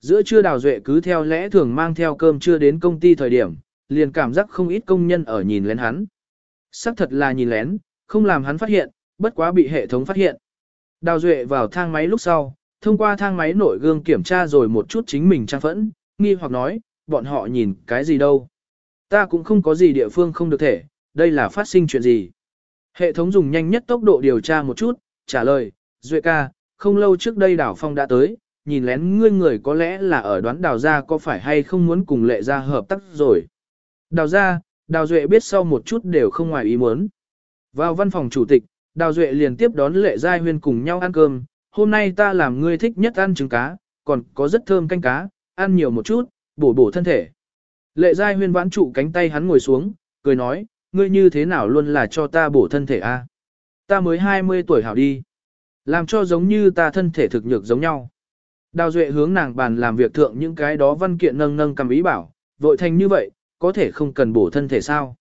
giữa trưa đào duệ cứ theo lẽ thường mang theo cơm trưa đến công ty thời điểm, liền cảm giác không ít công nhân ở nhìn lén hắn. Sắc thật là nhìn lén, không làm hắn phát hiện, bất quá bị hệ thống phát hiện. Đào duệ vào thang máy lúc sau, thông qua thang máy nội gương kiểm tra rồi một chút chính mình trang phẫn, nghi hoặc nói, bọn họ nhìn cái gì đâu. Ta cũng không có gì địa phương không được thể, đây là phát sinh chuyện gì. Hệ thống dùng nhanh nhất tốc độ điều tra một chút, trả lời, Duệ ca, không lâu trước đây đảo phong đã tới, nhìn lén ngươi người có lẽ là ở đoán đào gia có phải hay không muốn cùng lệ gia hợp tác rồi. Đào gia đào duệ biết sau một chút đều không ngoài ý muốn. Vào văn phòng chủ tịch, đào duệ liền tiếp đón lệ gia huyên cùng nhau ăn cơm, hôm nay ta làm ngươi thích nhất ăn trứng cá, còn có rất thơm canh cá, ăn nhiều một chút, bổ bổ thân thể. Lệ gia huyên vãn trụ cánh tay hắn ngồi xuống, cười nói, ngươi như thế nào luôn là cho ta bổ thân thể a? Ta mới 20 tuổi hảo đi. Làm cho giống như ta thân thể thực nhược giống nhau. Đào Duệ hướng nàng bàn làm việc thượng những cái đó văn kiện nâng nâng cầm ý bảo, vội thành như vậy, có thể không cần bổ thân thể sao.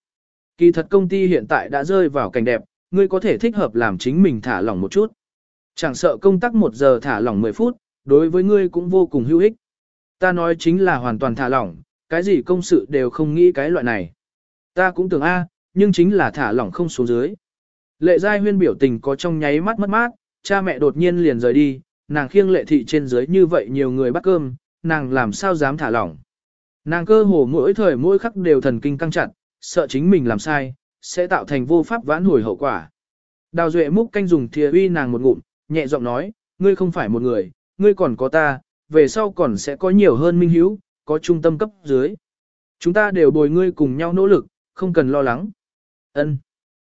Kỳ thật công ty hiện tại đã rơi vào cảnh đẹp, ngươi có thể thích hợp làm chính mình thả lỏng một chút. Chẳng sợ công tác một giờ thả lỏng 10 phút, đối với ngươi cũng vô cùng hữu ích. Ta nói chính là hoàn toàn thả lỏng, cái gì công sự đều không nghĩ cái loại này. Ta cũng tưởng A, nhưng chính là thả lỏng không xuống dưới. Lệ giai huyên biểu tình có trong nháy mắt mất mát, cha mẹ đột nhiên liền rời đi, nàng khiêng lệ thị trên dưới như vậy nhiều người bắt cơm, nàng làm sao dám thả lỏng. Nàng cơ hồ mỗi thời mỗi khắc đều thần kinh căng chặt, sợ chính mình làm sai, sẽ tạo thành vô pháp vãn hồi hậu quả. Đào Duệ múc canh dùng thìa uy nàng một ngụm, nhẹ giọng nói, ngươi không phải một người, ngươi còn có ta, về sau còn sẽ có nhiều hơn minh hiếu, có trung tâm cấp dưới. Chúng ta đều bồi ngươi cùng nhau nỗ lực, không cần lo lắng. Ân.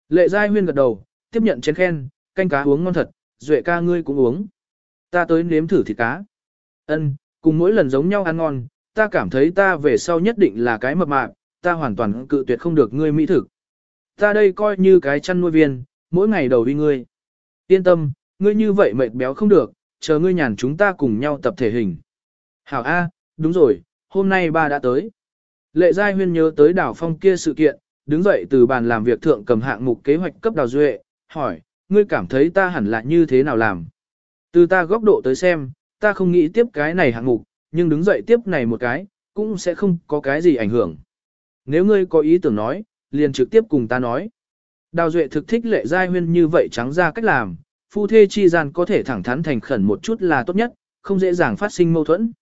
Lệ Giai Huyên gật đầu, tiếp nhận chén khen, canh cá uống ngon thật, Duệ ca ngươi cũng uống. Ta tới nếm thử thịt cá. Ân, cùng mỗi lần giống nhau ăn ngon, ta cảm thấy ta về sau nhất định là cái mập mạp, ta hoàn toàn cự tuyệt không được ngươi mỹ thực. Ta đây coi như cái chăn nuôi viên, mỗi ngày đầu đi ngươi. Yên tâm, ngươi như vậy mệt béo không được, chờ ngươi nhàn chúng ta cùng nhau tập thể hình. Hảo A, đúng rồi, hôm nay ba đã tới. Lệ Giai Huyên nhớ tới đảo phong kia sự kiện, đứng dậy từ bàn làm việc thượng cầm hạng mục kế hoạch cấp đào duệ, hỏi, ngươi cảm thấy ta hẳn là như thế nào làm? Từ ta góc độ tới xem, ta không nghĩ tiếp cái này hạng mục, nhưng đứng dậy tiếp này một cái, cũng sẽ không có cái gì ảnh hưởng. Nếu ngươi có ý tưởng nói, liền trực tiếp cùng ta nói. Đào Duệ thực thích lệ giai huyên như vậy trắng ra cách làm, phu thê chi gian có thể thẳng thắn thành khẩn một chút là tốt nhất, không dễ dàng phát sinh mâu thuẫn.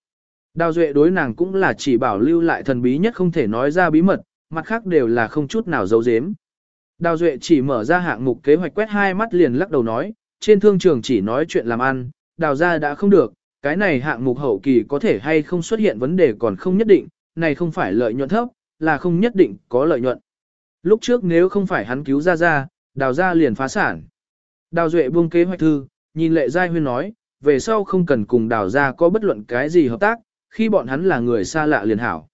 Đào Duệ đối nàng cũng là chỉ bảo lưu lại thần bí nhất không thể nói ra bí mật, mặt khác đều là không chút nào giấu giếm. Đào Duệ chỉ mở ra hạng mục kế hoạch quét hai mắt liền lắc đầu nói, trên thương trường chỉ nói chuyện làm ăn, đào ra đã không được, cái này hạng mục hậu kỳ có thể hay không xuất hiện vấn đề còn không nhất định, này không phải lợi nhuận thấp, là không nhất định có lợi nhuận. Lúc trước nếu không phải hắn cứu ra ra, đào ra liền phá sản. Đào Duệ buông kế hoạch thư, nhìn lệ giai huyên nói, về sau không cần cùng đào ra có bất luận cái gì hợp tác, khi bọn hắn là người xa lạ liền hảo.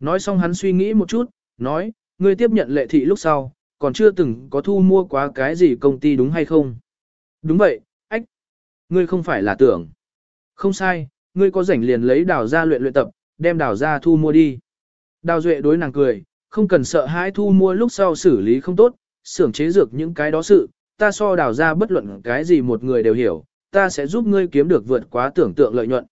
Nói xong hắn suy nghĩ một chút, nói, ngươi tiếp nhận lệ thị lúc sau, còn chưa từng có thu mua quá cái gì công ty đúng hay không? Đúng vậy, ách. Ngươi không phải là tưởng. Không sai, ngươi có rảnh liền lấy đào ra luyện luyện tập, đem đào ra thu mua đi. Đào duệ đối nàng cười, không cần sợ hãi thu mua lúc sau xử lý không tốt, xưởng chế dược những cái đó sự, ta so đào ra bất luận cái gì một người đều hiểu, ta sẽ giúp ngươi kiếm được vượt quá tưởng tượng lợi nhuận.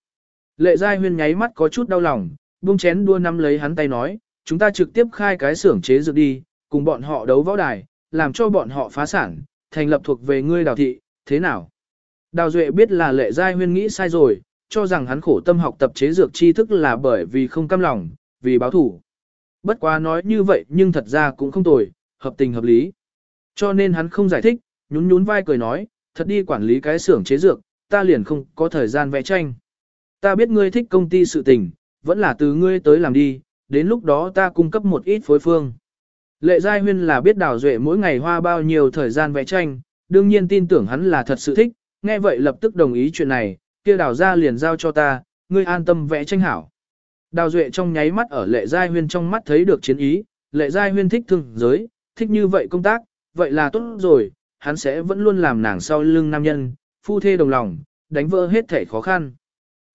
Lệ Giai Huyên nháy mắt có chút đau lòng, buông chén đua nắm lấy hắn tay nói, chúng ta trực tiếp khai cái xưởng chế dược đi, cùng bọn họ đấu võ đài, làm cho bọn họ phá sản, thành lập thuộc về ngươi đào thị, thế nào? Đào Duệ biết là lệ giai huyên nghĩ sai rồi, cho rằng hắn khổ tâm học tập chế dược tri thức là bởi vì không cam lòng, vì báo thủ. Bất quá nói như vậy nhưng thật ra cũng không tồi, hợp tình hợp lý. Cho nên hắn không giải thích, nhún nhún vai cười nói, thật đi quản lý cái xưởng chế dược, ta liền không có thời gian vẽ tranh. Ta biết ngươi thích công ty sự tình, vẫn là từ ngươi tới làm đi, đến lúc đó ta cung cấp một ít phối phương. Lệ Giai Huyên là biết Đào Duệ mỗi ngày hoa bao nhiêu thời gian vẽ tranh, đương nhiên tin tưởng hắn là thật sự thích, nghe vậy lập tức đồng ý chuyện này, kia Đào ra liền giao cho ta, ngươi an tâm vẽ tranh hảo. Đào Duệ trong nháy mắt ở Lệ Giai Huyên trong mắt thấy được chiến ý, Lệ Giai Huyên thích thương giới, thích như vậy công tác, vậy là tốt rồi, hắn sẽ vẫn luôn làm nàng sau lưng nam nhân, phu thê đồng lòng, đánh vỡ hết thể khó khăn.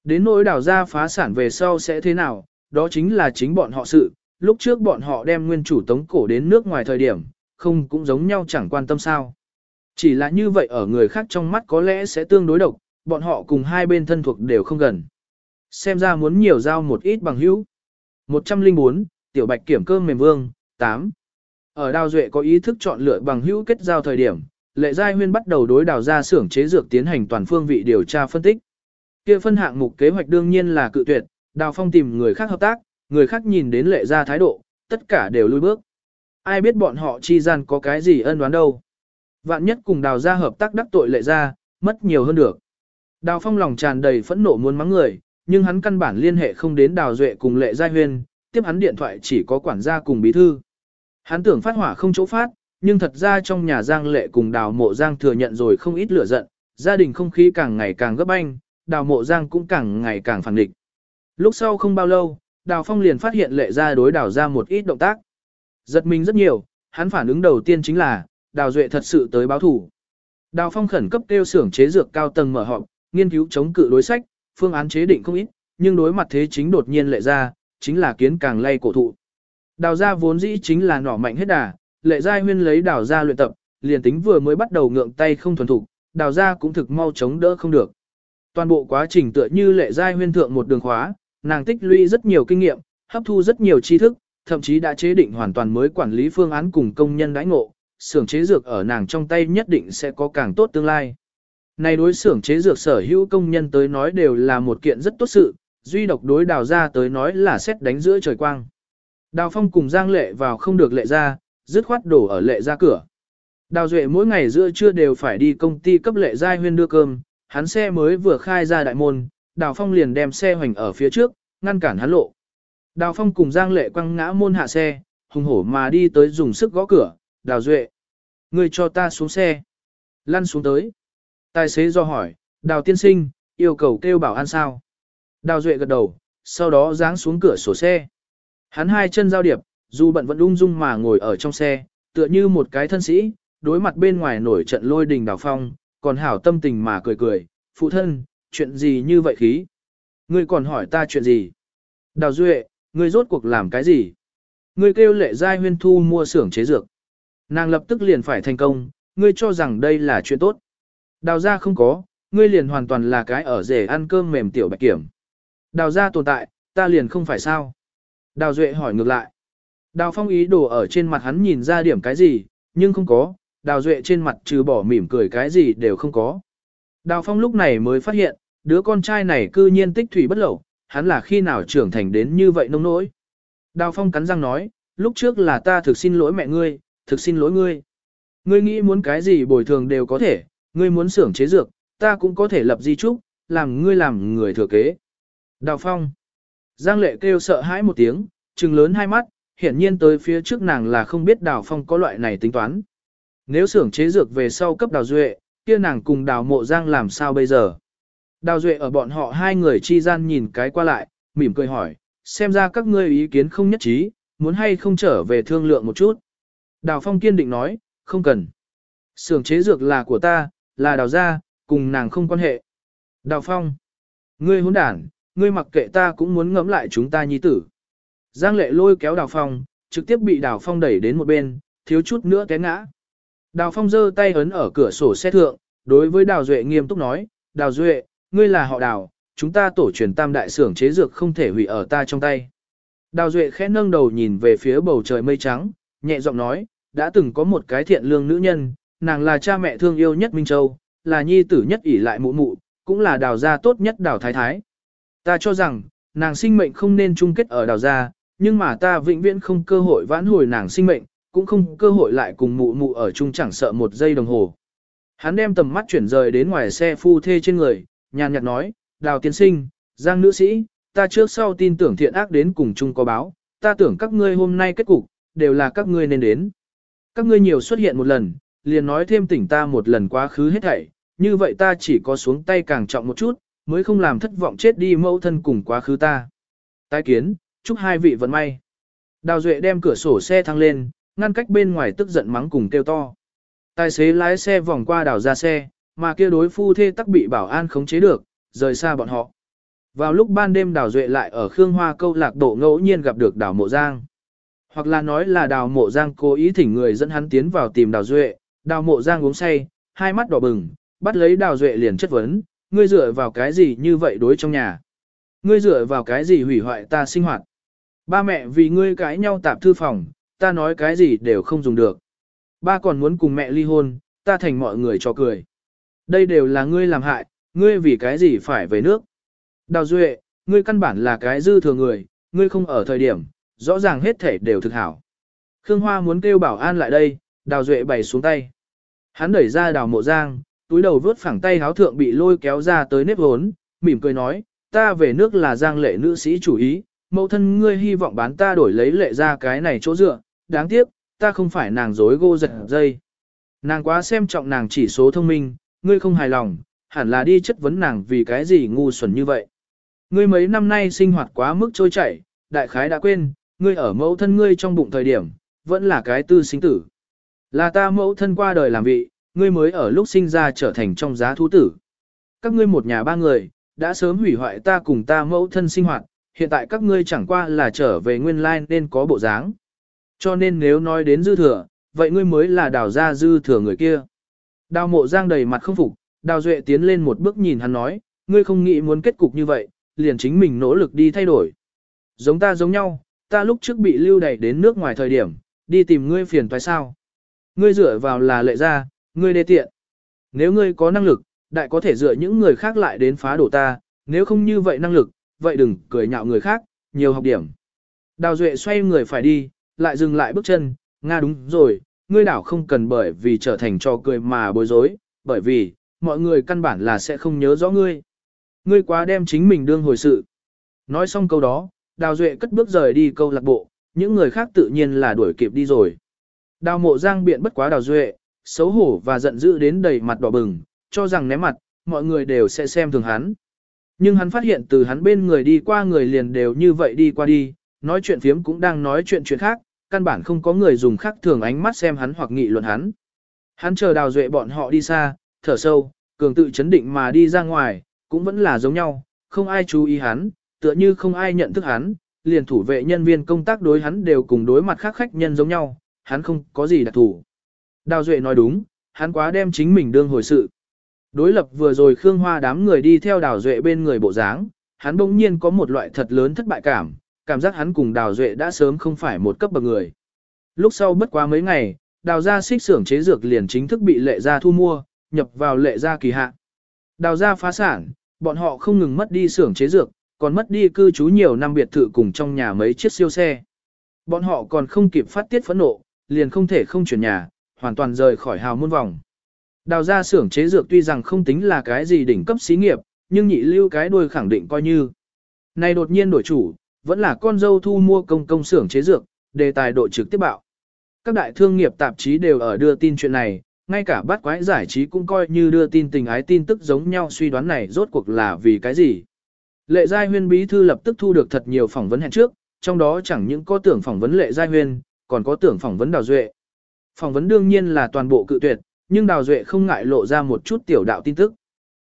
Đến nỗi đào ra phá sản về sau sẽ thế nào, đó chính là chính bọn họ sự, lúc trước bọn họ đem nguyên chủ tống cổ đến nước ngoài thời điểm, không cũng giống nhau chẳng quan tâm sao. Chỉ là như vậy ở người khác trong mắt có lẽ sẽ tương đối độc, bọn họ cùng hai bên thân thuộc đều không gần. Xem ra muốn nhiều giao một ít bằng hữu. 104, Tiểu Bạch kiểm cơm mềm vương, 8. Ở Đào Duệ có ý thức chọn lựa bằng hữu kết giao thời điểm, Lệ Giai Huyên bắt đầu đối đào ra xưởng chế dược tiến hành toàn phương vị điều tra phân tích. Kia phân hạng mục kế hoạch đương nhiên là cự tuyệt, Đào Phong tìm người khác hợp tác, người khác nhìn đến Lệ gia thái độ, tất cả đều lui bước. Ai biết bọn họ chi gian có cái gì ân đoán đâu. Vạn nhất cùng Đào gia hợp tác đắc tội Lệ gia, mất nhiều hơn được. Đào Phong lòng tràn đầy phẫn nộ muốn mắng người, nhưng hắn căn bản liên hệ không đến Đào Duệ cùng Lệ Giai Huyên, tiếp hắn điện thoại chỉ có quản gia cùng bí thư. Hắn tưởng phát hỏa không chỗ phát, nhưng thật ra trong nhà Giang Lệ cùng Đào Mộ Giang thừa nhận rồi không ít lửa giận, gia đình không khí càng ngày càng gấp anh, Đào Mộ Giang cũng càng ngày càng phản địch. Lúc sau không bao lâu, Đào Phong liền phát hiện Lệ ra đối Đào ra một ít động tác. Giật mình rất nhiều, hắn phản ứng đầu tiên chính là, Đào Duệ thật sự tới báo thủ. Đào Phong khẩn cấp kêu xưởng chế dược cao tầng mở họp, nghiên cứu chống cự đối sách, phương án chế định không ít, nhưng đối mặt thế chính đột nhiên lệ ra, chính là kiến càng lay cổ thụ. Đào gia vốn dĩ chính là nỏ mạnh hết đà, lệ giai huyên lấy đào gia luyện tập, liền tính vừa mới bắt đầu ngượng tay không thuần thục, đào gia cũng thực mau chống đỡ không được. Toàn bộ quá trình tựa như lệ giai huyên thượng một đường khóa, nàng tích lũy rất nhiều kinh nghiệm, hấp thu rất nhiều tri thức, thậm chí đã chế định hoàn toàn mới quản lý phương án cùng công nhân đãi ngộ, xưởng chế dược ở nàng trong tay nhất định sẽ có càng tốt tương lai. Này đối xưởng chế dược sở hữu công nhân tới nói đều là một kiện rất tốt sự, duy độc đối đào ra tới nói là xét đánh giữa trời quang. Đào phong cùng Giang lệ vào không được lệ ra, dứt khoát đổ ở lệ ra cửa. Đào duệ mỗi ngày giữa trưa đều phải đi công ty cấp lệ giai huyên đưa cơm, hắn xe mới vừa khai ra đại môn, đào phong liền đem xe hoành ở phía trước, ngăn cản hắn lộ. Đào phong cùng Giang lệ quăng ngã môn hạ xe, hùng hổ mà đi tới dùng sức gõ cửa, đào duệ. Ngươi cho ta xuống xe. Lăn xuống tới. Tài xế do hỏi, đào tiên sinh, yêu cầu kêu bảo an sao. Đào duệ gật đầu, sau đó giáng xuống cửa sổ xe. Hắn hai chân giao điệp, dù bận vẫn ung dung mà ngồi ở trong xe, tựa như một cái thân sĩ, đối mặt bên ngoài nổi trận lôi đình đào phong, còn hảo tâm tình mà cười cười, phụ thân, chuyện gì như vậy khí? Ngươi còn hỏi ta chuyện gì? Đào Duệ, ngươi rốt cuộc làm cái gì? Ngươi kêu lệ giai huyên thu mua xưởng chế dược. Nàng lập tức liền phải thành công, ngươi cho rằng đây là chuyện tốt. Đào ra không có, ngươi liền hoàn toàn là cái ở rể ăn cơm mềm tiểu bạch kiểm. Đào ra tồn tại, ta liền không phải sao. Đào Duệ hỏi ngược lại. Đào Phong ý đồ ở trên mặt hắn nhìn ra điểm cái gì, nhưng không có, Đào Duệ trên mặt trừ bỏ mỉm cười cái gì đều không có. Đào Phong lúc này mới phát hiện, đứa con trai này cư nhiên tích thủy bất lẩu, hắn là khi nào trưởng thành đến như vậy nông nỗi. Đào Phong cắn răng nói, lúc trước là ta thực xin lỗi mẹ ngươi, thực xin lỗi ngươi. Ngươi nghĩ muốn cái gì bồi thường đều có thể, ngươi muốn xưởng chế dược, ta cũng có thể lập di trúc, làm ngươi làm người thừa kế. Đào Phong. Giang lệ kêu sợ hãi một tiếng, trừng lớn hai mắt, hiển nhiên tới phía trước nàng là không biết Đào Phong có loại này tính toán. Nếu xưởng chế dược về sau cấp Đào Duệ, kia nàng cùng Đào Mộ Giang làm sao bây giờ? Đào Duệ ở bọn họ hai người chi gian nhìn cái qua lại, mỉm cười hỏi, xem ra các ngươi ý kiến không nhất trí, muốn hay không trở về thương lượng một chút. Đào Phong kiên định nói, không cần. Sưởng chế dược là của ta, là đào gia, cùng nàng không quan hệ. Đào Phong, ngươi hỗn đản, ngươi mặc kệ ta cũng muốn ngẫm lại chúng ta nhi tử. Giang lệ lôi kéo đào phong, trực tiếp bị đào phong đẩy đến một bên, thiếu chút nữa té ngã. Đào phong giơ tay ấn ở cửa sổ xe thượng, đối với đào duệ nghiêm túc nói, đào duệ, ngươi là họ đào, chúng ta tổ truyền tam đại Sưởng chế dược không thể hủy ở ta trong tay. Đào duệ khẽ nâng đầu nhìn về phía bầu trời mây trắng, nhẹ giọng nói, đã từng có một cái thiện lương nữ nhân, nàng là cha mẹ thương yêu nhất Minh Châu, là nhi tử nhất ỷ lại mụ mụ, cũng là đào gia tốt nhất đào thái thái. Ta cho rằng, nàng sinh mệnh không nên chung kết ở đào gia, nhưng mà ta vĩnh viễn không cơ hội vãn hồi nàng sinh mệnh, cũng không cơ hội lại cùng mụ mụ ở chung chẳng sợ một giây đồng hồ. Hắn đem tầm mắt chuyển rời đến ngoài xe phu thê trên người, nhàn nhạt nói, đào tiên sinh, giang nữ sĩ, ta trước sau tin tưởng thiện ác đến cùng chung có báo, ta tưởng các ngươi hôm nay kết cục, đều là các ngươi nên đến. Các ngươi nhiều xuất hiện một lần, liền nói thêm tỉnh ta một lần quá khứ hết thảy, như vậy ta chỉ có xuống tay càng trọng một chút, mới không làm thất vọng chết đi mẫu thân cùng quá khứ ta. Tái kiến, chúc hai vị vận may. Đào Duệ đem cửa sổ xe thăng lên, ngăn cách bên ngoài tức giận mắng cùng kêu to. Tài xế lái xe vòng qua đào ra xe, mà kia đối phu thê tắc bị bảo an khống chế được, rời xa bọn họ. Vào lúc ban đêm đào Duệ lại ở Khương Hoa câu lạc bộ ngẫu nhiên gặp được đào Mộ Giang. Hoặc là nói là đào Mộ Giang cố ý thỉnh người dẫn hắn tiến vào tìm đào Duệ, đào Mộ Giang uống say, hai mắt đỏ bừng, bắt lấy đào Duệ liền chất vấn, ngươi dựa vào cái gì như vậy đối trong nhà. Ngươi dựa vào cái gì hủy hoại ta sinh hoạt? Ba mẹ vì ngươi cãi nhau tạp thư phòng, ta nói cái gì đều không dùng được. Ba còn muốn cùng mẹ ly hôn, ta thành mọi người cho cười. Đây đều là ngươi làm hại, ngươi vì cái gì phải về nước. Đào Duệ, ngươi căn bản là cái dư thừa người, ngươi không ở thời điểm, rõ ràng hết thể đều thực hảo. Khương Hoa muốn kêu bảo an lại đây, Đào Duệ bày xuống tay. Hắn đẩy ra đào mộ giang, túi đầu vớt phẳng tay háo thượng bị lôi kéo ra tới nếp hốn, mỉm cười nói, ta về nước là giang lệ nữ sĩ chủ ý, mẫu thân ngươi hy vọng bán ta đổi lấy lệ ra cái này chỗ dựa, đáng tiếc, ta không phải nàng dối gô giật dây. Nàng quá xem trọng nàng chỉ số thông minh, ngươi không hài lòng, hẳn là đi chất vấn nàng vì cái gì ngu xuẩn như vậy. Ngươi mấy năm nay sinh hoạt quá mức trôi chảy, đại khái đã quên, ngươi ở mẫu thân ngươi trong bụng thời điểm, vẫn là cái tư sinh tử. Là ta mẫu thân qua đời làm vị, ngươi mới ở lúc sinh ra trở thành trong giá thú tử. Các ngươi một nhà ba người, đã sớm hủy hoại ta cùng ta mẫu thân sinh hoạt, hiện tại các ngươi chẳng qua là trở về nguyên lai nên có bộ dáng. Cho nên nếu nói đến dư thừa, vậy ngươi mới là đào ra dư thừa người kia. Đào mộ giang đầy mặt không phục, đào duệ tiến lên một bước nhìn hắn nói, ngươi không nghĩ muốn kết cục như vậy, liền chính mình nỗ lực đi thay đổi. Giống ta giống nhau, ta lúc trước bị lưu đẩy đến nước ngoài thời điểm, đi tìm ngươi phiền toái sao. Ngươi dựa vào là lệ ra, ngươi đê tiện. Nếu ngươi có năng lực, đại có thể dựa những người khác lại đến phá đổ ta, nếu không như vậy năng lực, vậy đừng cười nhạo người khác, nhiều học điểm. Đào Duệ xoay người phải đi, lại dừng lại bước chân, Nga đúng rồi, ngươi đảo không cần bởi vì trở thành trò cười mà bối rối, bởi vì, mọi người căn bản là sẽ không nhớ rõ ngươi. Ngươi quá đem chính mình đương hồi sự. Nói xong câu đó, Đào Duệ cất bước rời đi câu lạc bộ, những người khác tự nhiên là đuổi kịp đi rồi. Đào mộ giang biện bất quá Đào Duệ, xấu hổ và giận dữ đến đầy mặt đỏ bừng, cho rằng ném mặt, mọi người đều sẽ xem thường hắn. Nhưng hắn phát hiện từ hắn bên người đi qua người liền đều như vậy đi qua đi, nói chuyện phiếm cũng đang nói chuyện chuyện khác, căn bản không có người dùng khác thường ánh mắt xem hắn hoặc nghị luận hắn. Hắn chờ đào duệ bọn họ đi xa, thở sâu, cường tự chấn định mà đi ra ngoài, cũng vẫn là giống nhau, không ai chú ý hắn, tựa như không ai nhận thức hắn, liền thủ vệ nhân viên công tác đối hắn đều cùng đối mặt khác khách nhân giống nhau, hắn không có gì đặc thủ. Đào duệ nói đúng, hắn quá đem chính mình đương hồi sự. Đối lập vừa rồi Khương Hoa đám người đi theo Đào Duệ bên người bộ dáng, hắn bỗng nhiên có một loại thật lớn thất bại cảm, cảm giác hắn cùng Đào Duệ đã sớm không phải một cấp bậc người. Lúc sau bất quá mấy ngày, Đào gia xích xưởng chế dược liền chính thức bị lệ gia thu mua, nhập vào lệ gia kỳ hạ. Đào gia phá sản, bọn họ không ngừng mất đi xưởng chế dược, còn mất đi cư trú nhiều năm biệt thự cùng trong nhà mấy chiếc siêu xe. Bọn họ còn không kịp phát tiết phẫn nộ, liền không thể không chuyển nhà, hoàn toàn rời khỏi hào môn vòng. Đào ra xưởng chế dược tuy rằng không tính là cái gì đỉnh cấp xí nghiệp, nhưng nhị lưu cái đuôi khẳng định coi như. Này đột nhiên đổi chủ, vẫn là con dâu thu mua công công xưởng chế dược, đề tài độ trực tiếp bạo. Các đại thương nghiệp tạp chí đều ở đưa tin chuyện này, ngay cả bát quái giải trí cũng coi như đưa tin tình ái tin tức giống nhau suy đoán này rốt cuộc là vì cái gì. Lệ Giai Huyên bí thư lập tức thu được thật nhiều phỏng vấn hẹn trước, trong đó chẳng những có tưởng phỏng vấn Lệ Giai Huyên, còn có tưởng phỏng vấn Đào Duệ. Phỏng vấn đương nhiên là toàn bộ cự tuyệt, nhưng Đào Duệ không ngại lộ ra một chút tiểu đạo tin tức.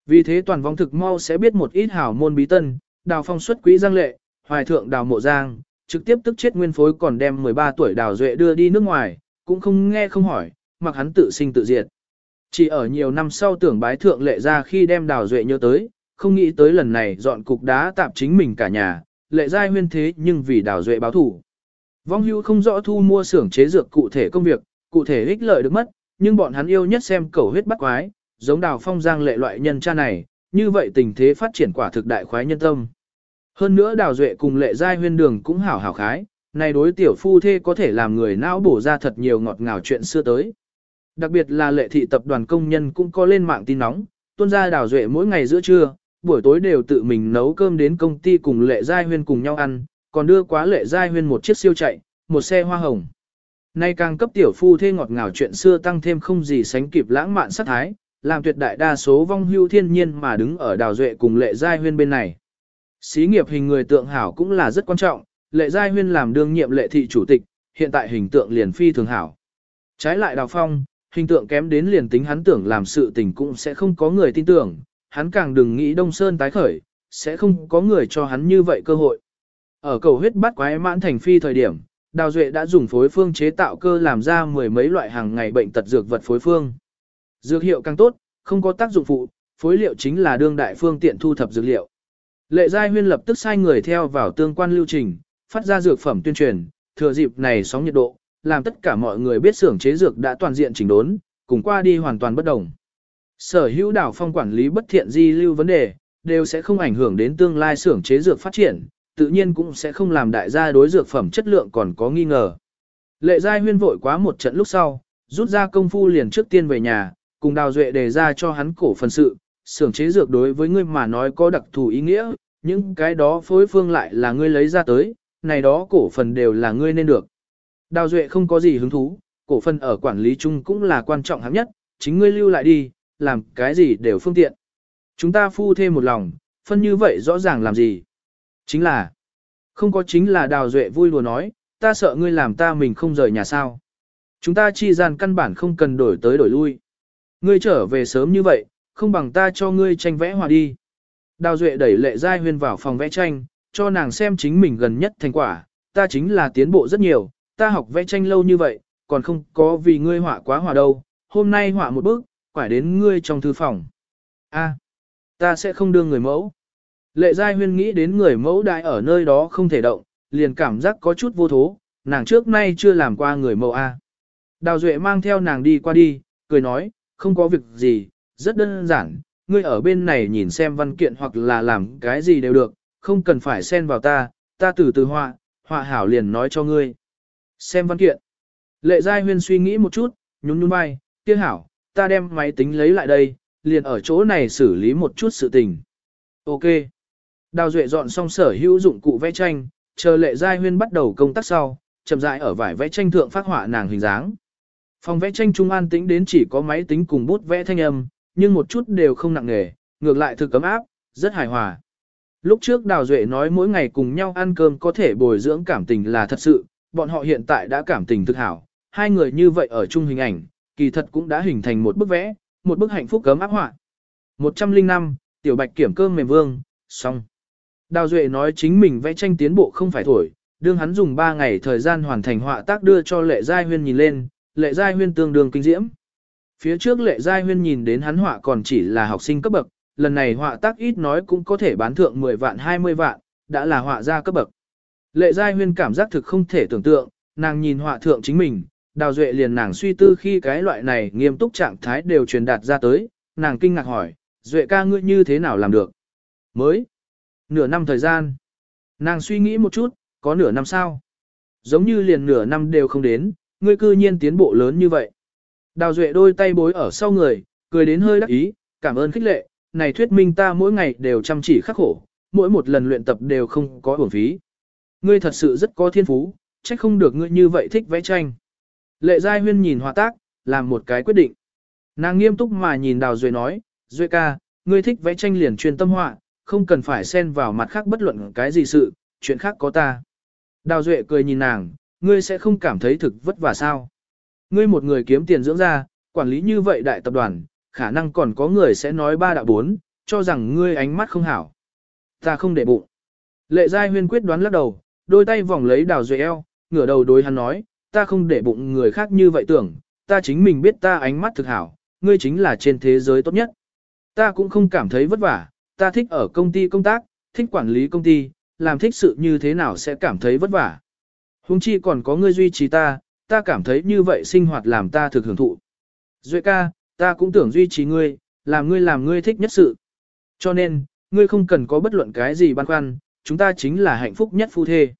Vì thế toàn vong thực mau sẽ biết một ít hảo môn bí tân, Đào Phong xuất quý giang lệ, hoài thượng Đào Mộ Giang, trực tiếp tức chết nguyên phối còn đem 13 tuổi Đào Duệ đưa đi nước ngoài, cũng không nghe không hỏi, mặc hắn tự sinh tự diệt. Chỉ ở nhiều năm sau tưởng bái thượng lệ ra khi đem Đào Duệ nhớ tới, không nghĩ tới lần này dọn cục đá tạp chính mình cả nhà, lệ giai huyên thế nhưng vì Đào Duệ báo thủ. Vong hưu không rõ thu mua xưởng chế dược cụ thể công việc, cụ thể ích lợi được mất, nhưng bọn hắn yêu nhất xem cầu huyết bắt quái, giống đào phong giang lệ loại nhân cha này, như vậy tình thế phát triển quả thực đại khoái nhân tâm. Hơn nữa đào duệ cùng lệ giai huyên đường cũng hảo hảo khái, này đối tiểu phu thê có thể làm người não bổ ra thật nhiều ngọt ngào chuyện xưa tới. Đặc biệt là lệ thị tập đoàn công nhân cũng có lên mạng tin nóng, tuôn ra đào duệ mỗi ngày giữa trưa, buổi tối đều tự mình nấu cơm đến công ty cùng lệ giai huyên cùng nhau ăn, còn đưa quá lệ giai huyên một chiếc siêu chạy, một xe hoa hồng. Nay càng cấp tiểu phu thê ngọt ngào chuyện xưa tăng thêm không gì sánh kịp lãng mạn sát thái, làm tuyệt đại đa số vong hưu thiên nhiên mà đứng ở đào duệ cùng lệ giai huyên bên này. Xí nghiệp hình người tượng hảo cũng là rất quan trọng, lệ giai huyên làm đương nhiệm lệ thị chủ tịch, hiện tại hình tượng liền phi thường hảo. Trái lại đào phong, hình tượng kém đến liền tính hắn tưởng làm sự tình cũng sẽ không có người tin tưởng, hắn càng đừng nghĩ đông sơn tái khởi, sẽ không có người cho hắn như vậy cơ hội. Ở cầu huyết bắt quái mãn thành phi thời điểm, Đào Duệ đã dùng phối phương chế tạo cơ làm ra mười mấy loại hàng ngày bệnh tật dược vật phối phương. Dược hiệu càng tốt, không có tác dụng phụ, phối liệu chính là đương đại phương tiện thu thập dược liệu. Lệ Giai Huyên lập tức sai người theo vào tương quan lưu trình, phát ra dược phẩm tuyên truyền, thừa dịp này sóng nhiệt độ, làm tất cả mọi người biết xưởng chế dược đã toàn diện chỉnh đốn, cùng qua đi hoàn toàn bất đồng. Sở hữu đảo phong quản lý bất thiện di lưu vấn đề, đều sẽ không ảnh hưởng đến tương lai xưởng chế dược phát triển, tự nhiên cũng sẽ không làm đại gia đối dược phẩm chất lượng còn có nghi ngờ. Lệ Giai Huyên vội quá một trận lúc sau, rút ra công phu liền trước tiên về nhà, cùng Đào Duệ đề ra cho hắn cổ phần sự, xưởng chế dược đối với ngươi mà nói có đặc thù ý nghĩa, những cái đó phối phương lại là ngươi lấy ra tới, này đó cổ phần đều là ngươi nên được. Đào Duệ không có gì hứng thú, cổ phần ở quản lý chung cũng là quan trọng hạng nhất, chính ngươi lưu lại đi, làm cái gì đều phương tiện. Chúng ta phu thêm một lòng, phân như vậy rõ ràng làm gì. Chính là, không có chính là Đào Duệ vui lùa nói, ta sợ ngươi làm ta mình không rời nhà sao. Chúng ta chi gian căn bản không cần đổi tới đổi lui. Ngươi trở về sớm như vậy, không bằng ta cho ngươi tranh vẽ hòa đi. Đào Duệ đẩy lệ giai huyên vào phòng vẽ tranh, cho nàng xem chính mình gần nhất thành quả, ta chính là tiến bộ rất nhiều, ta học vẽ tranh lâu như vậy, còn không có vì ngươi họa quá hòa đâu, hôm nay họa một bước, quải đến ngươi trong thư phòng. A, ta sẽ không đưa người mẫu. Lệ Giai Huyên nghĩ đến người mẫu đại ở nơi đó không thể động, liền cảm giác có chút vô thố, nàng trước nay chưa làm qua người mẫu A. Đào Duệ mang theo nàng đi qua đi, cười nói, không có việc gì, rất đơn giản, ngươi ở bên này nhìn xem văn kiện hoặc là làm cái gì đều được, không cần phải xen vào ta, ta từ từ họa, họa hảo liền nói cho ngươi. Xem văn kiện. Lệ Giai Huyên suy nghĩ một chút, nhún nhún vai, kia hảo, ta đem máy tính lấy lại đây, liền ở chỗ này xử lý một chút sự tình. Ok. Đào Duệ dọn xong sở hữu dụng cụ vẽ tranh, chờ Lệ Giai Huyên bắt đầu công tác sau, chậm rãi ở vải vẽ tranh thượng phát họa nàng hình dáng. Phòng vẽ tranh trung an tĩnh đến chỉ có máy tính cùng bút vẽ thanh âm, nhưng một chút đều không nặng nề, ngược lại thực cấm áp, rất hài hòa. Lúc trước Đào Duệ nói mỗi ngày cùng nhau ăn cơm có thể bồi dưỡng cảm tình là thật sự, bọn họ hiện tại đã cảm tình thực hảo, hai người như vậy ở chung hình ảnh, kỳ thật cũng đã hình thành một bức vẽ, một bức hạnh phúc cấm áp họa. 105, Tiểu Bạch kiểm cơm mềm vương, xong. Đào Duệ nói chính mình vẽ tranh tiến bộ không phải thổi, đương hắn dùng 3 ngày thời gian hoàn thành họa tác đưa cho Lệ Giai Huyên nhìn lên, Lệ Giai Huyên tương đương kinh diễm. Phía trước Lệ Giai Huyên nhìn đến hắn họa còn chỉ là học sinh cấp bậc, lần này họa tác ít nói cũng có thể bán thượng 10 vạn 20 vạn, đã là họa gia cấp bậc. Lệ Giai Huyên cảm giác thực không thể tưởng tượng, nàng nhìn họa thượng chính mình, Đào Duệ liền nàng suy tư khi cái loại này nghiêm túc trạng thái đều truyền đạt ra tới, nàng kinh ngạc hỏi, Duệ ca ngươi như thế nào làm được? Mới. Nửa năm thời gian. Nàng suy nghĩ một chút, có nửa năm sao? Giống như liền nửa năm đều không đến, ngươi cư nhiên tiến bộ lớn như vậy. Đào Duệ đôi tay bối ở sau người, cười đến hơi đắc ý, cảm ơn khích lệ, này thuyết minh ta mỗi ngày đều chăm chỉ khắc khổ, mỗi một lần luyện tập đều không có uổng phí. Ngươi thật sự rất có thiên phú, trách không được ngươi như vậy thích vẽ tranh. Lệ Giai Huyên nhìn hòa tác, làm một cái quyết định. Nàng nghiêm túc mà nhìn Đào Duệ nói, Duệ ca, ngươi thích vẽ tranh liền chuyên tâm họa, không cần phải xen vào mặt khác bất luận cái gì sự, chuyện khác có ta. Đào Duệ cười nhìn nàng, ngươi sẽ không cảm thấy thực vất vả sao. Ngươi một người kiếm tiền dưỡng ra, quản lý như vậy đại tập đoàn, khả năng còn có người sẽ nói ba đạo bốn, cho rằng ngươi ánh mắt không hảo. Ta không để bụng. Lệ Giai Huyên quyết đoán lắc đầu, đôi tay vòng lấy Đào Duệ eo, ngửa đầu đối hắn nói, ta không để bụng người khác như vậy tưởng, ta chính mình biết ta ánh mắt thực hảo, ngươi chính là trên thế giới tốt nhất. Ta cũng không cảm thấy vất vả, ta thích ở công ty công tác, thích quản lý công ty, làm thích sự như thế nào sẽ cảm thấy vất vả. Hùng chi còn có ngươi duy trì ta, ta cảm thấy như vậy sinh hoạt làm ta thực hưởng thụ. Duệ ca, ta cũng tưởng duy trì ngươi, làm ngươi làm ngươi thích nhất sự. Cho nên, ngươi không cần có bất luận cái gì băn khoăn, chúng ta chính là hạnh phúc nhất phu thê.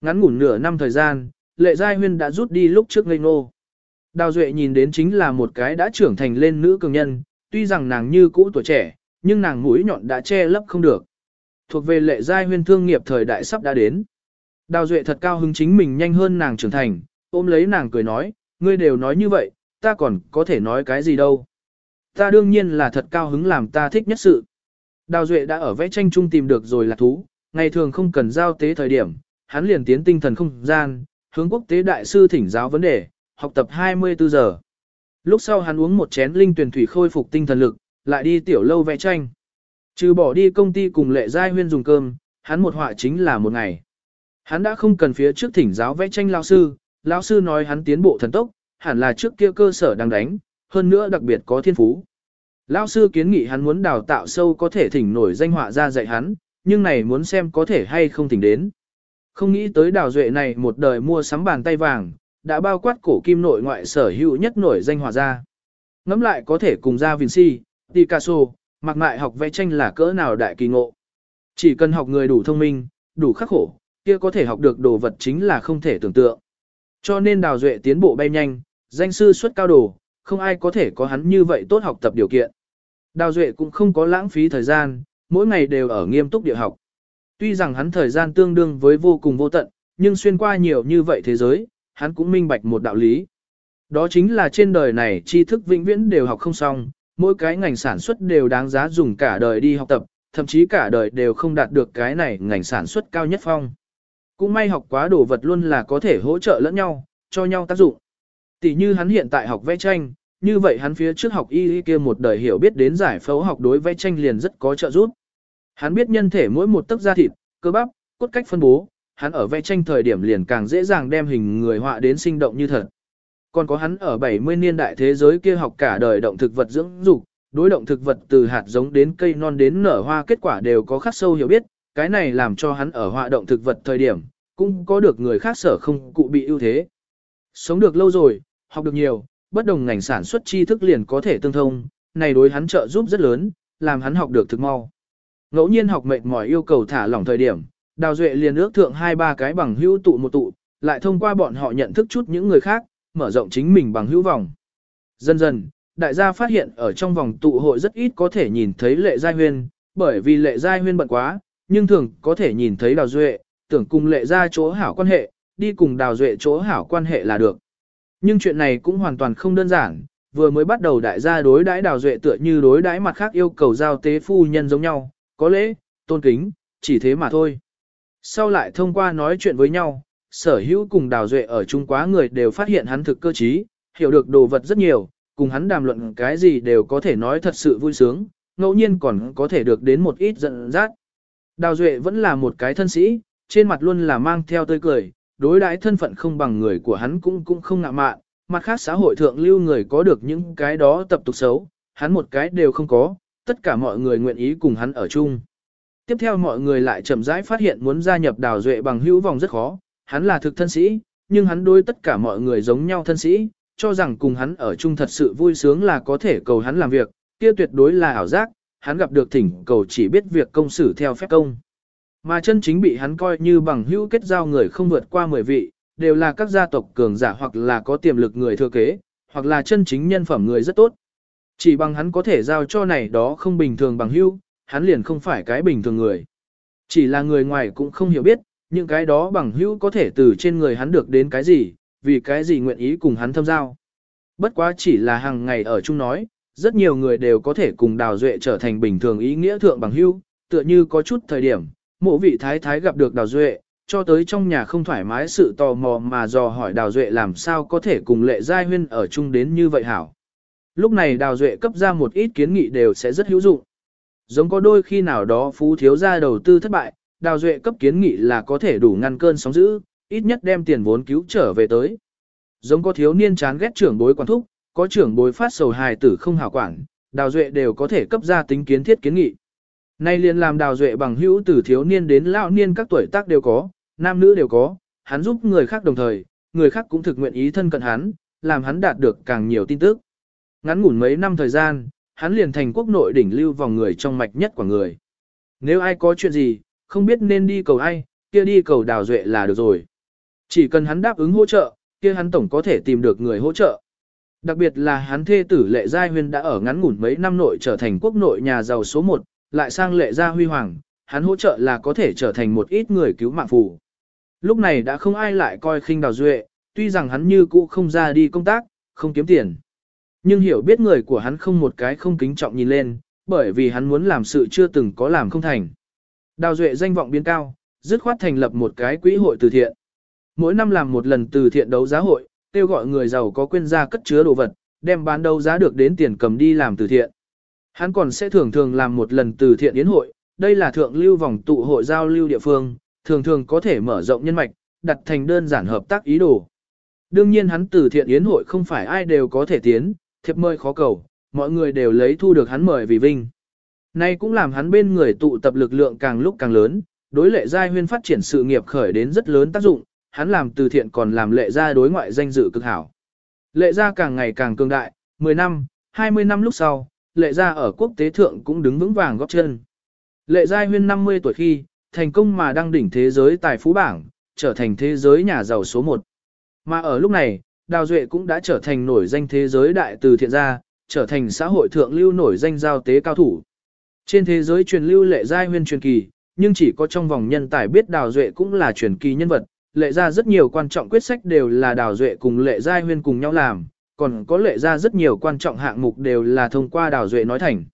Ngắn ngủn nửa năm thời gian, lệ giai huyên đã rút đi lúc trước ngây ngô. Đào Duệ nhìn đến chính là một cái đã trưởng thành lên nữ cường nhân, tuy rằng nàng như cũ tuổi trẻ, nhưng nàng mũi nhọn đã che lấp không được. Thuộc về lệ giai huyên thương nghiệp thời đại sắp đã đến. Đào Duệ thật cao hứng chính mình nhanh hơn nàng trưởng thành, ôm lấy nàng cười nói, ngươi đều nói như vậy, ta còn có thể nói cái gì đâu. Ta đương nhiên là thật cao hứng làm ta thích nhất sự. Đào Duệ đã ở vẽ tranh chung tìm được rồi là thú, ngày thường không cần giao tế thời điểm, hắn liền tiến tinh thần không gian, hướng quốc tế đại sư thỉnh giáo vấn đề, học tập 24 giờ. Lúc sau hắn uống một chén linh tuyển thủy khôi phục tinh thần lực, lại đi tiểu lâu vẽ tranh. Trừ bỏ đi công ty cùng lệ giai huyên dùng cơm, hắn một họa chính là một ngày. Hắn đã không cần phía trước thỉnh giáo vẽ tranh lao sư, lao sư nói hắn tiến bộ thần tốc, hẳn là trước kia cơ sở đang đánh, hơn nữa đặc biệt có thiên phú. Lao sư kiến nghị hắn muốn đào tạo sâu có thể thỉnh nổi danh họa ra dạy hắn, nhưng này muốn xem có thể hay không thỉnh đến. Không nghĩ tới đào duệ này một đời mua sắm bàn tay vàng, đã bao quát cổ kim nội ngoại sở hữu nhất nổi danh hòa ra. Ngắm lại có thể cùng ra Vinci, Picasso, mặc mại học vẽ tranh là cỡ nào đại kỳ ngộ. Chỉ cần học người đủ thông minh, đủ khắc khổ, kia có thể học được đồ vật chính là không thể tưởng tượng. Cho nên đào duệ tiến bộ bay nhanh, danh sư xuất cao đồ, không ai có thể có hắn như vậy tốt học tập điều kiện. Đào duệ cũng không có lãng phí thời gian, mỗi ngày đều ở nghiêm túc địa học. Tuy rằng hắn thời gian tương đương với vô cùng vô tận, nhưng xuyên qua nhiều như vậy thế giới, hắn cũng minh bạch một đạo lý. Đó chính là trên đời này tri thức vĩnh viễn đều học không xong, mỗi cái ngành sản xuất đều đáng giá dùng cả đời đi học tập, thậm chí cả đời đều không đạt được cái này ngành sản xuất cao nhất phong. Cũng may học quá đồ vật luôn là có thể hỗ trợ lẫn nhau, cho nhau tác dụng. Tỷ như hắn hiện tại học vẽ tranh, như vậy hắn phía trước học y kia một đời hiểu biết đến giải phẫu học đối vẽ tranh liền rất có trợ giúp. Hắn biết nhân thể mỗi một tấc da thịt, cơ bắp, cốt cách phân bố, hắn ở vẽ tranh thời điểm liền càng dễ dàng đem hình người họa đến sinh động như thật. Còn có hắn ở 70 niên đại thế giới kia học cả đời động thực vật dưỡng dục, đối động thực vật từ hạt giống đến cây non đến nở hoa kết quả đều có khắc sâu hiểu biết, cái này làm cho hắn ở họa động thực vật thời điểm, cũng có được người khác sở không cụ bị ưu thế. Sống được lâu rồi, học được nhiều, bất đồng ngành sản xuất tri thức liền có thể tương thông, này đối hắn trợ giúp rất lớn, làm hắn học được thực mau. Ngẫu nhiên học mệt mỏi yêu cầu thả lỏng thời điểm, Đào Duệ liền ước thượng hai ba cái bằng hữu tụ một tụ, lại thông qua bọn họ nhận thức chút những người khác, mở rộng chính mình bằng hữu vòng. Dần dần, đại gia phát hiện ở trong vòng tụ hội rất ít có thể nhìn thấy lệ giai huyên, bởi vì lệ giai huyên bận quá, nhưng thường có thể nhìn thấy Đào Duệ, tưởng cùng lệ ra chỗ hảo quan hệ, đi cùng Đào Duệ chỗ hảo quan hệ là được. Nhưng chuyện này cũng hoàn toàn không đơn giản, vừa mới bắt đầu đại gia đối đãi Đào Duệ tựa như đối đãi mặt khác yêu cầu giao tế phu nhân giống nhau, có lễ, tôn kính, chỉ thế mà thôi. Sau lại thông qua nói chuyện với nhau, sở hữu cùng đào duệ ở chung quá người đều phát hiện hắn thực cơ trí, hiểu được đồ vật rất nhiều, cùng hắn đàm luận cái gì đều có thể nói thật sự vui sướng, ngẫu nhiên còn có thể được đến một ít giận dắt. Đào duệ vẫn là một cái thân sĩ, trên mặt luôn là mang theo tươi cười, đối đãi thân phận không bằng người của hắn cũng cũng không ngạ mạn, mặt khác xã hội thượng lưu người có được những cái đó tập tục xấu, hắn một cái đều không có, tất cả mọi người nguyện ý cùng hắn ở chung. Tiếp theo mọi người lại chậm rãi phát hiện muốn gia nhập đào duệ bằng hữu vòng rất khó, hắn là thực thân sĩ, nhưng hắn đối tất cả mọi người giống nhau thân sĩ, cho rằng cùng hắn ở chung thật sự vui sướng là có thể cầu hắn làm việc, kia tuyệt đối là ảo giác, hắn gặp được thỉnh cầu chỉ biết việc công xử theo phép công. Mà chân chính bị hắn coi như bằng hữu kết giao người không vượt qua 10 vị, đều là các gia tộc cường giả hoặc là có tiềm lực người thừa kế, hoặc là chân chính nhân phẩm người rất tốt. Chỉ bằng hắn có thể giao cho này đó không bình thường bằng hữu, hắn liền không phải cái bình thường người. Chỉ là người ngoài cũng không hiểu biết, những cái đó bằng hữu có thể từ trên người hắn được đến cái gì, vì cái gì nguyện ý cùng hắn thâm giao. Bất quá chỉ là hàng ngày ở chung nói, rất nhiều người đều có thể cùng Đào Duệ trở thành bình thường ý nghĩa thượng bằng hữu, tựa như có chút thời điểm, mộ vị thái thái gặp được Đào Duệ, cho tới trong nhà không thoải mái sự tò mò mà dò hỏi Đào Duệ làm sao có thể cùng lệ giai huyên ở chung đến như vậy hảo. Lúc này Đào Duệ cấp ra một ít kiến nghị đều sẽ rất hữu dụng. Giống có đôi khi nào đó phú thiếu gia đầu tư thất bại, Đào Duệ cấp kiến nghị là có thể đủ ngăn cơn sóng dữ, ít nhất đem tiền vốn cứu trở về tới. Giống có thiếu niên chán ghét trưởng bối quản thúc, có trưởng bối phát sầu hài tử không hảo quản, Đào Duệ đều có thể cấp ra tính kiến thiết kiến nghị. Nay liền làm Đào Duệ bằng hữu từ thiếu niên đến lão niên các tuổi tác đều có, nam nữ đều có, hắn giúp người khác đồng thời, người khác cũng thực nguyện ý thân cận hắn, làm hắn đạt được càng nhiều tin tức. Ngắn ngủn mấy năm thời gian, hắn liền thành quốc nội đỉnh lưu vòng người trong mạch nhất của người. Nếu ai có chuyện gì, không biết nên đi cầu ai, kia đi cầu đào duệ là được rồi. Chỉ cần hắn đáp ứng hỗ trợ, kia hắn tổng có thể tìm được người hỗ trợ. Đặc biệt là hắn thê tử lệ giai huyên đã ở ngắn ngủn mấy năm nội trở thành quốc nội nhà giàu số 1, lại sang lệ gia huy hoàng, hắn hỗ trợ là có thể trở thành một ít người cứu mạng phù. Lúc này đã không ai lại coi khinh đào duệ, tuy rằng hắn như cũ không ra đi công tác, không kiếm tiền. Nhưng hiểu biết người của hắn không một cái không kính trọng nhìn lên, bởi vì hắn muốn làm sự chưa từng có làm không thành. Đào Duệ danh vọng biến cao, dứt khoát thành lập một cái quỹ hội từ thiện. Mỗi năm làm một lần từ thiện đấu giá hội, kêu gọi người giàu có quên ra cất chứa đồ vật, đem bán đấu giá được đến tiền cầm đi làm từ thiện. Hắn còn sẽ thường thường làm một lần từ thiện yến hội, đây là thượng lưu vòng tụ hội giao lưu địa phương, thường thường có thể mở rộng nhân mạch, đặt thành đơn giản hợp tác ý đồ. Đương nhiên hắn từ thiện yến hội không phải ai đều có thể tiến, thiệp mời khó cầu, mọi người đều lấy thu được hắn mời vì vinh. Nay cũng làm hắn bên người tụ tập lực lượng càng lúc càng lớn, đối lệ giai huyên phát triển sự nghiệp khởi đến rất lớn tác dụng, hắn làm từ thiện còn làm lệ gia đối ngoại danh dự cực hảo. Lệ gia càng ngày càng cường đại, 10 năm, 20 năm lúc sau, lệ gia ở quốc tế thượng cũng đứng vững vàng góp chân. Lệ giai huyên 50 tuổi khi, thành công mà đăng đỉnh thế giới tài phú bảng, trở thành thế giới nhà giàu số 1. Mà ở lúc này, Đào Duệ cũng đã trở thành nổi danh thế giới đại từ thiện gia, trở thành xã hội thượng lưu nổi danh giao tế cao thủ. Trên thế giới truyền lưu lệ giai huyên truyền kỳ, nhưng chỉ có trong vòng nhân tài biết Đào Duệ cũng là truyền kỳ nhân vật, lệ ra rất nhiều quan trọng quyết sách đều là Đào Duệ cùng lệ giai huyên cùng nhau làm, còn có lệ ra rất nhiều quan trọng hạng mục đều là thông qua Đào Duệ nói thành.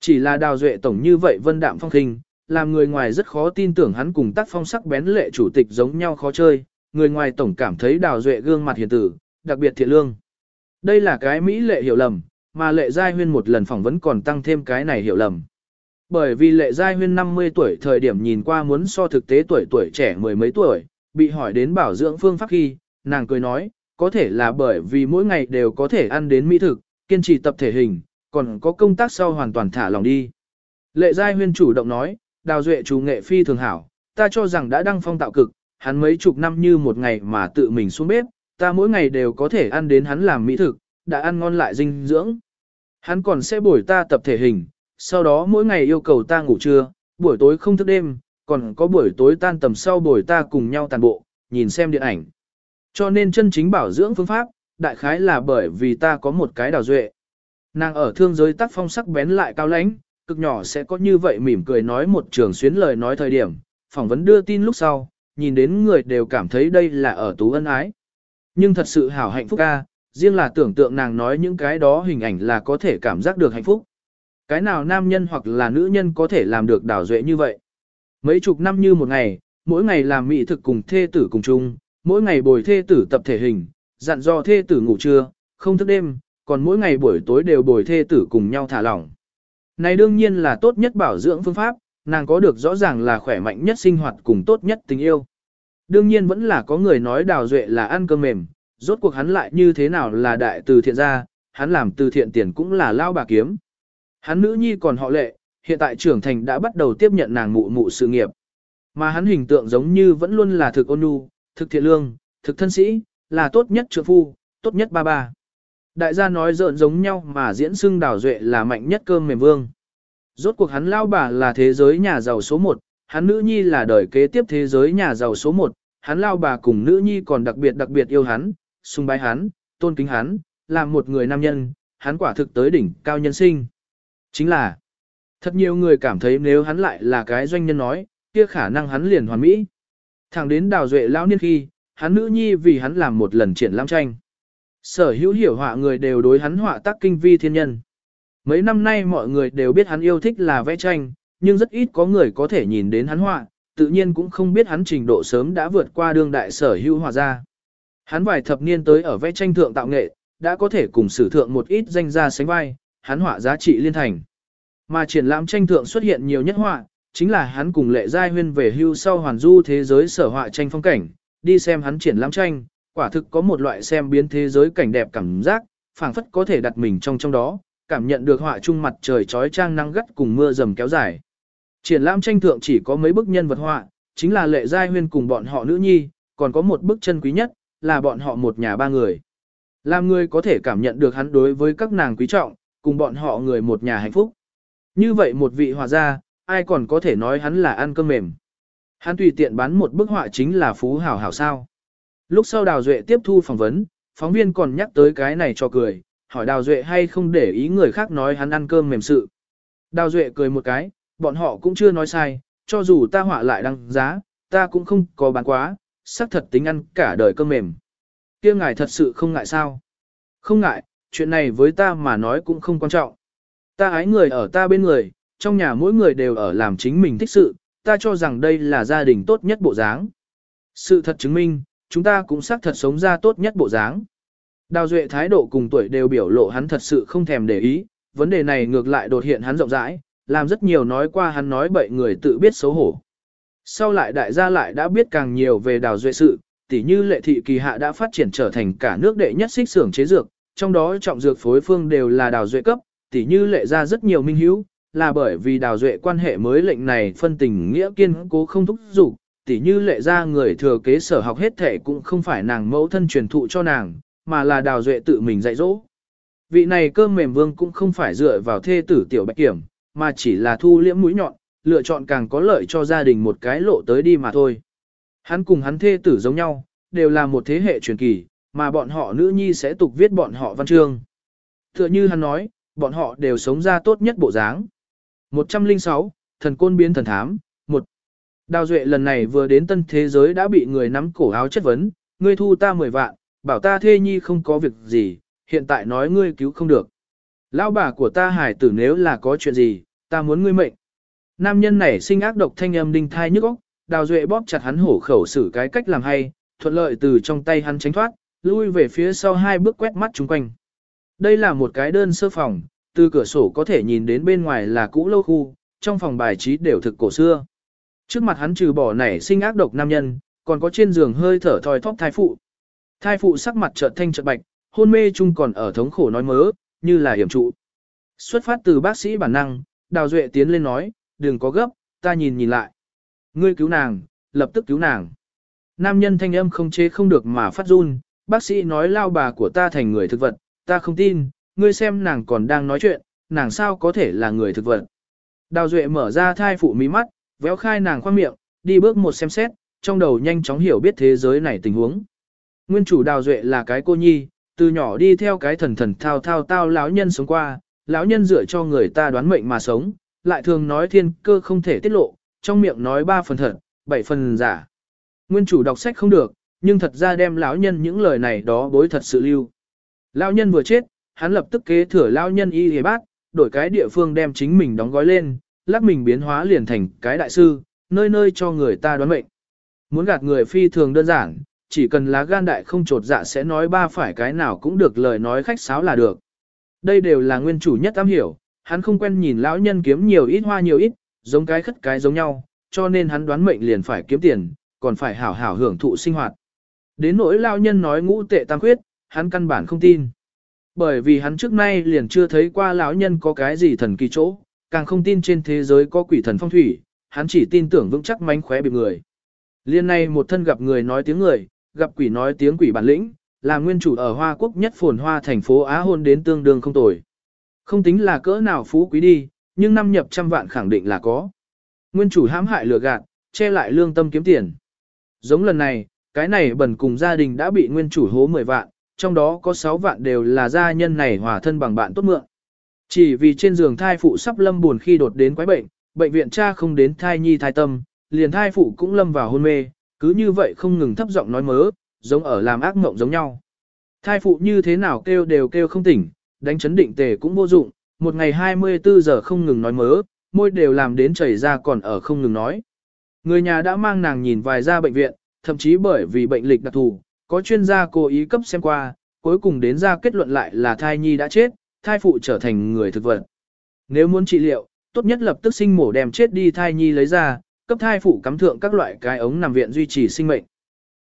Chỉ là Đào Duệ tổng như vậy vân đạm phong khinh, làm người ngoài rất khó tin tưởng hắn cùng tác phong sắc bén lệ chủ tịch giống nhau khó chơi, người ngoài tổng cảm thấy Đào Duệ gương mặt hiền tử, đặc biệt thiện lương. Đây là cái Mỹ lệ hiểu lầm, mà lệ giai huyên một lần phỏng vấn còn tăng thêm cái này hiểu lầm. Bởi vì lệ giai huyên 50 tuổi thời điểm nhìn qua muốn so thực tế tuổi tuổi trẻ mười mấy tuổi, bị hỏi đến bảo dưỡng phương pháp khi, nàng cười nói, có thể là bởi vì mỗi ngày đều có thể ăn đến mỹ thực, kiên trì tập thể hình, còn có công tác sau hoàn toàn thả lòng đi. Lệ giai huyên chủ động nói, đào duệ chủ nghệ phi thường hảo, ta cho rằng đã đăng phong tạo cực, hắn mấy chục năm như một ngày mà tự mình xuống bếp, ta mỗi ngày đều có thể ăn đến hắn làm mỹ thực, đã ăn ngon lại dinh dưỡng. Hắn còn sẽ bồi ta tập thể hình, sau đó mỗi ngày yêu cầu ta ngủ trưa, buổi tối không thức đêm, còn có buổi tối tan tầm sau buổi ta cùng nhau tàn bộ, nhìn xem điện ảnh. Cho nên chân chính bảo dưỡng phương pháp, đại khái là bởi vì ta có một cái đào duệ. Nàng ở thương giới tác phong sắc bén lại cao lãnh, cực nhỏ sẽ có như vậy mỉm cười nói một trường xuyến lời nói thời điểm, phỏng vấn đưa tin lúc sau, nhìn đến người đều cảm thấy đây là ở tú ân ái. Nhưng thật sự hảo hạnh phúc ca, riêng là tưởng tượng nàng nói những cái đó hình ảnh là có thể cảm giác được hạnh phúc. Cái nào nam nhân hoặc là nữ nhân có thể làm được đảo duệ như vậy? Mấy chục năm như một ngày, mỗi ngày làm mỹ thực cùng thê tử cùng chung, mỗi ngày bồi thê tử tập thể hình, dặn dò thê tử ngủ trưa, không thức đêm, còn mỗi ngày buổi tối đều bồi thê tử cùng nhau thả lỏng. Này đương nhiên là tốt nhất bảo dưỡng phương pháp, nàng có được rõ ràng là khỏe mạnh nhất sinh hoạt cùng tốt nhất tình yêu. Đương nhiên vẫn là có người nói đào duệ là ăn cơm mềm, rốt cuộc hắn lại như thế nào là đại từ thiện gia, hắn làm từ thiện tiền cũng là lao bà kiếm. Hắn nữ nhi còn họ lệ, hiện tại trưởng thành đã bắt đầu tiếp nhận nàng mụ mụ sự nghiệp. Mà hắn hình tượng giống như vẫn luôn là thực ôn nhu, thực thiện lương, thực thân sĩ, là tốt nhất trượng phu, tốt nhất ba ba. Đại gia nói rợn giống nhau mà diễn xưng đào duệ là mạnh nhất cơm mềm vương. Rốt cuộc hắn lao bà là thế giới nhà giàu số 1, hắn nữ nhi là đời kế tiếp thế giới nhà giàu số 1, hắn lao bà cùng nữ nhi còn đặc biệt đặc biệt yêu hắn, sùng bái hắn, tôn kính hắn, làm một người nam nhân, hắn quả thực tới đỉnh cao nhân sinh. Chính là, thật nhiều người cảm thấy nếu hắn lại là cái doanh nhân nói, kia khả năng hắn liền hoàn mỹ. Thẳng đến đào duệ lao niên khi, hắn nữ nhi vì hắn làm một lần triển lãm tranh. Sở hữu hiểu họa người đều đối hắn họa tác kinh vi thiên nhân. Mấy năm nay mọi người đều biết hắn yêu thích là vẽ tranh, nhưng rất ít có người có thể nhìn đến hắn họa, tự nhiên cũng không biết hắn trình độ sớm đã vượt qua đương đại sở hữu họa ra. Hắn vài thập niên tới ở vẽ tranh thượng tạo nghệ, đã có thể cùng sử thượng một ít danh gia sánh vai, hắn họa giá trị liên thành. Mà triển lãm tranh thượng xuất hiện nhiều nhất họa, chính là hắn cùng lệ giai huyên về hưu sau hoàn du thế giới sở họa tranh phong cảnh, đi xem hắn triển lãm tranh, quả thực có một loại xem biến thế giới cảnh đẹp cảm giác, phảng phất có thể đặt mình trong trong đó, cảm nhận được họa trung mặt trời trói trang nắng gắt cùng mưa rầm kéo dài. Triển lãm tranh thượng chỉ có mấy bức nhân vật họa, chính là lệ giai huyên cùng bọn họ nữ nhi, còn có một bức chân quý nhất, là bọn họ một nhà ba người. Làm người có thể cảm nhận được hắn đối với các nàng quý trọng, cùng bọn họ người một nhà hạnh phúc. Như vậy một vị hòa gia, ai còn có thể nói hắn là ăn cơm mềm. Hắn tùy tiện bán một bức họa chính là phú hảo hảo sao. Lúc sau Đào Duệ tiếp thu phỏng vấn, phóng viên còn nhắc tới cái này cho cười, hỏi Đào Duệ hay không để ý người khác nói hắn ăn cơm mềm sự. Đào Duệ cười một cái, bọn họ cũng chưa nói sai, cho dù ta họa lại đăng giá, ta cũng không có bán quá, xác thật tính ăn cả đời cơm mềm. kia ngài thật sự không ngại sao? Không ngại, chuyện này với ta mà nói cũng không quan trọng. Ta ái người ở ta bên người, trong nhà mỗi người đều ở làm chính mình thích sự, ta cho rằng đây là gia đình tốt nhất bộ dáng. Sự thật chứng minh, chúng ta cũng xác thật sống ra tốt nhất bộ dáng. Đào Duệ thái độ cùng tuổi đều biểu lộ hắn thật sự không thèm để ý, vấn đề này ngược lại đột hiện hắn rộng rãi, làm rất nhiều nói qua hắn nói bậy người tự biết xấu hổ. Sau lại đại gia lại đã biết càng nhiều về đào duệ sự, tỉ như lệ thị kỳ hạ đã phát triển trở thành cả nước đệ nhất xích xưởng chế dược, trong đó trọng dược phối phương đều là đào duệ cấp, tỉ như lệ ra rất nhiều minh hữu, là bởi vì đào duệ quan hệ mới lệnh này phân tình nghĩa kiên cố không thúc dục tỉ như lệ ra người thừa kế sở học hết thể cũng không phải nàng mẫu thân truyền thụ cho nàng, mà là đào duệ tự mình dạy dỗ. Vị này cơm mềm vương cũng không phải dựa vào thê tử tiểu bạch kiểm, mà chỉ là thu liễm mũi nhọn, lựa chọn càng có lợi cho gia đình một cái lộ tới đi mà thôi. Hắn cùng hắn thê tử giống nhau, đều là một thế hệ truyền kỳ, mà bọn họ nữ nhi sẽ tục viết bọn họ văn chương. Tựa như hắn nói, bọn họ đều sống ra tốt nhất bộ dáng. 106, thần côn biến thần thám, 1. Đào Duệ lần này vừa đến tân thế giới đã bị người nắm cổ áo chất vấn, ngươi thu ta 10 vạn, bảo ta thê nhi không có việc gì, hiện tại nói ngươi cứu không được. Lão bà của ta hải tử nếu là có chuyện gì, ta muốn ngươi mệnh. Nam nhân này sinh ác độc thanh âm đinh thai nhức óc, Đào Duệ bóp chặt hắn hổ khẩu xử cái cách làm hay, thuận lợi từ trong tay hắn tránh thoát, lui về phía sau hai bước quét mắt chung quanh. Đây là một cái đơn sơ phòng, từ cửa sổ có thể nhìn đến bên ngoài là cũ lâu khu, trong phòng bài trí đều thực cổ xưa. Trước mặt hắn trừ bỏ nảy sinh ác độc nam nhân, còn có trên giường hơi thở thoi thóp thai phụ. Thai phụ sắc mặt chợt thanh chợt bạch, hôn mê chung còn ở thống khổ nói mớ, như là hiểm trụ. Xuất phát từ bác sĩ bản năng, Đào Duệ tiến lên nói, đừng có gấp, ta nhìn nhìn lại. Ngươi cứu nàng, lập tức cứu nàng. Nam nhân thanh âm không chế không được mà phát run, bác sĩ nói lao bà của ta thành người thực vật, ta không tin, ngươi xem nàng còn đang nói chuyện, nàng sao có thể là người thực vật. Đào Duệ mở ra thai phụ mí mắt, véo khai nàng khoang miệng, đi bước một xem xét, trong đầu nhanh chóng hiểu biết thế giới này tình huống. Nguyên chủ Đào Duệ là cái cô nhi, từ nhỏ đi theo cái thần thần thao thao tao lão nhân sống qua, lão nhân dựa cho người ta đoán mệnh mà sống, lại thường nói thiên cơ không thể tiết lộ, trong miệng nói ba phần thật, bảy phần giả. Nguyên chủ đọc sách không được, nhưng thật ra đem lão nhân những lời này đó bối thật sự lưu. Lão nhân vừa chết, hắn lập tức kế thừa lão nhân y hề bát, đổi cái địa phương đem chính mình đóng gói lên, lắc mình biến hóa liền thành cái đại sư, nơi nơi cho người ta đoán mệnh. Muốn gạt người phi thường đơn giản, chỉ cần lá gan đại không trột dạ sẽ nói ba phải cái nào cũng được lời nói khách sáo là được. Đây đều là nguyên chủ nhất am hiểu, hắn không quen nhìn lão nhân kiếm nhiều ít hoa nhiều ít, giống cái khất cái giống nhau, cho nên hắn đoán mệnh liền phải kiếm tiền, còn phải hảo hảo hưởng thụ sinh hoạt. Đến nỗi lão nhân nói ngũ tệ tam khuyết, hắn căn bản không tin. Bởi vì hắn trước nay liền chưa thấy qua lão nhân có cái gì thần kỳ chỗ, càng không tin trên thế giới có quỷ thần phong thủy, hắn chỉ tin tưởng vững chắc mánh khóe bị người. Liên này một thân gặp người nói tiếng người, gặp quỷ nói tiếng quỷ bản lĩnh, là nguyên chủ ở Hoa Quốc nhất phồn hoa thành phố Á hôn đến tương đương không tồi. Không tính là cỡ nào phú quý đi, nhưng năm nhập trăm vạn khẳng định là có. Nguyên chủ hãm hại lừa gạt, che lại lương tâm kiếm tiền. Giống lần này, cái này bẩn cùng gia đình đã bị nguyên chủ hố 10 vạn, trong đó có 6 vạn đều là gia nhân này hòa thân bằng bạn tốt mượn. Chỉ vì trên giường thai phụ sắp lâm buồn khi đột đến quái bệnh, bệnh viện cha không đến thai nhi thai tâm, liền thai phụ cũng lâm vào hôn mê, cứ như vậy không ngừng thấp giọng nói mớ, giống ở làm ác mộng giống nhau. Thai phụ như thế nào kêu đều kêu không tỉnh, đánh chấn định tề cũng vô dụng, một ngày 24 giờ không ngừng nói mớ, môi đều làm đến chảy ra còn ở không ngừng nói. Người nhà đã mang nàng nhìn vài ra bệnh viện, thậm chí bởi vì bệnh lịch đặc thù, có chuyên gia cố ý cấp xem qua, cuối cùng đến ra kết luận lại là thai nhi đã chết, thai phụ trở thành người thực vật. Nếu muốn trị liệu, tốt nhất lập tức sinh mổ đem chết đi thai nhi lấy ra, cấp thai phụ cắm thượng các loại cái ống nằm viện duy trì sinh mệnh.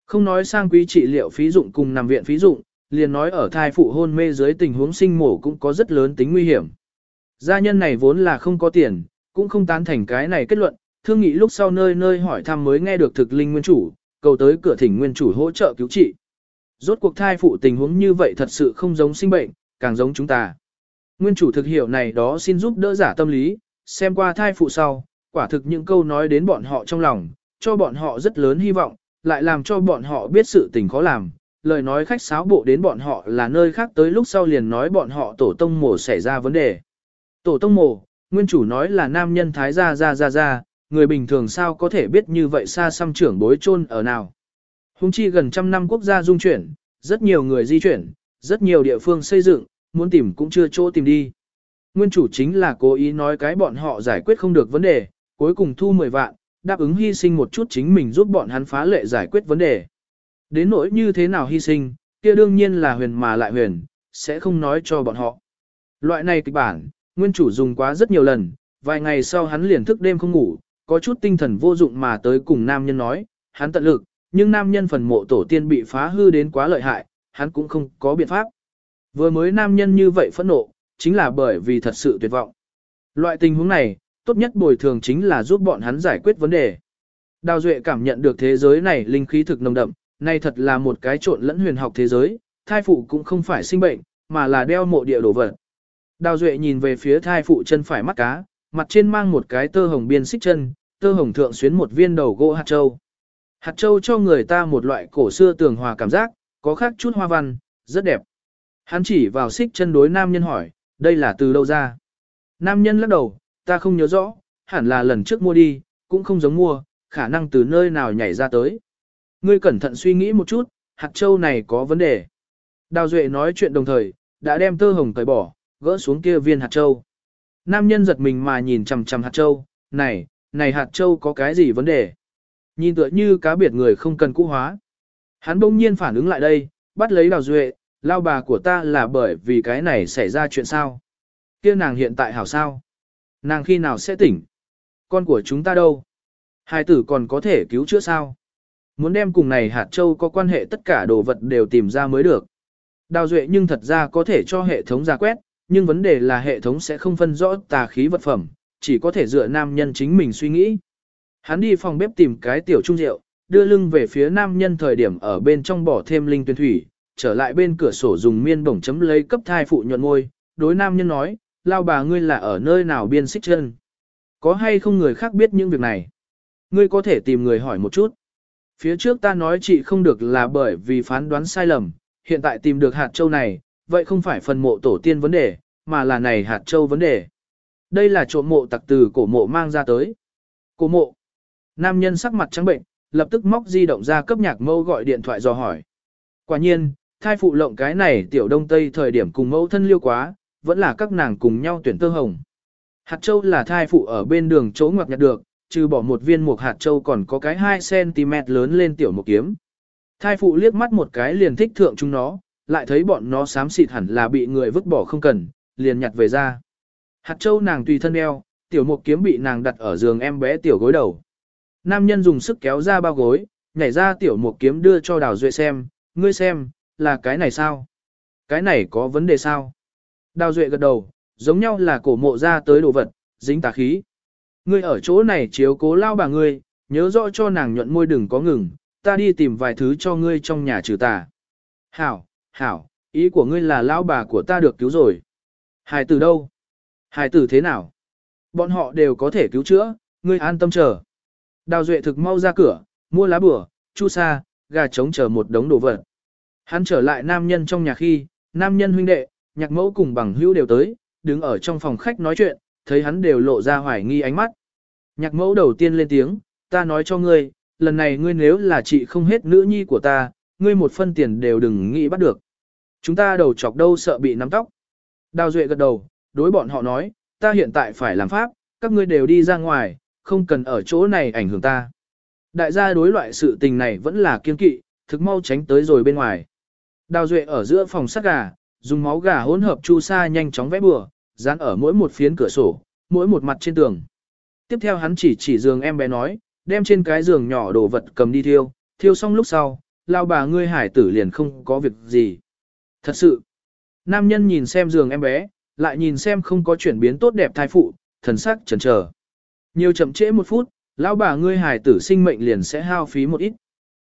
Không nói sang quý trị liệu phí dụng cùng nằm viện phí dụng, liền nói ở thai phụ hôn mê dưới tình huống sinh mổ cũng có rất lớn tính nguy hiểm. Gia nhân này vốn là không có tiền, cũng không tán thành cái này kết luận, thương nghị lúc sau nơi nơi hỏi thăm mới nghe được thực linh nguyên chủ, cầu tới cửa thỉnh nguyên chủ hỗ trợ cứu trị. Rốt cuộc thai phụ tình huống như vậy thật sự không giống sinh bệnh, càng giống chúng ta. Nguyên chủ thực hiểu này đó xin giúp đỡ giả tâm lý, xem qua thai phụ sau, quả thực những câu nói đến bọn họ trong lòng, cho bọn họ rất lớn hy vọng, lại làm cho bọn họ biết sự tình khó làm. Lời nói khách sáo bộ đến bọn họ là nơi khác tới lúc sau liền nói bọn họ tổ tông mổ xảy ra vấn đề. Tổ tông mổ, nguyên chủ nói là nam nhân thái gia gia gia gia, người bình thường sao có thể biết như vậy xa xăm trưởng bối chôn ở nào. Hùng chi gần trăm năm quốc gia dung chuyển, rất nhiều người di chuyển, rất nhiều địa phương xây dựng, muốn tìm cũng chưa chỗ tìm đi. Nguyên chủ chính là cố ý nói cái bọn họ giải quyết không được vấn đề, cuối cùng thu 10 vạn, đáp ứng hy sinh một chút chính mình giúp bọn hắn phá lệ giải quyết vấn đề. Đến nỗi như thế nào hy sinh, kia đương nhiên là huyền mà lại huyền, sẽ không nói cho bọn họ. Loại này kịch bản, nguyên chủ dùng quá rất nhiều lần, vài ngày sau hắn liền thức đêm không ngủ, có chút tinh thần vô dụng mà tới cùng nam nhân nói, hắn tận lực, nhưng nam nhân phần mộ tổ tiên bị phá hư đến quá lợi hại, hắn cũng không có biện pháp. Vừa mới nam nhân như vậy phẫn nộ, chính là bởi vì thật sự tuyệt vọng. Loại tình huống này, tốt nhất bồi thường chính là giúp bọn hắn giải quyết vấn đề. Đào Duệ cảm nhận được thế giới này linh khí thực nồng đậm, này thật là một cái trộn lẫn huyền học thế giới, thai phụ cũng không phải sinh bệnh, mà là đeo mộ địa đồ vật. Đào Duệ nhìn về phía thai phụ chân phải mắt cá, mặt trên mang một cái tơ hồng biên xích chân, tơ hồng thượng xuyến một viên đầu gỗ hạt châu. Hạt châu cho người ta một loại cổ xưa tường hòa cảm giác, có khác chút hoa văn, rất đẹp. Hắn chỉ vào xích chân đối nam nhân hỏi, đây là từ đâu ra? Nam nhân lắc đầu, ta không nhớ rõ, hẳn là lần trước mua đi, cũng không giống mua, khả năng từ nơi nào nhảy ra tới. Ngươi cẩn thận suy nghĩ một chút, hạt châu này có vấn đề. Đào Duệ nói chuyện đồng thời, đã đem tơ hồng cởi bỏ, gỡ xuống kia viên hạt châu. Nam nhân giật mình mà nhìn chằm chằm hạt châu, này, này hạt châu có cái gì vấn đề? Nhìn tựa như cá biệt người không cần cũ hóa. Hắn bỗng nhiên phản ứng lại đây, bắt lấy đào duệ, lao bà của ta là bởi vì cái này xảy ra chuyện sao? kia nàng hiện tại hảo sao? Nàng khi nào sẽ tỉnh? Con của chúng ta đâu? Hai tử còn có thể cứu chữa sao? Muốn đem cùng này hạt châu có quan hệ tất cả đồ vật đều tìm ra mới được. Đào duệ nhưng thật ra có thể cho hệ thống ra quét, nhưng vấn đề là hệ thống sẽ không phân rõ tà khí vật phẩm, chỉ có thể dựa nam nhân chính mình suy nghĩ. Hắn đi phòng bếp tìm cái tiểu trung rượu, đưa lưng về phía nam nhân thời điểm ở bên trong bỏ thêm linh tuyên thủy, trở lại bên cửa sổ dùng miên bổng chấm lấy cấp thai phụ nhuận ngôi, đối nam nhân nói, lao bà ngươi là ở nơi nào biên xích chân. Có hay không người khác biết những việc này? Ngươi có thể tìm người hỏi một chút. Phía trước ta nói chị không được là bởi vì phán đoán sai lầm, hiện tại tìm được hạt châu này, vậy không phải phần mộ tổ tiên vấn đề, mà là này hạt châu vấn đề. Đây là trộm mộ tặc từ cổ mộ mang ra tới. Cổ mộ. Nam nhân sắc mặt trắng bệnh, lập tức móc di động ra cấp nhạc mâu gọi điện thoại dò hỏi. Quả nhiên, thai phụ lộng cái này tiểu đông tây thời điểm cùng mẫu thân liêu quá, vẫn là các nàng cùng nhau tuyển tơ hồng. Hạt châu là thai phụ ở bên đường chỗ ngoặc nhặt được, trừ bỏ một viên một hạt châu còn có cái 2cm lớn lên tiểu một kiếm. Thai phụ liếc mắt một cái liền thích thượng chúng nó, lại thấy bọn nó xám xịt hẳn là bị người vứt bỏ không cần, liền nhặt về ra. Hạt châu nàng tùy thân đeo, tiểu một kiếm bị nàng đặt ở giường em bé tiểu gối đầu. Nam nhân dùng sức kéo ra bao gối, nhảy ra tiểu một kiếm đưa cho Đào Duệ xem, ngươi xem, là cái này sao? Cái này có vấn đề sao? Đào Duệ gật đầu, giống nhau là cổ mộ ra tới đồ vật, dính tà khí. Ngươi ở chỗ này chiếu cố lao bà ngươi, nhớ rõ cho nàng nhuận môi đừng có ngừng, ta đi tìm vài thứ cho ngươi trong nhà trừ tà. Hảo, hảo, ý của ngươi là lao bà của ta được cứu rồi. Hải tử đâu? Hải tử thế nào? Bọn họ đều có thể cứu chữa, ngươi an tâm chờ. Đào Duệ thực mau ra cửa, mua lá bửa, chu sa, gà trống chờ một đống đồ vật. Hắn trở lại nam nhân trong nhà khi, nam nhân huynh đệ, nhạc mẫu cùng bằng hữu đều tới, đứng ở trong phòng khách nói chuyện, thấy hắn đều lộ ra hoài nghi ánh mắt. Nhạc mẫu đầu tiên lên tiếng, ta nói cho ngươi, lần này ngươi nếu là chị không hết nữ nhi của ta, ngươi một phân tiền đều đừng nghĩ bắt được. Chúng ta đầu chọc đâu sợ bị nắm tóc. Đào Duệ gật đầu, đối bọn họ nói, ta hiện tại phải làm pháp, các ngươi đều đi ra ngoài, không cần ở chỗ này ảnh hưởng ta. Đại gia đối loại sự tình này vẫn là kiên kỵ, thực mau tránh tới rồi bên ngoài. Đào Duệ ở giữa phòng sắt gà, dùng máu gà hỗn hợp chu sa nhanh chóng vẽ bừa, dán ở mỗi một phiến cửa sổ, mỗi một mặt trên tường. Tiếp theo hắn chỉ chỉ giường em bé nói, đem trên cái giường nhỏ đồ vật cầm đi thiêu, thiêu xong lúc sau, lao bà ngươi hải tử liền không có việc gì. Thật sự, nam nhân nhìn xem giường em bé, lại nhìn xem không có chuyển biến tốt đẹp thai phụ, thần sắc chần chờ. Nhiều chậm trễ một phút, lão bà ngươi hải tử sinh mệnh liền sẽ hao phí một ít.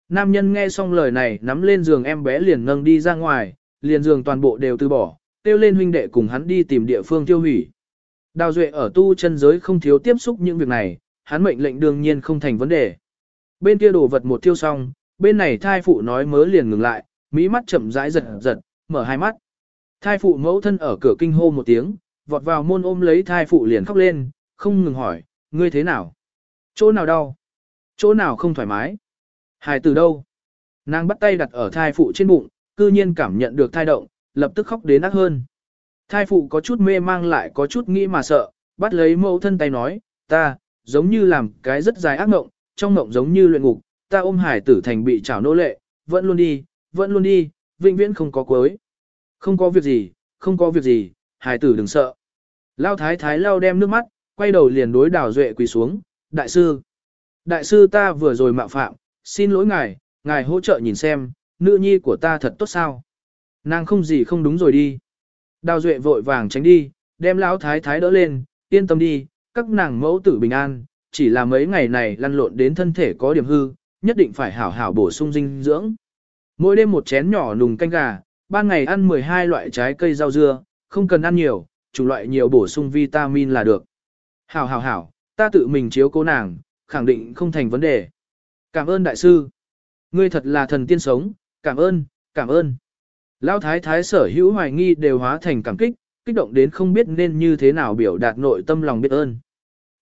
Nam nhân nghe xong lời này nắm lên giường em bé liền nâng đi ra ngoài, liền giường toàn bộ đều từ bỏ, tiêu lên huynh đệ cùng hắn đi tìm địa phương tiêu hủy. Đào Duệ ở tu chân giới không thiếu tiếp xúc những việc này, hắn mệnh lệnh đương nhiên không thành vấn đề. Bên kia đổ vật một tiêu xong, bên này thai phụ nói mớ liền ngừng lại, mỹ mắt chậm rãi giật giật, mở hai mắt. Thai phụ mẫu thân ở cửa kinh hô một tiếng, vọt vào môn ôm lấy thai phụ liền khóc lên, không ngừng hỏi, ngươi thế nào? Chỗ nào đau? Chỗ nào không thoải mái? Hài từ đâu? Nàng bắt tay đặt ở thai phụ trên bụng, cư nhiên cảm nhận được thai động, lập tức khóc đến ác hơn. Thai phụ có chút mê mang lại có chút nghĩ mà sợ, bắt lấy mẫu thân tay nói, ta, giống như làm cái rất dài ác mộng, trong mộng giống như luyện ngục, ta ôm hải tử thành bị trảo nô lệ, vẫn luôn đi, vẫn luôn đi, vĩnh viễn không có cuối. Không có việc gì, không có việc gì, hải tử đừng sợ. Lao thái thái lao đem nước mắt, quay đầu liền đối đào duệ quỳ xuống, đại sư. Đại sư ta vừa rồi mạo phạm, xin lỗi ngài, ngài hỗ trợ nhìn xem, nữ nhi của ta thật tốt sao. Nàng không gì không đúng rồi đi. Đào duệ vội vàng tránh đi, đem lão thái thái đỡ lên, yên tâm đi, các nàng mẫu tử bình an, chỉ là mấy ngày này lăn lộn đến thân thể có điểm hư, nhất định phải hảo hảo bổ sung dinh dưỡng. Mỗi đêm một chén nhỏ nùng canh gà, ban ngày ăn 12 loại trái cây rau dưa, không cần ăn nhiều, chủng loại nhiều bổ sung vitamin là được. Hảo hảo hảo, ta tự mình chiếu cố nàng, khẳng định không thành vấn đề. Cảm ơn đại sư. Ngươi thật là thần tiên sống, cảm ơn, cảm ơn. Lão thái thái sở hữu hoài nghi đều hóa thành cảm kích, kích động đến không biết nên như thế nào biểu đạt nội tâm lòng biết ơn.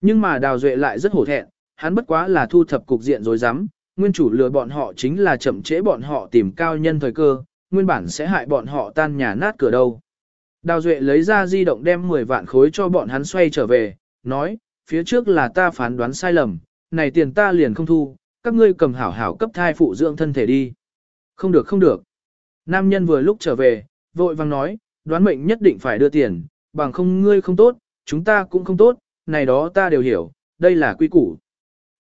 Nhưng mà đào duệ lại rất hổ thẹn, hắn bất quá là thu thập cục diện rồi dám, nguyên chủ lừa bọn họ chính là chậm trễ bọn họ tìm cao nhân thời cơ, nguyên bản sẽ hại bọn họ tan nhà nát cửa đâu. Đào duệ lấy ra di động đem 10 vạn khối cho bọn hắn xoay trở về, nói, phía trước là ta phán đoán sai lầm, này tiền ta liền không thu, các ngươi cầm hảo hảo cấp thai phụ dưỡng thân thể đi. Không được không được. Nam nhân vừa lúc trở về, vội vang nói, đoán mệnh nhất định phải đưa tiền, bằng không ngươi không tốt, chúng ta cũng không tốt, này đó ta đều hiểu, đây là quy củ.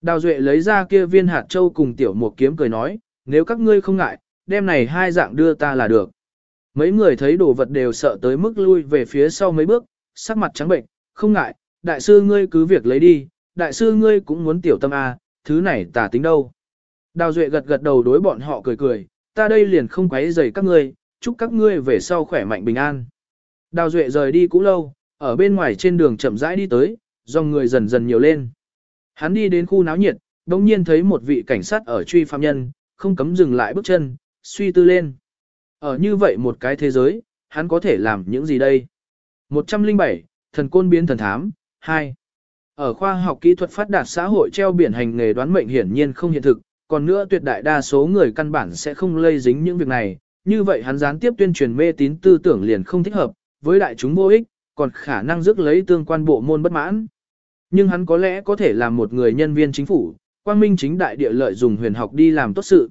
Đào Duệ lấy ra kia viên hạt châu cùng tiểu một kiếm cười nói, nếu các ngươi không ngại, đem này hai dạng đưa ta là được. Mấy người thấy đồ vật đều sợ tới mức lui về phía sau mấy bước, sắc mặt trắng bệnh, không ngại, đại sư ngươi cứ việc lấy đi, đại sư ngươi cũng muốn tiểu tâm A, thứ này tà tính đâu. Đào Duệ gật gật đầu đối bọn họ cười cười, ta đây liền không quấy rầy các ngươi, chúc các ngươi về sau khỏe mạnh bình an. Đào Duệ rời đi cũng lâu, ở bên ngoài trên đường chậm rãi đi tới, dòng người dần dần nhiều lên. Hắn đi đến khu náo nhiệt, bỗng nhiên thấy một vị cảnh sát ở truy phạm nhân, không cấm dừng lại bước chân, suy tư lên. Ở như vậy một cái thế giới, hắn có thể làm những gì đây? 107, thần côn biến thần thám, 2. Ở khoa học kỹ thuật phát đạt xã hội treo biển hành nghề đoán mệnh hiển nhiên không hiện thực, còn nữa tuyệt đại đa số người căn bản sẽ không lây dính những việc này, như vậy hắn gián tiếp tuyên truyền mê tín tư tưởng liền không thích hợp, với đại chúng vô ích, còn khả năng rước lấy tương quan bộ môn bất mãn. Nhưng hắn có lẽ có thể làm một người nhân viên chính phủ, quang minh chính đại địa lợi dùng huyền học đi làm tốt sự.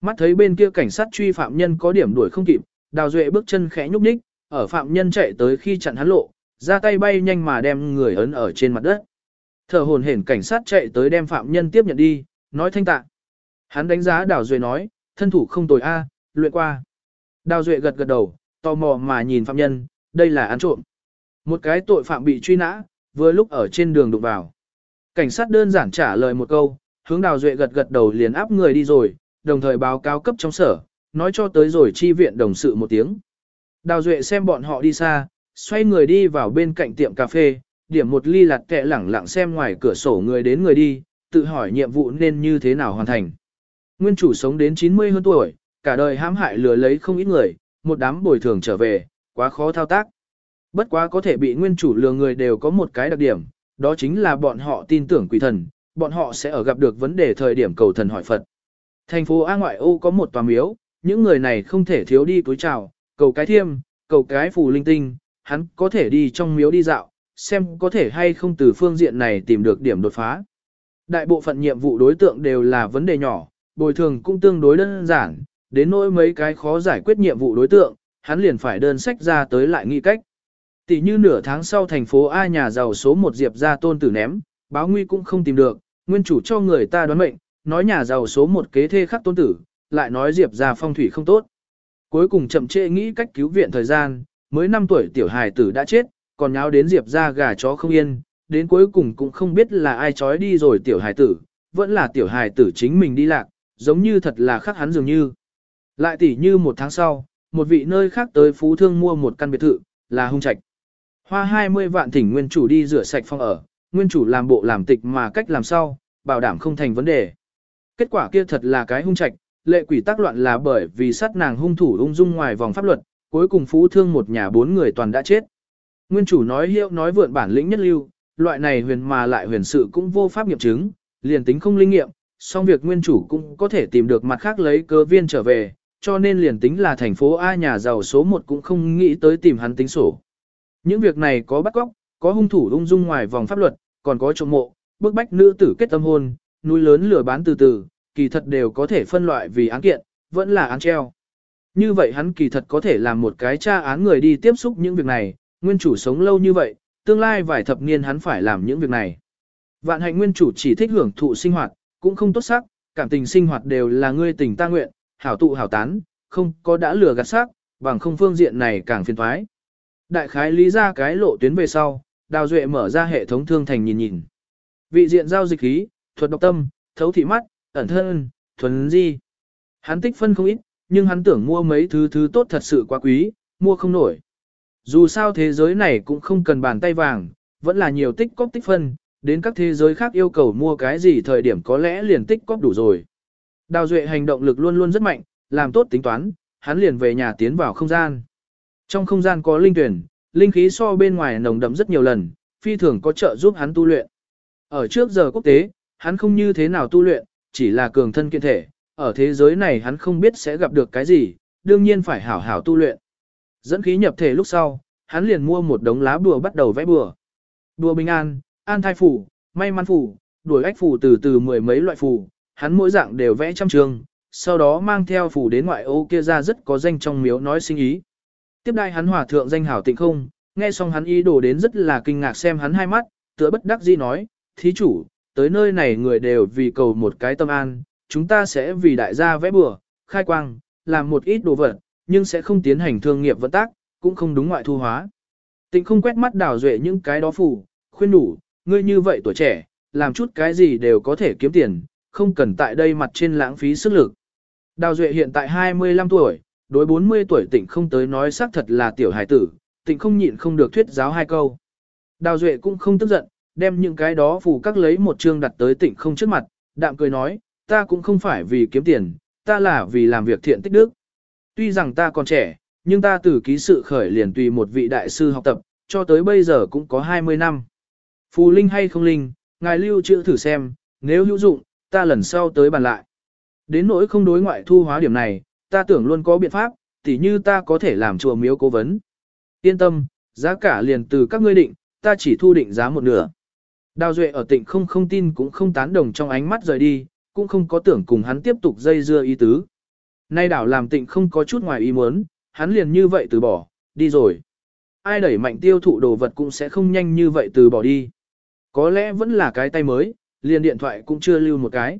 Mắt thấy bên kia cảnh sát truy phạm nhân có điểm đuổi không kịp, đào duệ bước chân khẽ nhúc nhích, ở phạm nhân chạy tới khi chặn hắn lộ, ra tay bay nhanh mà đem người ấn ở trên mặt đất. Thở hồn hển cảnh sát chạy tới đem phạm nhân tiếp nhận đi, nói thanh tạ. Hắn đánh giá đào duệ nói, thân thủ không tồi a, luyện qua. Đào duệ gật gật đầu, tò mò mà nhìn phạm nhân, đây là án trộm. Một cái tội phạm bị truy nã, vừa lúc ở trên đường đụng vào. Cảnh sát đơn giản trả lời một câu, hướng đào duệ gật gật đầu liền áp người đi rồi, đồng thời báo cáo cấp trong sở, nói cho tới rồi chi viện đồng sự một tiếng. Đào duệ xem bọn họ đi xa, xoay người đi vào bên cạnh tiệm cà phê, điểm một ly lạt kẹ lẳng lặng xem ngoài cửa sổ người đến người đi, tự hỏi nhiệm vụ nên như thế nào hoàn thành. Nguyên chủ sống đến 90 hơn tuổi, cả đời hãm hại lừa lấy không ít người, một đám bồi thường trở về, quá khó thao tác. Bất quá có thể bị nguyên chủ lừa người đều có một cái đặc điểm, đó chính là bọn họ tin tưởng quỷ thần, bọn họ sẽ ở gặp được vấn đề thời điểm cầu thần hỏi Phật. Thành phố A ngoại ô có một tòa miếu, những người này không thể thiếu đi túi chào, cầu cái thiêm, cầu cái phù linh tinh, hắn có thể đi trong miếu đi dạo, xem có thể hay không từ phương diện này tìm được điểm đột phá. Đại bộ phận nhiệm vụ đối tượng đều là vấn đề nhỏ, bồi thường cũng tương đối đơn giản, đến nỗi mấy cái khó giải quyết nhiệm vụ đối tượng, hắn liền phải đơn sách ra tới lại nghĩ cách. Tỷ như nửa tháng sau thành phố A nhà giàu số một Diệp ra tôn tử ném, báo nguy cũng không tìm được, nguyên chủ cho người ta đoán mệnh, nói nhà giàu số một kế thê khắc tôn tử, lại nói Diệp ra phong thủy không tốt. Cuối cùng chậm trễ nghĩ cách cứu viện thời gian, mới 5 tuổi tiểu hài tử đã chết, còn nháo đến Diệp ra gà chó không yên, đến cuối cùng cũng không biết là ai trói đi rồi tiểu hài tử, vẫn là tiểu hài tử chính mình đi lạc, giống như thật là khác hắn dường như. Lại tỷ như một tháng sau, một vị nơi khác tới phú thương mua một căn biệt thự, là hung trạch. Hoa 20 vạn thỉnh nguyên chủ đi rửa sạch phòng ở, nguyên chủ làm bộ làm tịch mà cách làm sau bảo đảm không thành vấn đề. Kết quả kia thật là cái hung trạch, lệ quỷ tác loạn là bởi vì sát nàng hung thủ ung dung ngoài vòng pháp luật, cuối cùng phú thương một nhà bốn người toàn đã chết. Nguyên chủ nói hiệu nói vượn bản lĩnh nhất lưu, loại này huyền mà lại huyền sự cũng vô pháp nghiệm chứng, liền tính không linh nghiệm, song việc nguyên chủ cũng có thể tìm được mặt khác lấy cơ viên trở về, cho nên liền tính là thành phố A nhà giàu số 1 cũng không nghĩ tới tìm hắn tính sổ. Những việc này có bắt cóc, có hung thủ ung dung ngoài vòng pháp luật, còn có trộm mộ, bức bách nữ tử kết tâm hôn, núi lớn lửa bán từ từ, kỳ thật đều có thể phân loại vì án kiện, vẫn là án treo. Như vậy hắn kỳ thật có thể làm một cái tra án người đi tiếp xúc những việc này, nguyên chủ sống lâu như vậy, tương lai vài thập niên hắn phải làm những việc này. Vạn hạnh nguyên chủ chỉ thích hưởng thụ sinh hoạt, cũng không tốt sắc, cảm tình sinh hoạt đều là ngươi tình ta nguyện, hảo tụ hảo tán, không có đã lừa gạt sắc, bằng không phương diện này càng phiền thoái. Đại khái lý ra cái lộ tuyến về sau, Đào Duệ mở ra hệ thống thương thành nhìn nhìn. Vị diện giao dịch khí, thuật độc tâm, thấu thị mắt, ẩn thân, thuần di. Hắn tích phân không ít, nhưng hắn tưởng mua mấy thứ thứ tốt thật sự quá quý, mua không nổi. Dù sao thế giới này cũng không cần bàn tay vàng, vẫn là nhiều tích cóp tích phân, đến các thế giới khác yêu cầu mua cái gì thời điểm có lẽ liền tích cóp đủ rồi. Đào Duệ hành động lực luôn luôn rất mạnh, làm tốt tính toán, hắn liền về nhà tiến vào không gian. Trong không gian có linh tuyển, linh khí so bên ngoài nồng đậm rất nhiều lần, phi thường có trợ giúp hắn tu luyện. Ở trước giờ quốc tế, hắn không như thế nào tu luyện, chỉ là cường thân kiện thể, ở thế giới này hắn không biết sẽ gặp được cái gì, đương nhiên phải hảo hảo tu luyện. Dẫn khí nhập thể lúc sau, hắn liền mua một đống lá bùa bắt đầu vẽ bùa. Bùa bình an, an thai phủ, may mắn phủ, đuổi ách phủ từ từ mười mấy loại phủ, hắn mỗi dạng đều vẽ trăm trường, sau đó mang theo phủ đến ngoại ô kia ra rất có danh trong miếu nói sinh ý. Tiếp đai hắn hòa thượng danh hảo tịnh không, nghe xong hắn ý đồ đến rất là kinh ngạc xem hắn hai mắt, tựa bất đắc dĩ nói, thí chủ, tới nơi này người đều vì cầu một cái tâm an, chúng ta sẽ vì đại gia vẽ bừa, khai quang, làm một ít đồ vật, nhưng sẽ không tiến hành thương nghiệp vận tác, cũng không đúng ngoại thu hóa. Tịnh không quét mắt đảo duệ những cái đó phủ, khuyên đủ, ngươi như vậy tuổi trẻ, làm chút cái gì đều có thể kiếm tiền, không cần tại đây mặt trên lãng phí sức lực. Đào Duệ hiện tại 25 tuổi, đối 40 tuổi tịnh không tới nói xác thật là tiểu hài tử, tịnh không nhịn không được thuyết giáo hai câu. Đào Duệ cũng không tức giận, đem những cái đó phù các lấy một chương đặt tới tịnh không trước mặt, đạm cười nói, ta cũng không phải vì kiếm tiền, ta là vì làm việc thiện tích đức. Tuy rằng ta còn trẻ, nhưng ta từ ký sự khởi liền tùy một vị đại sư học tập, cho tới bây giờ cũng có 20 năm. Phù linh hay không linh, ngài lưu trữ thử xem, nếu hữu dụng, ta lần sau tới bàn lại. Đến nỗi không đối ngoại thu hóa điểm này, ta tưởng luôn có biện pháp, tỉ như ta có thể làm chùa miếu cố vấn. Yên tâm, giá cả liền từ các ngươi định, ta chỉ thu định giá một nửa. Đào Duệ ở tịnh không không tin cũng không tán đồng trong ánh mắt rời đi, cũng không có tưởng cùng hắn tiếp tục dây dưa ý tứ. Nay đảo làm tịnh không có chút ngoài ý muốn, hắn liền như vậy từ bỏ, đi rồi. Ai đẩy mạnh tiêu thụ đồ vật cũng sẽ không nhanh như vậy từ bỏ đi. Có lẽ vẫn là cái tay mới, liền điện thoại cũng chưa lưu một cái.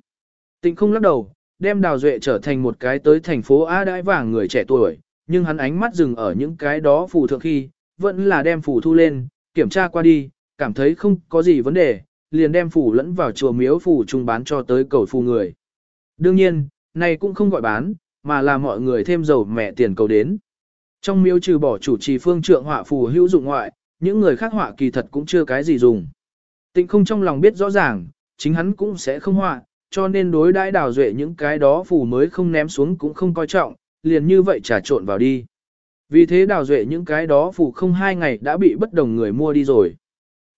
Tịnh không lắc đầu, đem Đào Duệ trở thành một cái tới thành phố A đãi vàng người trẻ tuổi, nhưng hắn ánh mắt dừng ở những cái đó phù thượng khi, vẫn là đem phù thu lên, kiểm tra qua đi, cảm thấy không có gì vấn đề, liền đem phù lẫn vào chùa miếu phù trung bán cho tới cầu phù người. Đương nhiên, này cũng không gọi bán, mà là mọi người thêm dầu mẹ tiền cầu đến. Trong miếu trừ bỏ chủ trì phương trượng họa phù hữu dụng ngoại, những người khác họa kỳ thật cũng chưa cái gì dùng. Tịnh không trong lòng biết rõ ràng, chính hắn cũng sẽ không họa, cho nên đối đãi đào duệ những cái đó phù mới không ném xuống cũng không coi trọng, liền như vậy trả trộn vào đi. Vì thế đào duệ những cái đó phù không hai ngày đã bị bất đồng người mua đi rồi.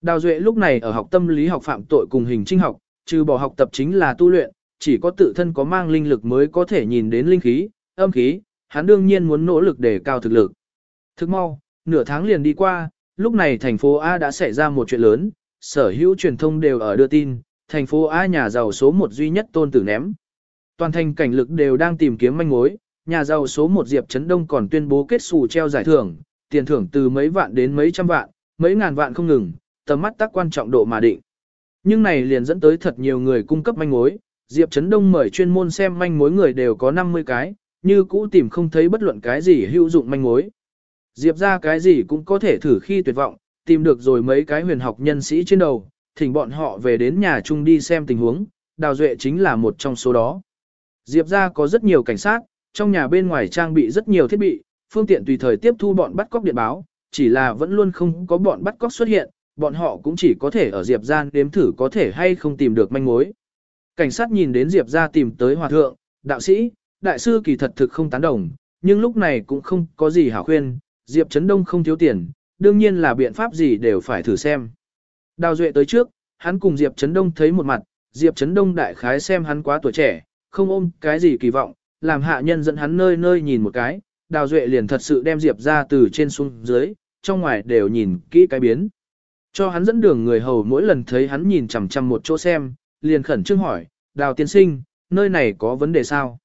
Đào duệ lúc này ở học tâm lý học phạm tội cùng hình trinh học, trừ bỏ học tập chính là tu luyện, chỉ có tự thân có mang linh lực mới có thể nhìn đến linh khí, âm khí, hắn đương nhiên muốn nỗ lực để cao thực lực. Thức mau, nửa tháng liền đi qua, lúc này thành phố A đã xảy ra một chuyện lớn, sở hữu truyền thông đều ở đưa tin, thành phố A nhà giàu số một duy nhất tôn tử ném. Toàn thành cảnh lực đều đang tìm kiếm manh mối, nhà giàu số một Diệp Trấn Đông còn tuyên bố kết xù treo giải thưởng, tiền thưởng từ mấy vạn đến mấy trăm vạn, mấy ngàn vạn không ngừng, tầm mắt tác quan trọng độ mà định. Nhưng này liền dẫn tới thật nhiều người cung cấp manh mối, Diệp Trấn Đông mời chuyên môn xem manh mối người đều có 50 cái, như cũ tìm không thấy bất luận cái gì hữu dụng manh mối. Diệp ra cái gì cũng có thể thử khi tuyệt vọng, tìm được rồi mấy cái huyền học nhân sĩ trên đầu, thỉnh bọn họ về đến nhà chung đi xem tình huống, Đào Duệ chính là một trong số đó. Diệp ra có rất nhiều cảnh sát, trong nhà bên ngoài trang bị rất nhiều thiết bị, phương tiện tùy thời tiếp thu bọn bắt cóc điện báo, chỉ là vẫn luôn không có bọn bắt cóc xuất hiện, bọn họ cũng chỉ có thể ở Diệp Gian đếm thử có thể hay không tìm được manh mối. Cảnh sát nhìn đến Diệp ra tìm tới hòa thượng, đạo sĩ, đại sư kỳ thật thực không tán đồng, nhưng lúc này cũng không có gì hảo khuyên, Diệp Trấn Đông không thiếu tiền, đương nhiên là biện pháp gì đều phải thử xem. Đào Duệ tới trước, hắn cùng Diệp Trấn Đông thấy một mặt, Diệp Trấn Đông đại khái xem hắn quá tuổi trẻ, không ôm cái gì kỳ vọng, làm hạ nhân dẫn hắn nơi nơi nhìn một cái, Đào Duệ liền thật sự đem Diệp ra từ trên xuống dưới, trong ngoài đều nhìn kỹ cái biến. Cho hắn dẫn đường người hầu mỗi lần thấy hắn nhìn chằm chằm một chỗ xem, liền khẩn trương hỏi, Đào tiên sinh, nơi này có vấn đề sao?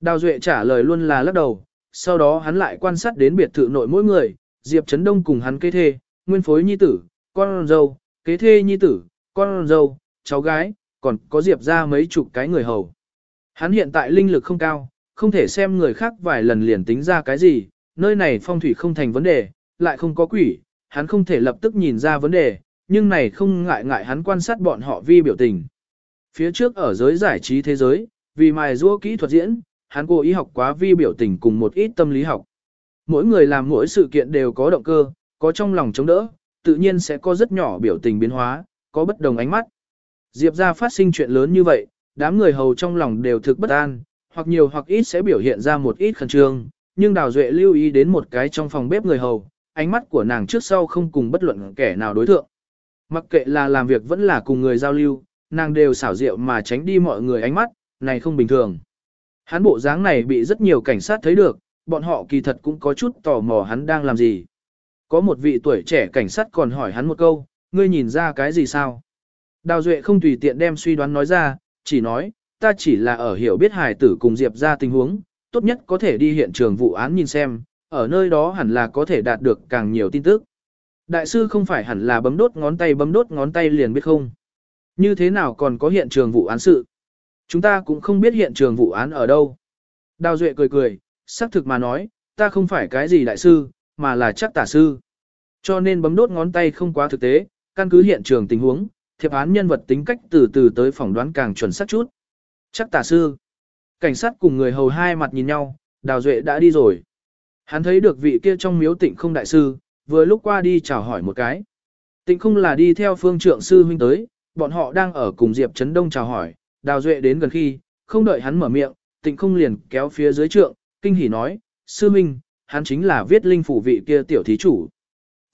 Đào Duệ trả lời luôn là lắc đầu, sau đó hắn lại quan sát đến biệt thự nội mỗi người, Diệp Trấn Đông cùng hắn kế thê, nguyên phối nhi tử, con dâu, kế thê nhi tử, con dâu, cháu gái, còn có Diệp ra mấy chục cái người hầu. Hắn hiện tại linh lực không cao, không thể xem người khác vài lần liền tính ra cái gì, nơi này phong thủy không thành vấn đề, lại không có quỷ, hắn không thể lập tức nhìn ra vấn đề, nhưng này không ngại ngại hắn quan sát bọn họ vi biểu tình. Phía trước ở giới giải trí thế giới, vì mài rua kỹ thuật diễn, hắn cố ý học quá vi biểu tình cùng một ít tâm lý học. Mỗi người làm mỗi sự kiện đều có động cơ, có trong lòng chống đỡ, tự nhiên sẽ có rất nhỏ biểu tình biến hóa, có bất đồng ánh mắt. Diệp ra phát sinh chuyện lớn như vậy, đám người hầu trong lòng đều thực bất an, hoặc nhiều hoặc ít sẽ biểu hiện ra một ít khẩn trương, nhưng Đào Duệ lưu ý đến một cái trong phòng bếp người hầu, ánh mắt của nàng trước sau không cùng bất luận kẻ nào đối thượng. Mặc kệ là làm việc vẫn là cùng người giao lưu, nàng đều xảo diệu mà tránh đi mọi người ánh mắt, này không bình thường. Hán bộ dáng này bị rất nhiều cảnh sát thấy được, bọn họ kỳ thật cũng có chút tò mò hắn đang làm gì. Có một vị tuổi trẻ cảnh sát còn hỏi hắn một câu, ngươi nhìn ra cái gì sao? Đào Duệ không tùy tiện đem suy đoán nói ra, chỉ nói, ta chỉ là ở hiểu biết hài tử cùng Diệp ra tình huống, tốt nhất có thể đi hiện trường vụ án nhìn xem, ở nơi đó hẳn là có thể đạt được càng nhiều tin tức. Đại sư không phải hẳn là bấm đốt ngón tay bấm đốt ngón tay liền biết không? Như thế nào còn có hiện trường vụ án sự? Chúng ta cũng không biết hiện trường vụ án ở đâu. Đào Duệ cười cười, xác thực mà nói, ta không phải cái gì đại sư, mà là chắc tả sư. Cho nên bấm đốt ngón tay không quá thực tế, căn cứ hiện trường tình huống, thiệp án nhân vật tính cách từ từ tới phỏng đoán càng chuẩn xác chút. Chắc tả sư. Cảnh sát cùng người hầu hai mặt nhìn nhau, Đào Duệ đã đi rồi. Hắn thấy được vị kia trong miếu tịnh không đại sư, vừa lúc qua đi chào hỏi một cái. Tịnh không là đi theo phương trượng sư huynh tới, bọn họ đang ở cùng Diệp Trấn Đông chào hỏi, Đào Duệ đến gần khi, không đợi hắn mở miệng, tịnh không liền kéo phía dưới trượng, kinh hỉ nói, sư minh, hắn chính là viết linh phủ vị kia tiểu thí chủ.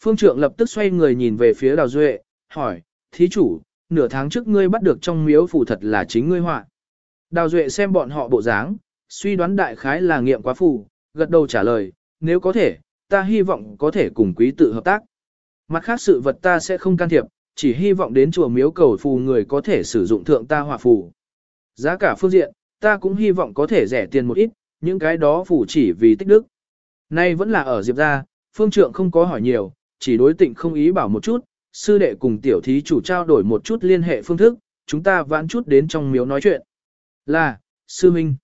Phương trượng lập tức xoay người nhìn về phía Đào Duệ, hỏi, thí chủ, nửa tháng trước ngươi bắt được trong miếu phủ thật là chính ngươi họa. Đào Duệ xem bọn họ bộ dáng, suy đoán đại khái là nghiệm quá phủ, gật đầu trả lời, nếu có thể, ta hy vọng có thể cùng quý tự hợp tác. Mặt khác sự vật ta sẽ không can thiệp, chỉ hy vọng đến chùa miếu cầu phù người có thể sử dụng thượng ta họa phù. Giá cả phương diện, ta cũng hy vọng có thể rẻ tiền một ít, những cái đó phủ chỉ vì tích đức. Nay vẫn là ở Diệp gia, phương trượng không có hỏi nhiều, chỉ đối tịnh không ý bảo một chút, sư đệ cùng tiểu thí chủ trao đổi một chút liên hệ phương thức, chúng ta vãn chút đến trong miếu nói chuyện. Là, sư minh.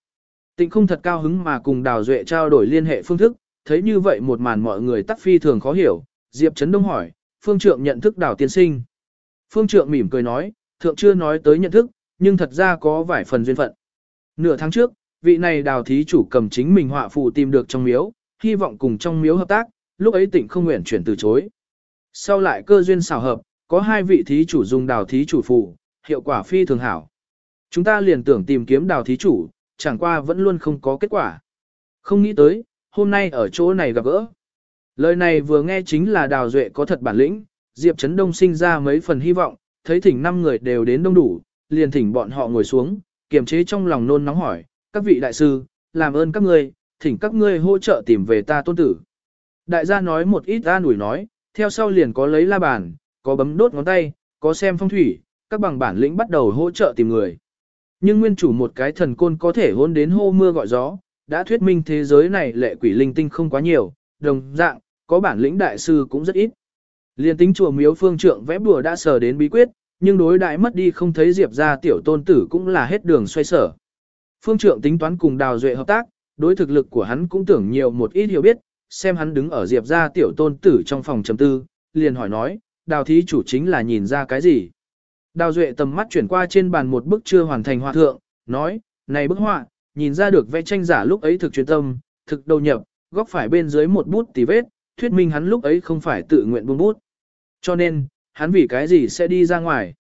Tịnh không thật cao hứng mà cùng Đào Duệ trao đổi liên hệ phương thức, thấy như vậy một màn mọi người tắc phi thường khó hiểu. Diệp Trấn Đông hỏi, phương trượng nhận thức Đào tiên sinh. Phương trượng mỉm cười nói, thượng chưa nói tới nhận thức, nhưng thật ra có vài phần duyên phận. Nửa tháng trước, vị này đào thí chủ cầm chính mình họa phù tìm được trong miếu, hy vọng cùng trong miếu hợp tác, lúc ấy tỉnh không nguyện chuyển từ chối. Sau lại cơ duyên xảo hợp, có hai vị thí chủ dùng đào thí chủ phù, hiệu quả phi thường hảo. Chúng ta liền tưởng tìm kiếm đào thí chủ, chẳng qua vẫn luôn không có kết quả. Không nghĩ tới, hôm nay ở chỗ này gặp gỡ. Lời này vừa nghe chính là đào duệ có thật bản lĩnh, Diệp Trấn Đông sinh ra mấy phần hy vọng, thấy thỉnh năm người đều đến đông đủ, liền thỉnh bọn họ ngồi xuống, kiềm chế trong lòng nôn nóng hỏi, các vị đại sư, làm ơn các ngươi, thỉnh các ngươi hỗ trợ tìm về ta tôn tử. Đại gia nói một ít ra nủi nói, theo sau liền có lấy la bàn, có bấm đốt ngón tay, có xem phong thủy, các bằng bản lĩnh bắt đầu hỗ trợ tìm người. Nhưng nguyên chủ một cái thần côn có thể hôn đến hô mưa gọi gió, đã thuyết minh thế giới này lệ quỷ linh tinh không quá nhiều, đồng dạng, có bản lĩnh đại sư cũng rất ít. Liên tính chùa miếu phương trượng vẽ bùa đã sờ đến bí quyết, nhưng đối đại mất đi không thấy diệp ra tiểu tôn tử cũng là hết đường xoay sở. Phương trượng tính toán cùng đào duệ hợp tác, đối thực lực của hắn cũng tưởng nhiều một ít hiểu biết, xem hắn đứng ở diệp gia tiểu tôn tử trong phòng chấm tư, liền hỏi nói, đào thí chủ chính là nhìn ra cái gì. Đào duệ tầm mắt chuyển qua trên bàn một bức chưa hoàn thành họa thượng, nói, này bức họa, nhìn ra được vẽ tranh giả lúc ấy thực chuyên tâm, thực đầu nhập, góc phải bên dưới một bút tì vết, thuyết minh hắn lúc ấy không phải tự nguyện buông bút. Cho nên, hắn vì cái gì sẽ đi ra ngoài?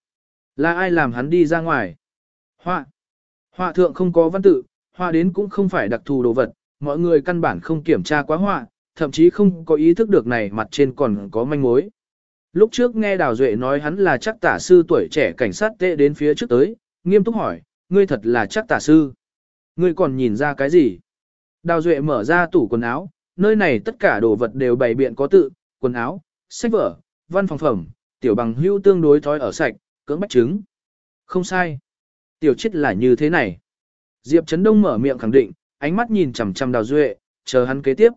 Là ai làm hắn đi ra ngoài? Họa. Họa thượng không có văn tự, họa đến cũng không phải đặc thù đồ vật, mọi người căn bản không kiểm tra quá họa, thậm chí không có ý thức được này mặt trên còn có manh mối. Lúc trước nghe Đào Duệ nói hắn là chắc tả sư tuổi trẻ cảnh sát tệ đến phía trước tới, nghiêm túc hỏi, ngươi thật là chắc tả sư. Ngươi còn nhìn ra cái gì? Đào Duệ mở ra tủ quần áo, nơi này tất cả đồ vật đều bày biện có tự, quần áo, sách vở, văn phòng phẩm, tiểu bằng hưu tương đối thói ở sạch, cưỡng bách trứng. Không sai. Tiểu chết là như thế này. Diệp Trấn Đông mở miệng khẳng định, ánh mắt nhìn chằm chằm Đào Duệ, chờ hắn kế tiếp.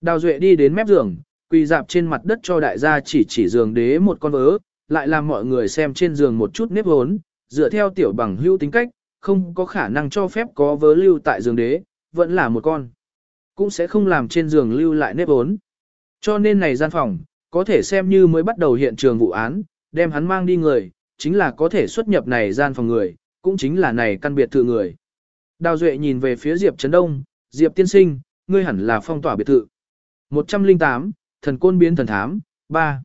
Đào Duệ đi đến mép giường, quỳ dạp trên mặt đất cho đại gia chỉ chỉ giường đế một con vớ, lại làm mọi người xem trên giường một chút nếp hốn, dựa theo tiểu bằng hưu tính cách, không có khả năng cho phép có vớ lưu tại giường đế, vẫn là một con. Cũng sẽ không làm trên giường lưu lại nếp hốn. Cho nên này gian phòng, có thể xem như mới bắt đầu hiện trường vụ án, đem hắn mang đi người, chính là có thể xuất nhập này gian phòng người, cũng chính là này căn biệt thự người. Đào Duệ nhìn về phía Diệp Trấn Đông, Diệp tiên sinh, ngươi hẳn là phong tỏa biệt thự. 108, thần côn biến thần thám, 3.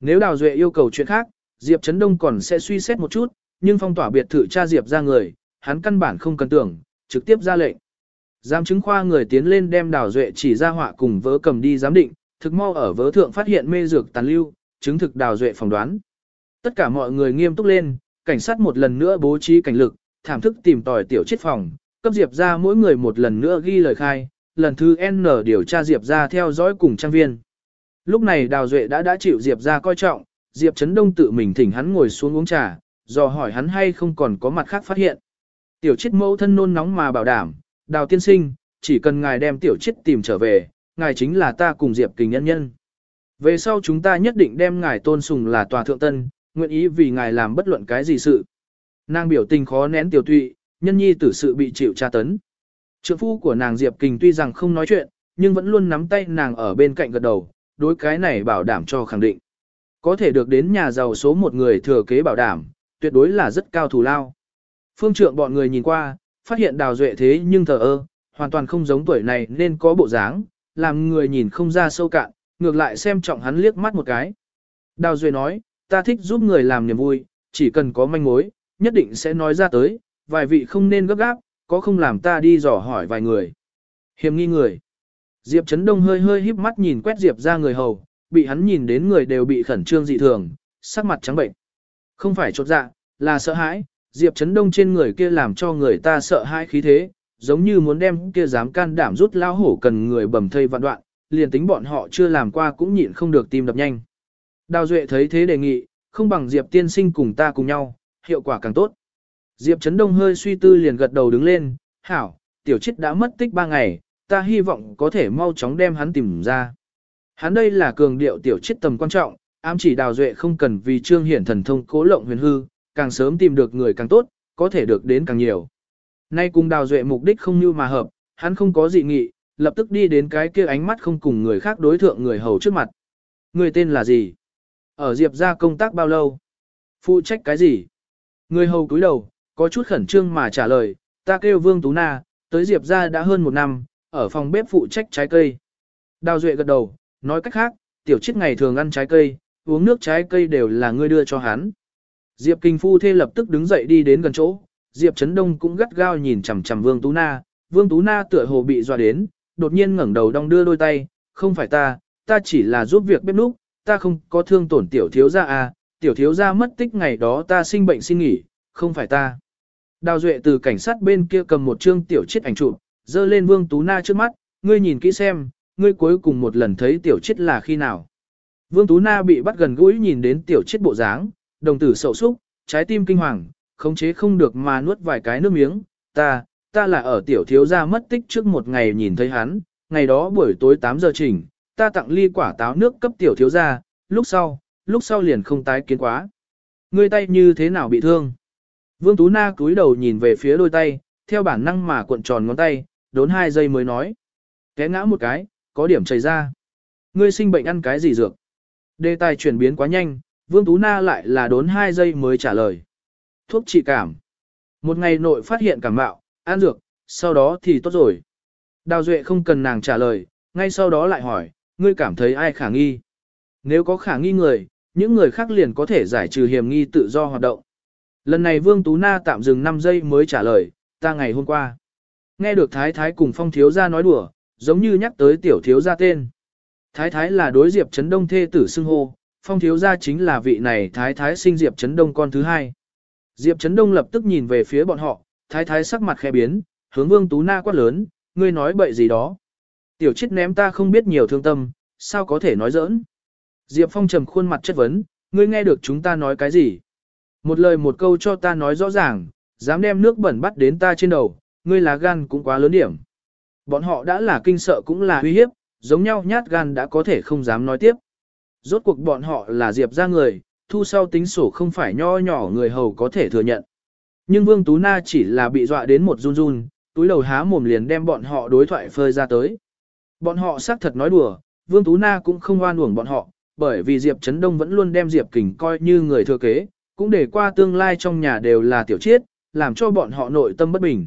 Nếu Đào Duệ yêu cầu chuyện khác, Diệp Trấn Đông còn sẽ suy xét một chút, nhưng phong tỏa biệt thự cha Diệp ra người, hắn căn bản không cần tưởng, trực tiếp ra lệnh. Giám chứng khoa người tiến lên đem Đào Duệ chỉ ra họa cùng vớ cầm đi giám định, thực mau ở vớ thượng phát hiện mê dược tàn lưu, chứng thực Đào Duệ phỏng đoán. Tất cả mọi người nghiêm túc lên, cảnh sát một lần nữa bố trí cảnh lực, thảm thức tìm tòi tiểu chết phòng, cấp Diệp ra mỗi người một lần nữa ghi lời khai, lần thứ N điều tra Diệp ra theo dõi cùng trang viên. Lúc này Đào Duệ đã đã chịu Diệp ra coi trọng, Diệp Trấn Đông tự mình thỉnh hắn ngồi xuống uống trà, dò hỏi hắn hay không còn có mặt khác phát hiện. Tiểu chết mẫu thân nôn nóng mà bảo đảm, Đào tiên sinh, chỉ cần ngài đem tiểu chết tìm trở về, ngài chính là ta cùng Diệp kình nhân nhân. Về sau chúng ta nhất định đem ngài tôn sùng là tòa thượng tân, nguyện ý vì ngài làm bất luận cái gì sự. Nàng biểu tình khó nén tiểu tụy, nhân nhi tử sự bị chịu tra tấn. Trượng phu của nàng Diệp Kình tuy rằng không nói chuyện, nhưng vẫn luôn nắm tay nàng ở bên cạnh gật đầu, đối cái này bảo đảm cho khẳng định. Có thể được đến nhà giàu số một người thừa kế bảo đảm, tuyệt đối là rất cao thù lao. Phương trượng bọn người nhìn qua, phát hiện đào duệ thế nhưng thờ ơ, hoàn toàn không giống tuổi này nên có bộ dáng, làm người nhìn không ra sâu cạn, ngược lại xem trọng hắn liếc mắt một cái. Đào duệ nói, ta thích giúp người làm niềm vui, chỉ cần có manh mối, nhất định sẽ nói ra tới, vài vị không nên gấp gáp, có không làm ta đi dò hỏi vài người. Hiểm nghi người. Diệp Trấn Đông hơi hơi híp mắt nhìn quét Diệp ra người hầu, bị hắn nhìn đến người đều bị khẩn trương dị thường, sắc mặt trắng bệnh. Không phải chột dạ, là sợ hãi, Diệp Trấn Đông trên người kia làm cho người ta sợ hãi khí thế, giống như muốn đem kia dám can đảm rút lao hổ cần người bầm thây vạn đoạn, liền tính bọn họ chưa làm qua cũng nhịn không được tim đập nhanh. Đào Duệ thấy thế đề nghị, không bằng Diệp tiên sinh cùng ta cùng nhau, hiệu quả càng tốt. Diệp Trấn Đông hơi suy tư liền gật đầu đứng lên, hảo, tiểu chết đã mất tích ba ngày, ta hy vọng có thể mau chóng đem hắn tìm ra. Hắn đây là cường điệu tiểu chết tầm quan trọng, ám chỉ đào duệ không cần vì trương hiển thần thông cố lộng huyền hư, càng sớm tìm được người càng tốt, có thể được đến càng nhiều. Nay cùng đào duệ mục đích không như mà hợp, hắn không có dị nghị, lập tức đi đến cái kia ánh mắt không cùng người khác đối thượng người hầu trước mặt. Người tên là gì? Ở Diệp ra công tác bao lâu? Phụ trách cái gì? Người hầu cúi đầu, có chút khẩn trương mà trả lời, ta kêu Vương Tú Na, tới Diệp ra đã hơn một năm, ở phòng bếp phụ trách trái cây. Đào Duệ gật đầu, nói cách khác, tiểu chiếc ngày thường ăn trái cây, uống nước trái cây đều là ngươi đưa cho hắn. Diệp Kinh Phu thê lập tức đứng dậy đi đến gần chỗ, Diệp Trấn Đông cũng gắt gao nhìn chằm chằm Vương Tú Na, Vương Tú Na tựa hồ bị dọa đến, đột nhiên ngẩng đầu đong đưa đôi tay, không phải ta, ta chỉ là giúp việc bếp núc, ta không có thương tổn tiểu thiếu gia à, tiểu thiếu gia mất tích ngày đó ta sinh bệnh xin nghỉ, không phải ta. Đào Duệ từ cảnh sát bên kia cầm một chương tiểu chiết ảnh chụp, dơ lên Vương Tú Na trước mắt, ngươi nhìn kỹ xem, ngươi cuối cùng một lần thấy tiểu chiết là khi nào. Vương Tú Na bị bắt gần gũi nhìn đến tiểu chiết bộ dáng, đồng tử sầu súc, trái tim kinh hoàng, khống chế không được mà nuốt vài cái nước miếng, ta, ta là ở tiểu thiếu gia mất tích trước một ngày nhìn thấy hắn, ngày đó buổi tối 8 giờ chỉnh, ta tặng ly quả táo nước cấp tiểu thiếu gia, lúc sau, lúc sau liền không tái kiến quá. Ngươi tay như thế nào bị thương? Vương Tú Na cúi đầu nhìn về phía đôi tay, theo bản năng mà cuộn tròn ngón tay, đốn hai giây mới nói. Té ngã một cái, có điểm chảy ra. Ngươi sinh bệnh ăn cái gì dược? Đề tài chuyển biến quá nhanh, Vương Tú Na lại là đốn hai giây mới trả lời. Thuốc trị cảm. Một ngày nội phát hiện cảm mạo, ăn dược, sau đó thì tốt rồi. Đào Duệ không cần nàng trả lời, ngay sau đó lại hỏi, ngươi cảm thấy ai khả nghi? Nếu có khả nghi người, những người khác liền có thể giải trừ hiểm nghi tự do hoạt động. Lần này Vương Tú Na tạm dừng 5 giây mới trả lời, ta ngày hôm qua. Nghe được Thái Thái cùng Phong Thiếu Gia nói đùa, giống như nhắc tới Tiểu Thiếu Gia tên. Thái Thái là đối Diệp Trấn Đông thê tử xưng hô, Phong Thiếu Gia chính là vị này Thái Thái sinh Diệp Trấn Đông con thứ hai. Diệp Trấn Đông lập tức nhìn về phía bọn họ, Thái Thái sắc mặt khẽ biến, hướng Vương Tú Na quát lớn, ngươi nói bậy gì đó. Tiểu chết ném ta không biết nhiều thương tâm, sao có thể nói giỡn. Diệp Phong trầm khuôn mặt chất vấn, ngươi nghe được chúng ta nói cái gì? Một lời một câu cho ta nói rõ ràng, dám đem nước bẩn bắt đến ta trên đầu, ngươi là gan cũng quá lớn điểm. Bọn họ đã là kinh sợ cũng là uy hiếp, giống nhau nhát gan đã có thể không dám nói tiếp. Rốt cuộc bọn họ là Diệp ra người, thu sau tính sổ không phải nho nhỏ người hầu có thể thừa nhận. Nhưng Vương Tú Na chỉ là bị dọa đến một run run, túi đầu há mồm liền đem bọn họ đối thoại phơi ra tới. Bọn họ xác thật nói đùa, Vương Tú Na cũng không oan uổng bọn họ, bởi vì Diệp Trấn Đông vẫn luôn đem Diệp Kình coi như người thừa kế, cũng để qua tương lai trong nhà đều là tiểu chiết, làm cho bọn họ nội tâm bất bình.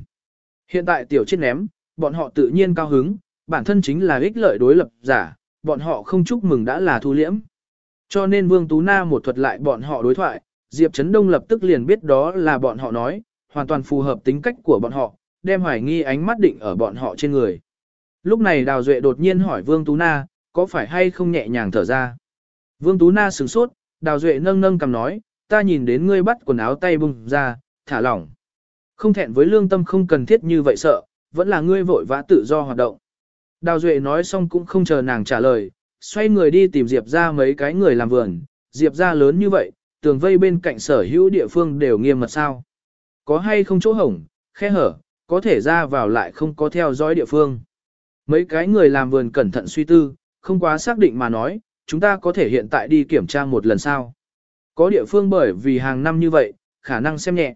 Hiện tại tiểu chiết ném, bọn họ tự nhiên cao hứng, bản thân chính là ích lợi đối lập giả, bọn họ không chúc mừng đã là thu liễm. Cho nên Vương Tú Na một thuật lại bọn họ đối thoại, Diệp Trấn Đông lập tức liền biết đó là bọn họ nói, hoàn toàn phù hợp tính cách của bọn họ, đem hoài nghi ánh mắt định ở bọn họ trên người. Lúc này Đào Duệ đột nhiên hỏi Vương Tú Na, có phải hay không nhẹ nhàng thở ra. Vương Tú Na sửng sốt, Đào Duệ nâng nâng cầm nói, ta nhìn đến ngươi bắt quần áo tay bung ra, thả lỏng. Không thẹn với lương tâm không cần thiết như vậy sợ, vẫn là ngươi vội vã tự do hoạt động. Đào Duệ nói xong cũng không chờ nàng trả lời, xoay người đi tìm Diệp ra mấy cái người làm vườn, Diệp ra lớn như vậy, tường vây bên cạnh sở hữu địa phương đều nghiêm mật sao. Có hay không chỗ hổng, khe hở, có thể ra vào lại không có theo dõi địa phương. Mấy cái người làm vườn cẩn thận suy tư, không quá xác định mà nói, chúng ta có thể hiện tại đi kiểm tra một lần sao. Có địa phương bởi vì hàng năm như vậy, khả năng xem nhẹ.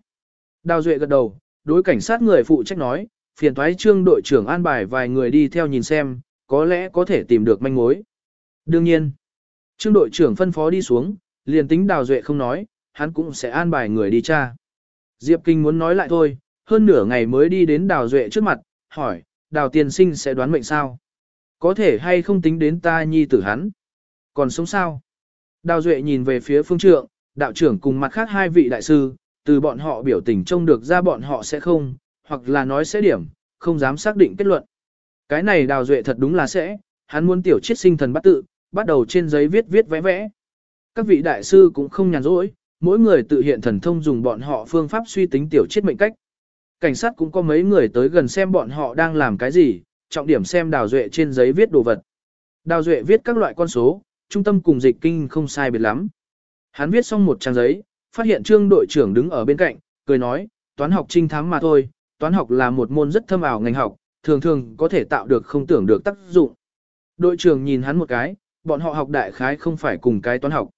Đào Duệ gật đầu, đối cảnh sát người phụ trách nói, phiền thoái trương đội trưởng an bài vài người đi theo nhìn xem, có lẽ có thể tìm được manh mối. Đương nhiên, trương đội trưởng phân phó đi xuống, liền tính Đào Duệ không nói, hắn cũng sẽ an bài người đi tra. Diệp Kinh muốn nói lại thôi, hơn nửa ngày mới đi đến Đào Duệ trước mặt, hỏi, Đào tiên sinh sẽ đoán mệnh sao? Có thể hay không tính đến ta nhi tử hắn? Còn sống sao? Đào Duệ nhìn về phía phương trượng, đạo trưởng cùng mặt khác hai vị đại sư, từ bọn họ biểu tình trông được ra bọn họ sẽ không, hoặc là nói sẽ điểm, không dám xác định kết luận. Cái này Đào Duệ thật đúng là sẽ, hắn muốn tiểu chiết sinh thần bắt tự, bắt đầu trên giấy viết viết vẽ vẽ. Các vị đại sư cũng không nhàn rỗi, mỗi người tự hiện thần thông dùng bọn họ phương pháp suy tính tiểu chiết mệnh cách. Cảnh sát cũng có mấy người tới gần xem bọn họ đang làm cái gì, trọng điểm xem Đào Duệ trên giấy viết đồ vật. Đào Duệ viết các loại con số, trung tâm cùng dịch kinh không sai biệt lắm. Hắn viết xong một trang giấy, phát hiện trương đội trưởng đứng ở bên cạnh, cười nói, toán học trinh thám mà thôi, toán học là một môn rất thâm ảo ngành học, thường thường có thể tạo được không tưởng được tác dụng. Đội trưởng nhìn hắn một cái, bọn họ học đại khái không phải cùng cái toán học.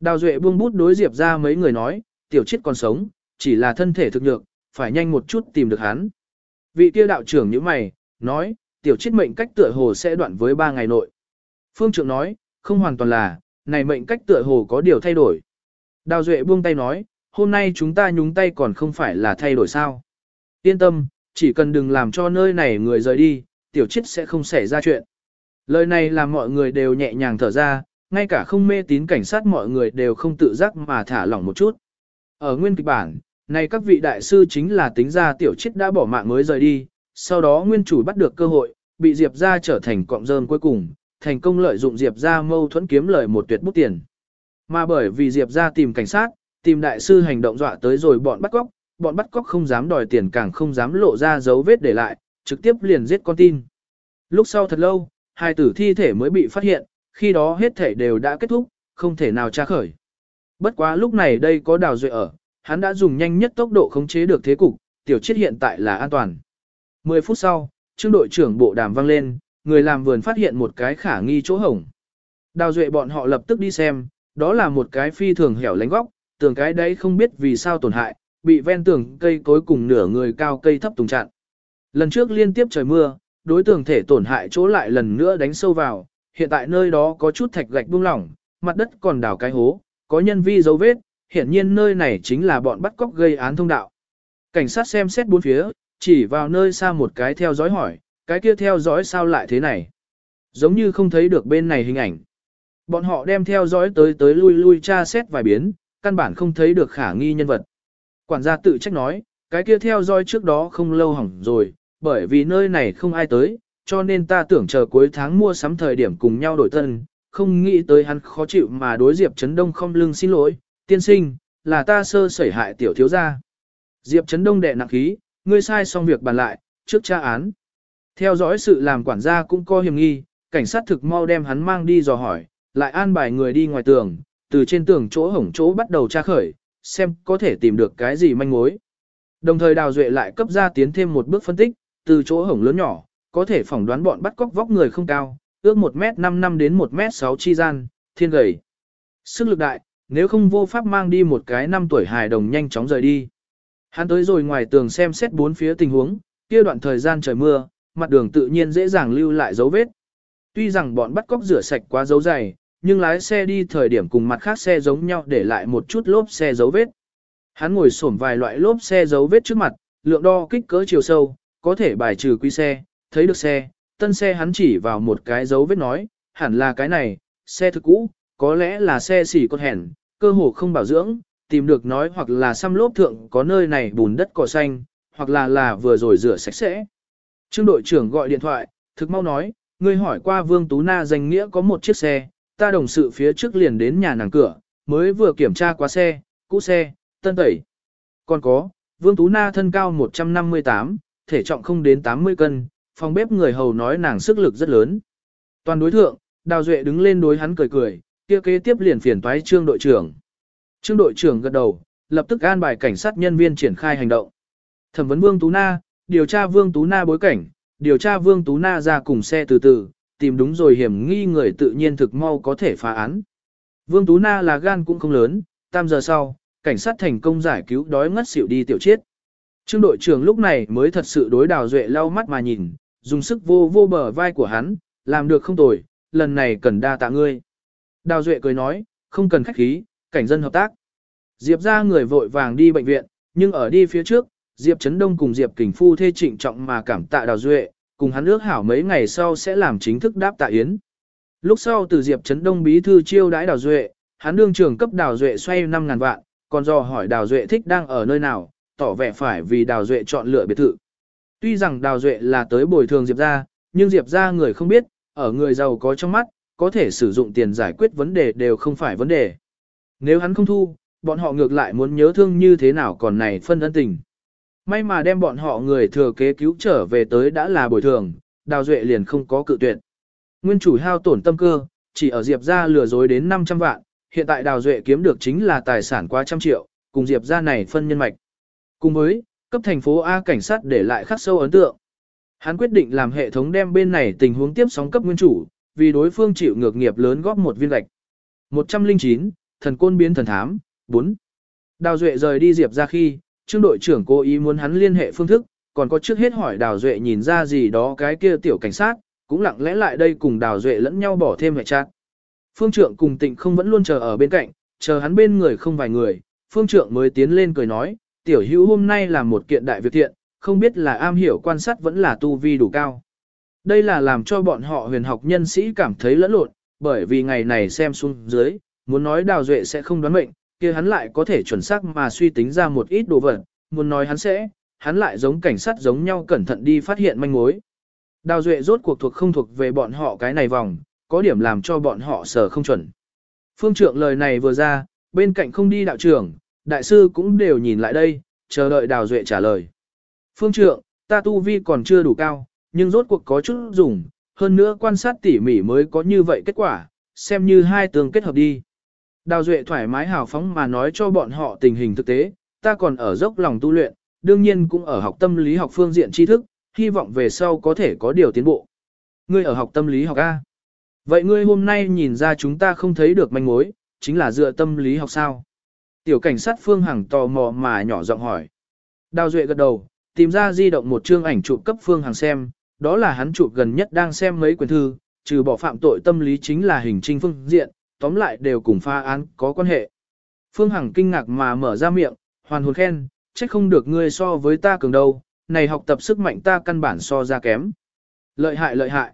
Đào Duệ buông bút đối Diệp ra mấy người nói, tiểu chết còn sống, chỉ là thân thể thực nhược, phải nhanh một chút tìm được hắn. Vị kia đạo trưởng như mày, nói, tiểu chết mệnh cách tựa hồ sẽ đoạn với ba ngày nội. Phương trưởng nói, không hoàn toàn là, này mệnh cách tựa hồ có điều thay đổi. Đào Duệ buông tay nói, hôm nay chúng ta nhúng tay còn không phải là thay đổi sao. Yên tâm, chỉ cần đừng làm cho nơi này người rời đi, tiểu chết sẽ không xảy ra chuyện. Lời này làm mọi người đều nhẹ nhàng thở ra, ngay cả không mê tín cảnh sát mọi người đều không tự giác mà thả lỏng một chút. Ở nguyên kịch bản, này các vị đại sư chính là tính ra tiểu chết đã bỏ mạng mới rời đi, sau đó nguyên chủ bắt được cơ hội, bị Diệp ra trở thành cọng rơm cuối cùng, thành công lợi dụng Diệp ra mâu thuẫn kiếm lời một tuyệt bút tiền. Mà bởi vì Diệp ra tìm cảnh sát, tìm đại sư hành động dọa tới rồi bọn bắt cóc, bọn bắt cóc không dám đòi tiền càng không dám lộ ra dấu vết để lại, trực tiếp liền giết con tin. Lúc sau thật lâu, hai tử thi thể mới bị phát hiện, khi đó hết thể đều đã kết thúc, không thể nào tra khởi. Bất quá lúc này đây có đào duệ ở, hắn đã dùng nhanh nhất tốc độ khống chế được thế cục, tiểu chết hiện tại là an toàn. 10 phút sau, trương đội trưởng bộ đàm vang lên, người làm vườn phát hiện một cái khả nghi chỗ hổng. Đào duệ bọn họ lập tức đi xem, đó là một cái phi thường hẻo lánh góc, tường cái đấy không biết vì sao tổn hại, bị ven tường cây cối cùng nửa người cao cây thấp tùng chặn. Lần trước liên tiếp trời mưa, đối tượng thể tổn hại chỗ lại lần nữa đánh sâu vào, hiện tại nơi đó có chút thạch gạch buông lỏng, mặt đất còn đào cái hố, có nhân vi dấu vết, hiển nhiên nơi này chính là bọn bắt cóc gây án thông đạo. Cảnh sát xem xét bốn phía, chỉ vào nơi xa một cái theo dõi hỏi, cái kia theo dõi sao lại thế này? Giống như không thấy được bên này hình ảnh. Bọn họ đem theo dõi tới tới lui lui tra xét vài biến, căn bản không thấy được khả nghi nhân vật. Quản gia tự trách nói, cái kia theo dõi trước đó không lâu hỏng rồi, bởi vì nơi này không ai tới, cho nên ta tưởng chờ cuối tháng mua sắm thời điểm cùng nhau đổi tân, không nghĩ tới hắn khó chịu mà đối Diệp Trấn Đông không lưng xin lỗi, tiên sinh, là ta sơ sẩy hại tiểu thiếu gia. Diệp Trấn Đông đệ nặng khí, ngươi sai xong việc bàn lại, trước tra án. Theo dõi sự làm quản gia cũng có hiểm nghi, cảnh sát thực mau đem hắn mang đi dò hỏi, lại an bài người đi ngoài tường, từ trên tường chỗ hổng chỗ bắt đầu tra khởi, xem có thể tìm được cái gì manh mối. Đồng thời Đào Duệ lại cấp ra tiến thêm một bước phân tích, từ chỗ hổng lớn nhỏ, có thể phỏng đoán bọn bắt cóc vóc người không cao, ước 1m5 năm đến 1m6 chi gian, thiên gầy. Sức lực đại, nếu không vô pháp mang đi một cái năm tuổi hài đồng nhanh chóng rời đi. Hắn tới rồi ngoài tường xem xét bốn phía tình huống, kia đoạn thời gian trời mưa, mặt đường tự nhiên dễ dàng lưu lại dấu vết. Tuy rằng bọn bắt cóc rửa sạch quá dấu dày, nhưng lái xe đi thời điểm cùng mặt khác xe giống nhau để lại một chút lốp xe dấu vết. Hắn ngồi xổm vài loại lốp xe dấu vết trước mặt, lượng đo kích cỡ chiều sâu, có thể bài trừ quý xe, thấy được xe, tân xe hắn chỉ vào một cái dấu vết nói, hẳn là cái này, xe thực cũ, có lẽ là xe xỉ con hẻn, cơ hồ không bảo dưỡng, tìm được nói hoặc là xăm lốp thượng có nơi này bùn đất cỏ xanh, hoặc là là vừa rồi rửa sạch sẽ. Trương đội trưởng gọi điện thoại, thực mau nói, ngươi hỏi qua Vương Tú Na danh nghĩa có một chiếc xe, ta đồng sự phía trước liền đến nhà nàng cửa, mới vừa kiểm tra qua xe, cũ xe, tân tẩy. Còn có, Vương Tú Na thân cao 158, thể trọng không đến 80 cân, phòng bếp người hầu nói nàng sức lực rất lớn. Toàn đối thượng, Đào Duệ đứng lên đối hắn cười cười, kia kế tiếp liền phiền toái trương đội trưởng. Trương đội trưởng gật đầu, lập tức an bài cảnh sát nhân viên triển khai hành động. Thẩm vấn Vương Tú Na, điều tra Vương Tú Na bối cảnh, điều tra Vương Tú Na ra cùng xe từ từ, tìm đúng rồi hiểm nghi người tự nhiên thực mau có thể phá án. Vương Tú Na là gan cũng không lớn, tam giờ sau, cảnh sát thành công giải cứu đói ngất xỉu đi tiểu chết. Trương đội trưởng lúc này mới thật sự đối đào duệ lau mắt mà nhìn, dùng sức vô vô bờ vai của hắn, làm được không tồi, lần này cần đa tạ ngươi. Đào duệ cười nói, không cần khách khí, cảnh dân hợp tác. Diệp ra người vội vàng đi bệnh viện, nhưng ở đi phía trước, Diệp Trấn Đông cùng Diệp Kình Phu thê trịnh trọng mà cảm tạ Đào Duệ, cùng hắn ước hảo mấy ngày sau sẽ làm chính thức đáp tạ yến. Lúc sau từ Diệp Trấn Đông bí thư chiêu đãi Đào Duệ, hắn đương trưởng cấp Đào Duệ xoay 5.000 vạn, còn dò hỏi Đào Duệ thích đang ở nơi nào, tỏ vẻ phải vì Đào Duệ chọn lựa biệt thự. Tuy rằng Đào Duệ là tới bồi thường Diệp ra, nhưng Diệp ra người không biết, ở người giàu có trong mắt, có thể sử dụng tiền giải quyết vấn đề đều không phải vấn đề. Nếu hắn không thu, bọn họ ngược lại muốn nhớ thương như thế nào còn này phân ân tình. May mà đem bọn họ người thừa kế cứu trở về tới đã là bồi thường, Đào Duệ liền không có cự tuyệt. Nguyên chủ hao tổn tâm cơ, chỉ ở Diệp ra lừa dối đến 500 vạn, hiện tại Đào Duệ kiếm được chính là tài sản quá trăm triệu, cùng Diệp ra này phân nhân mạch. Cùng với, cấp thành phố A cảnh sát để lại khắc sâu ấn tượng. Hắn quyết định làm hệ thống đem bên này tình huống tiếp sóng cấp nguyên chủ, vì đối phương chịu ngược nghiệp lớn góp một viên gạch. 109, thần côn biến thần thám, 4. Đào Duệ rời đi Diệp ra khi, trương đội trưởng cố ý muốn hắn liên hệ phương thức, còn có trước hết hỏi Đào Duệ nhìn ra gì đó cái kia tiểu cảnh sát, cũng lặng lẽ lại đây cùng Đào Duệ lẫn nhau bỏ thêm hệ chặt Phương trưởng cùng tịnh không vẫn luôn chờ ở bên cạnh, chờ hắn bên người không vài người, phương trưởng mới tiến lên cười nói, tiểu hữu hôm nay là một kiện đại việc thiện, không biết là am hiểu quan sát vẫn là tu vi đủ cao. Đây là làm cho bọn họ huyền học nhân sĩ cảm thấy lẫn lộn, bởi vì ngày này xem xuống dưới, muốn nói Đào Duệ sẽ không đoán mệnh, kia hắn lại có thể chuẩn xác mà suy tính ra một ít đồ vật, muốn nói hắn sẽ, hắn lại giống cảnh sát giống nhau cẩn thận đi phát hiện manh mối. Đào Duệ rốt cuộc thuộc không thuộc về bọn họ cái này vòng, có điểm làm cho bọn họ sở không chuẩn. Phương trượng lời này vừa ra, bên cạnh không đi đạo trưởng, đại sư cũng đều nhìn lại đây, chờ đợi Đào Duệ trả lời. Phương trượng, ta tu vi còn chưa đủ cao, nhưng rốt cuộc có chút dùng, hơn nữa quan sát tỉ mỉ mới có như vậy kết quả, xem như hai tường kết hợp đi. Đào Duệ thoải mái hào phóng mà nói cho bọn họ tình hình thực tế, ta còn ở dốc lòng tu luyện, đương nhiên cũng ở học tâm lý học phương diện tri thức, hy vọng về sau có thể có điều tiến bộ. Ngươi ở học tâm lý học A. Vậy ngươi hôm nay nhìn ra chúng ta không thấy được manh mối, chính là dựa tâm lý học sao? Tiểu cảnh sát Phương Hằng tò mò mà nhỏ giọng hỏi. Đào Duệ gật đầu, tìm ra di động một chương ảnh chụp cấp Phương Hằng xem, đó là hắn chụp gần nhất đang xem mấy quyển thư, trừ bỏ phạm tội tâm lý chính là hình trinh phương diện, tóm lại đều cùng pha án có quan hệ. Phương Hằng kinh ngạc mà mở ra miệng, hoàn hồn khen, trách không được ngươi so với ta cường đâu, này học tập sức mạnh ta căn bản so ra kém. Lợi hại lợi hại.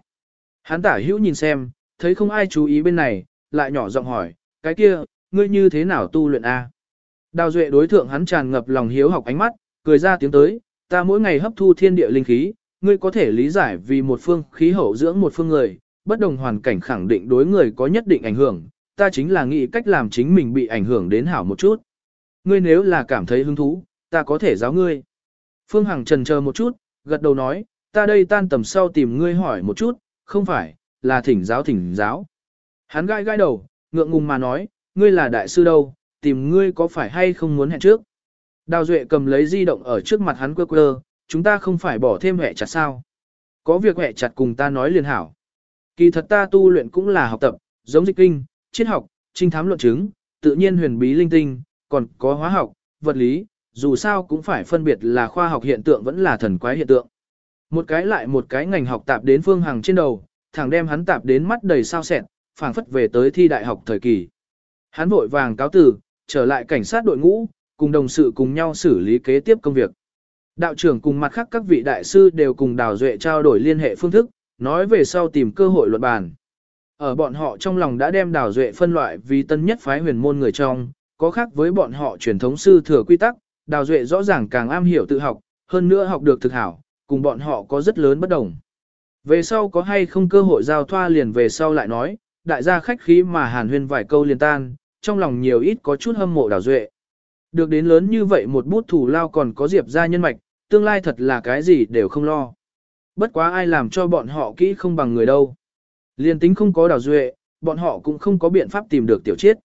Hắn tả hữu nhìn xem, thấy không ai chú ý bên này, lại nhỏ giọng hỏi, cái kia, ngươi như thế nào tu luyện A? Đào Duệ đối thượng hắn tràn ngập lòng hiếu học ánh mắt, cười ra tiếng tới, ta mỗi ngày hấp thu thiên địa linh khí, ngươi có thể lý giải vì một phương khí hậu dưỡng một phương người, bất đồng hoàn cảnh khẳng định đối người có nhất định ảnh hưởng, ta chính là nghĩ cách làm chính mình bị ảnh hưởng đến hảo một chút. Ngươi nếu là cảm thấy hứng thú, ta có thể giáo ngươi. Phương Hằng trần chờ một chút, gật đầu nói, ta đây tan tầm sau tìm ngươi hỏi một chút, không phải, là thỉnh giáo thỉnh giáo. Hắn gai gai đầu, ngượng ngùng mà nói, ngươi là đại sư đâu, tìm ngươi có phải hay không muốn hẹn trước. Đào Duệ cầm lấy di động ở trước mặt hắn quơ quơ, chúng ta không phải bỏ thêm hệ chặt sao. Có việc hệ chặt cùng ta nói liền hảo. Kỳ thật ta tu luyện cũng là học tập, giống dịch kinh, triết học, trinh thám luận chứng, tự nhiên huyền bí linh tinh, còn có hóa học, vật lý, dù sao cũng phải phân biệt là khoa học hiện tượng vẫn là thần quái hiện tượng. Một cái lại một cái ngành học tạp đến phương hàng trên đầu, thẳng đem hắn tạp đến mắt đầy sao sẹn, phảng phất về tới thi đại học thời kỳ. Hắn vội vàng cáo từ, trở lại cảnh sát đội ngũ, cùng đồng sự cùng nhau xử lý kế tiếp công việc. Đạo trưởng cùng mặt khác các vị đại sư đều cùng Đào Duệ trao đổi liên hệ phương thức, nói về sau tìm cơ hội luận bàn. Ở bọn họ trong lòng đã đem Đào Duệ phân loại vì tân nhất phái huyền môn người trong, có khác với bọn họ truyền thống sư thừa quy tắc, Đào Duệ rõ ràng càng am hiểu tự học, hơn nữa học được thực hảo, cùng bọn họ có rất lớn bất đồng. Về sau có hay không cơ hội giao thoa liền về sau lại nói, đại gia khách khí mà hàn huyên vài câu liền tan, trong lòng nhiều ít có chút hâm mộ Đào Duệ. Được đến lớn như vậy một bút thủ lao còn có diệp ra nhân mạch, tương lai thật là cái gì đều không lo. Bất quá ai làm cho bọn họ kỹ không bằng người đâu. Liên tính không có Đào Duệ, bọn họ cũng không có biện pháp tìm được tiểu chết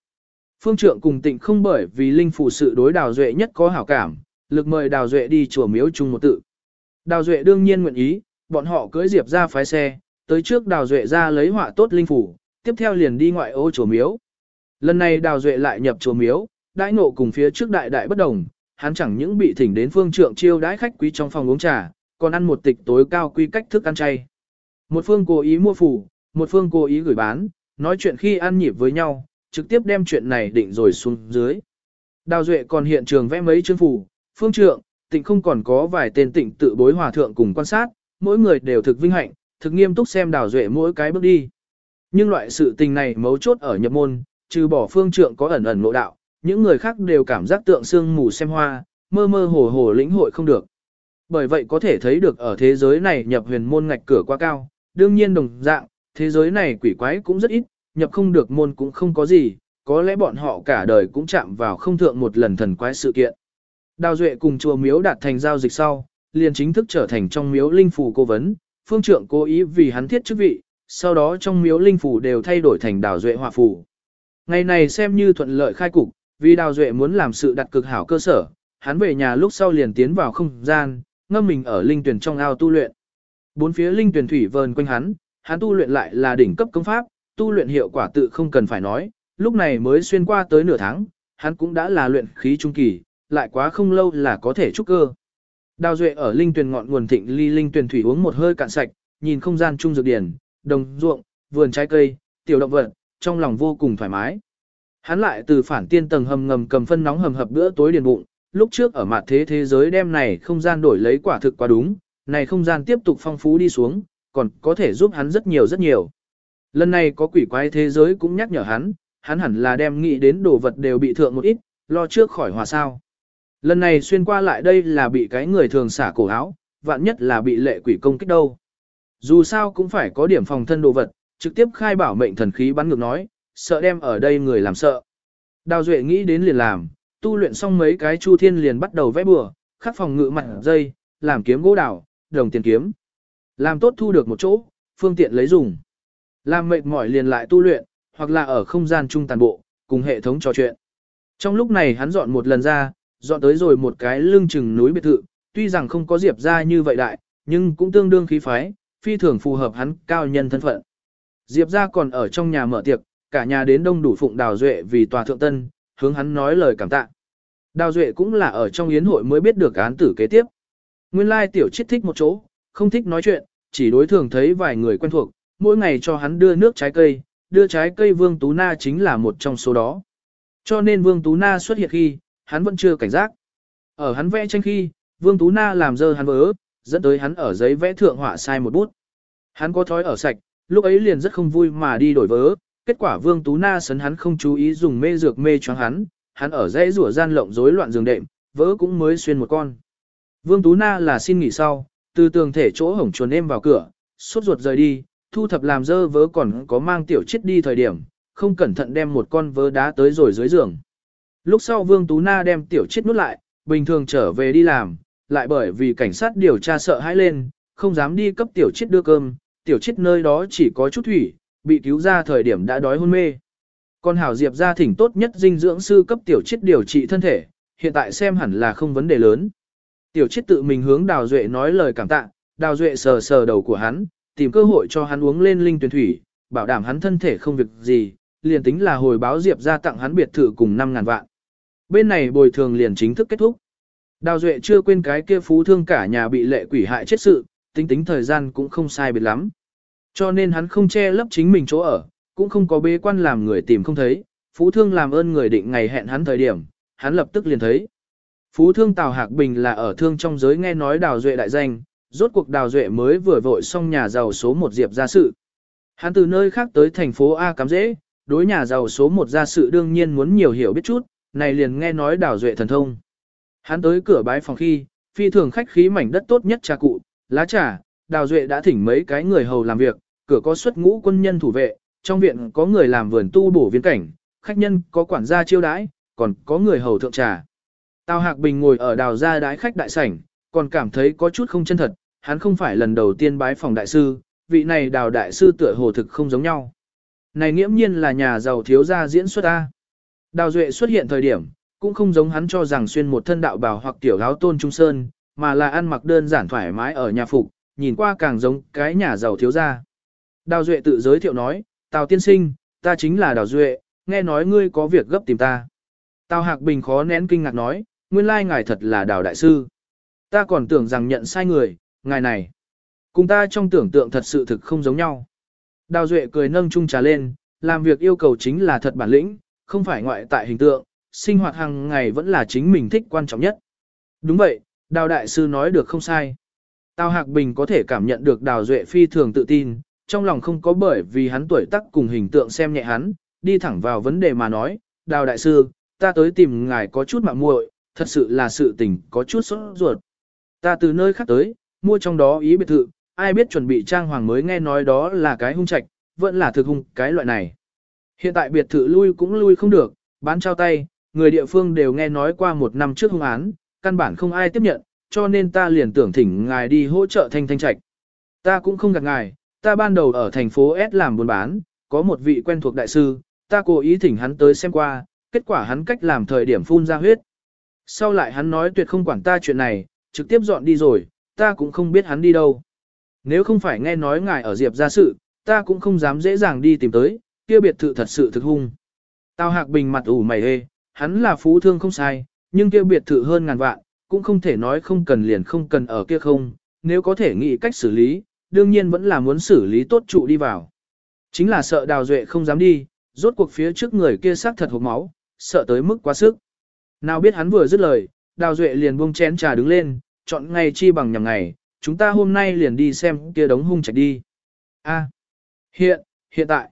Phương trượng cùng tịnh không bởi vì linh phủ sự đối Đào Duệ nhất có hảo cảm, lực mời Đào Duệ đi chùa miếu chung một tự. Đào Duệ đương nhiên nguyện ý, bọn họ cưới diệp ra phái xe, tới trước Đào Duệ ra lấy họa tốt linh phủ, tiếp theo liền đi ngoại ô chùa miếu. Lần này Đào Duệ lại nhập chùa miếu, đãi ngộ cùng phía trước đại đại bất đồng, hắn chẳng những bị thỉnh đến phương trượng chiêu đãi khách quý trong phòng uống trà, còn ăn một tịch tối cao quy cách thức ăn chay. Một phương cố ý mua phủ, một phương cố ý gửi bán, nói chuyện khi ăn nhịp với nhau, trực tiếp đem chuyện này định rồi xuống dưới. Đào Duệ còn hiện trường vẽ mấy chương phủ, phương trượng, tịnh không còn có vài tên tịnh tự bối hòa thượng cùng quan sát, mỗi người đều thực vinh hạnh, thực nghiêm túc xem Đào Duệ mỗi cái bước đi. Nhưng loại sự tình này mấu chốt ở nhập môn, trừ bỏ phương trượng có ẩn ẩn nội đạo, những người khác đều cảm giác tượng sương mù xem hoa, mơ mơ hồ hồ lĩnh hội không được. Bởi vậy có thể thấy được ở thế giới này nhập huyền môn ngạch cửa quá cao, đương nhiên đồng dạng, thế giới này quỷ quái cũng rất ít, nhập không được môn cũng không có gì, có lẽ bọn họ cả đời cũng chạm vào không thượng một lần thần quái sự kiện. Đào Duệ cùng chùa miếu đạt thành giao dịch sau, liền chính thức trở thành trong miếu linh phủ cố vấn, phương trượng cố ý vì hắn thiết chức vị, sau đó trong miếu linh phủ đều thay đổi thành đào Duệ hòa phủ. Ngày này xem như thuận lợi khai cục, vì Đào Duệ muốn làm sự đặt cực hảo cơ sở, hắn về nhà lúc sau liền tiến vào không gian, ngâm mình ở linh tuyển trong ao tu luyện. Bốn phía linh tuyển thủy vờn quanh hắn, hắn tu luyện lại là đỉnh cấp công pháp, tu luyện hiệu quả tự không cần phải nói, lúc này mới xuyên qua tới nửa tháng, hắn cũng đã là luyện khí trung kỳ, lại quá không lâu là có thể trúc cơ. Đào Duệ ở linh tuyển ngọn nguồn thịnh ly linh tuyển thủy uống một hơi cạn sạch, nhìn không gian trung dược điển, đồng ruộng, vườn trái cây, tiểu động vật, trong lòng vô cùng thoải mái. Hắn lại từ phản tiên tầng hầm ngầm cầm phân nóng hầm hập bữa tối điền bụng, lúc trước ở mặt thế thế giới đem này không gian đổi lấy quả thực quá đúng, này không gian tiếp tục phong phú đi xuống, còn có thể giúp hắn rất nhiều rất nhiều. Lần này có quỷ quái thế giới cũng nhắc nhở hắn, hắn hẳn là đem nghĩ đến đồ vật đều bị thượng một ít, lo trước khỏi hòa sao. Lần này xuyên qua lại đây là bị cái người thường xả cổ áo, vạn nhất là bị lệ quỷ công kích đâu. Dù sao cũng phải có điểm phòng thân đồ vật, trực tiếp khai bảo mệnh thần khí bắn ngược nói, sợ đem ở đây người làm sợ. Đào Duệ nghĩ đến liền làm, tu luyện xong mấy cái chu thiên liền bắt đầu vẽ bừa, khắc phòng ngự mặt dây, làm kiếm gỗ đào, đồng tiền kiếm. Làm tốt thu được một chỗ, phương tiện lấy dùng. Làm mệt mỏi liền lại tu luyện, hoặc là ở không gian trung tàn bộ, cùng hệ thống trò chuyện. Trong lúc này hắn dọn một lần ra, dọn tới rồi một cái lưng chừng núi biệt thự, tuy rằng không có diệp ra như vậy đại, nhưng cũng tương đương khí phái, phi thường phù hợp hắn cao nhân thân phận. Diệp ra còn ở trong nhà mở tiệc, cả nhà đến đông đủ phụng Đào Duệ vì tòa thượng tân, hướng hắn nói lời cảm tạ. Đào Duệ cũng là ở trong yến hội mới biết được án tử kế tiếp. Nguyên lai tiểu chiết thích một chỗ, không thích nói chuyện, chỉ đối thường thấy vài người quen thuộc, mỗi ngày cho hắn đưa nước trái cây, đưa trái cây Vương Tú Na chính là một trong số đó. Cho nên Vương Tú Na xuất hiện khi, hắn vẫn chưa cảnh giác. Ở hắn vẽ tranh khi, Vương Tú Na làm dơ hắn vỡ, dẫn tới hắn ở giấy vẽ thượng họa sai một bút. Hắn có thói ở sạch, lúc ấy liền rất không vui mà đi đổi vớ, kết quả Vương Tú Na sấn hắn không chú ý dùng mê dược mê choáng hắn, hắn ở dãy rủa gian lộng rối loạn giường đệm, vỡ cũng mới xuyên một con. Vương Tú Na là xin nghỉ sau, từ tường thể chỗ hổng chuồn em vào cửa, suốt ruột rời đi, thu thập làm dơ vớ còn có mang tiểu chết đi thời điểm, không cẩn thận đem một con vớ đá tới rồi dưới giường. Lúc sau Vương Tú Na đem tiểu chết nút lại, bình thường trở về đi làm, lại bởi vì cảnh sát điều tra sợ hãi lên, không dám đi cấp tiểu chết đưa cơm, tiểu chết nơi đó chỉ có chút thủy, bị cứu ra thời điểm đã đói hôn mê. Còn Hảo Diệp gia thỉnh tốt nhất dinh dưỡng sư cấp tiểu chết điều trị thân thể, hiện tại xem hẳn là không vấn đề lớn. Tiểu chết tự mình hướng Đào Duệ nói lời cảm tạ, Đào Duệ sờ sờ đầu của hắn, tìm cơ hội cho hắn uống lên linh tuyển thủy, bảo đảm hắn thân thể không việc gì, liền tính là hồi báo Diệp gia tặng hắn biệt thự cùng 5.000 vạn. Bên này bồi thường liền chính thức kết thúc. Đào Duệ chưa quên cái kia phú thương cả nhà bị lệ quỷ hại chết sự, tính tính thời gian cũng không sai biệt lắm. Cho nên hắn không che lấp chính mình chỗ ở, cũng không có bế quan làm người tìm không thấy, Phú Thương làm ơn người định ngày hẹn hắn thời điểm, hắn lập tức liền thấy. Phú Thương Tào Hạc Bình là ở thương trong giới nghe nói Đào Duệ đại danh, rốt cuộc Đào Duệ mới vừa vội xong nhà giàu số một diệp ra sự. Hắn từ nơi khác tới thành phố A cắm dễ, đối nhà giàu số một gia sự đương nhiên muốn nhiều hiểu biết chút, này liền nghe nói Đào Duệ thần thông. Hắn tới cửa bái phòng khi, phi thường khách khí mảnh đất tốt nhất trà cụ, lá trà, Đào Duệ đã thỉnh mấy cái người hầu làm việc, cửa có xuất ngũ quân nhân thủ vệ, trong viện có người làm vườn tu bổ viên cảnh, khách nhân có quản gia chiêu đãi, còn có người hầu thượng trà. Tào Hạc Bình ngồi ở đào gia đái khách đại sảnh, còn cảm thấy có chút không chân thật, hắn không phải lần đầu tiên bái phòng đại sư, vị này đào đại sư tựa hồ thực không giống nhau. Này nghiễm nhiên là nhà giàu thiếu gia diễn xuất A. Đào Duệ xuất hiện thời điểm, cũng không giống hắn cho rằng xuyên một thân đạo bào hoặc tiểu áo tôn trung sơn, mà là ăn mặc đơn giản thoải mái ở nhà phục, nhìn qua càng giống cái nhà giàu thiếu gia. Đào Duệ tự giới thiệu nói, Tào tiên sinh, ta chính là Đào Duệ, nghe nói ngươi có việc gấp tìm ta. Tào Hạc Bình khó nén kinh ngạc nói, nguyên lai ngài thật là Đào Đại Sư. Ta còn tưởng rằng nhận sai người, ngài này. Cùng ta trong tưởng tượng thật sự thực không giống nhau. Đào Duệ cười nâng chung trà lên, làm việc yêu cầu chính là thật bản lĩnh, không phải ngoại tại hình tượng, sinh hoạt hàng ngày vẫn là chính mình thích quan trọng nhất. Đúng vậy, Đào Đại Sư nói được không sai. Tào Hạc Bình có thể cảm nhận được Đào Duệ phi thường tự tin, trong lòng không có bởi vì hắn tuổi tác cùng hình tượng xem nhẹ hắn, đi thẳng vào vấn đề mà nói, Đào Đại Sư, ta tới tìm ngài có chút mạng muội, thật sự là sự tình có chút sốt ruột. Ta từ nơi khác tới, mua trong đó ý biệt thự, ai biết chuẩn bị trang hoàng mới nghe nói đó là cái hung trạch, vẫn là thực hung cái loại này. Hiện tại biệt thự lui cũng lui không được, bán trao tay, người địa phương đều nghe nói qua một năm trước hung án, căn bản không ai tiếp nhận, cho nên ta liền tưởng thỉnh ngài đi hỗ trợ thanh thanh trạch. Ta cũng không gạt ngài, ta ban đầu ở thành phố S làm buôn bán, có một vị quen thuộc đại sư, ta cố ý thỉnh hắn tới xem qua, kết quả hắn cách làm thời điểm phun ra huyết. Sau lại hắn nói tuyệt không quản ta chuyện này, trực tiếp dọn đi rồi, ta cũng không biết hắn đi đâu. Nếu không phải nghe nói ngài ở Diệp ra sự, ta cũng không dám dễ dàng đi tìm tới, kia biệt thự thật sự thực hung. Tào Hạc Bình mặt ủ mày hê, hắn là phú thương không sai, nhưng kia biệt thự hơn ngàn vạn, cũng không thể nói không cần liền không cần ở kia không, nếu có thể nghĩ cách xử lý, đương nhiên vẫn là muốn xử lý tốt trụ đi vào. Chính là sợ Đào Duệ không dám đi, rốt cuộc phía trước người kia xác thật hộp máu, sợ tới mức quá sức. Nào biết hắn vừa dứt lời, Đào Duệ liền buông chén trà đứng lên, chọn ngày chi bằng nhằm ngày, chúng ta hôm nay liền đi xem kia đống hung trạch đi. A, hiện, hiện tại.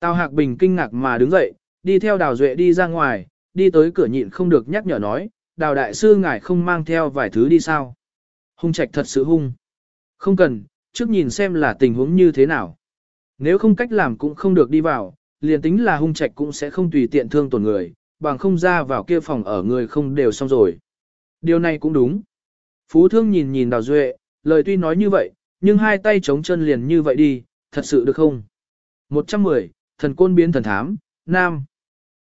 Tào Hạc Bình kinh ngạc mà đứng dậy, đi theo Đào Duệ đi ra ngoài, đi tới cửa nhịn không được nhắc nhở nói, Đào Đại Sư ngài không mang theo vài thứ đi sao. Hung trạch thật sự hung. Không cần, trước nhìn xem là tình huống như thế nào. Nếu không cách làm cũng không được đi vào, liền tính là hung trạch cũng sẽ không tùy tiện thương tổn người, bằng không ra vào kia phòng ở người không đều xong rồi. Điều này cũng đúng. Phú thương nhìn nhìn đào duệ, lời tuy nói như vậy, nhưng hai tay chống chân liền như vậy đi, thật sự được không? 110, thần côn biến thần thám, Nam.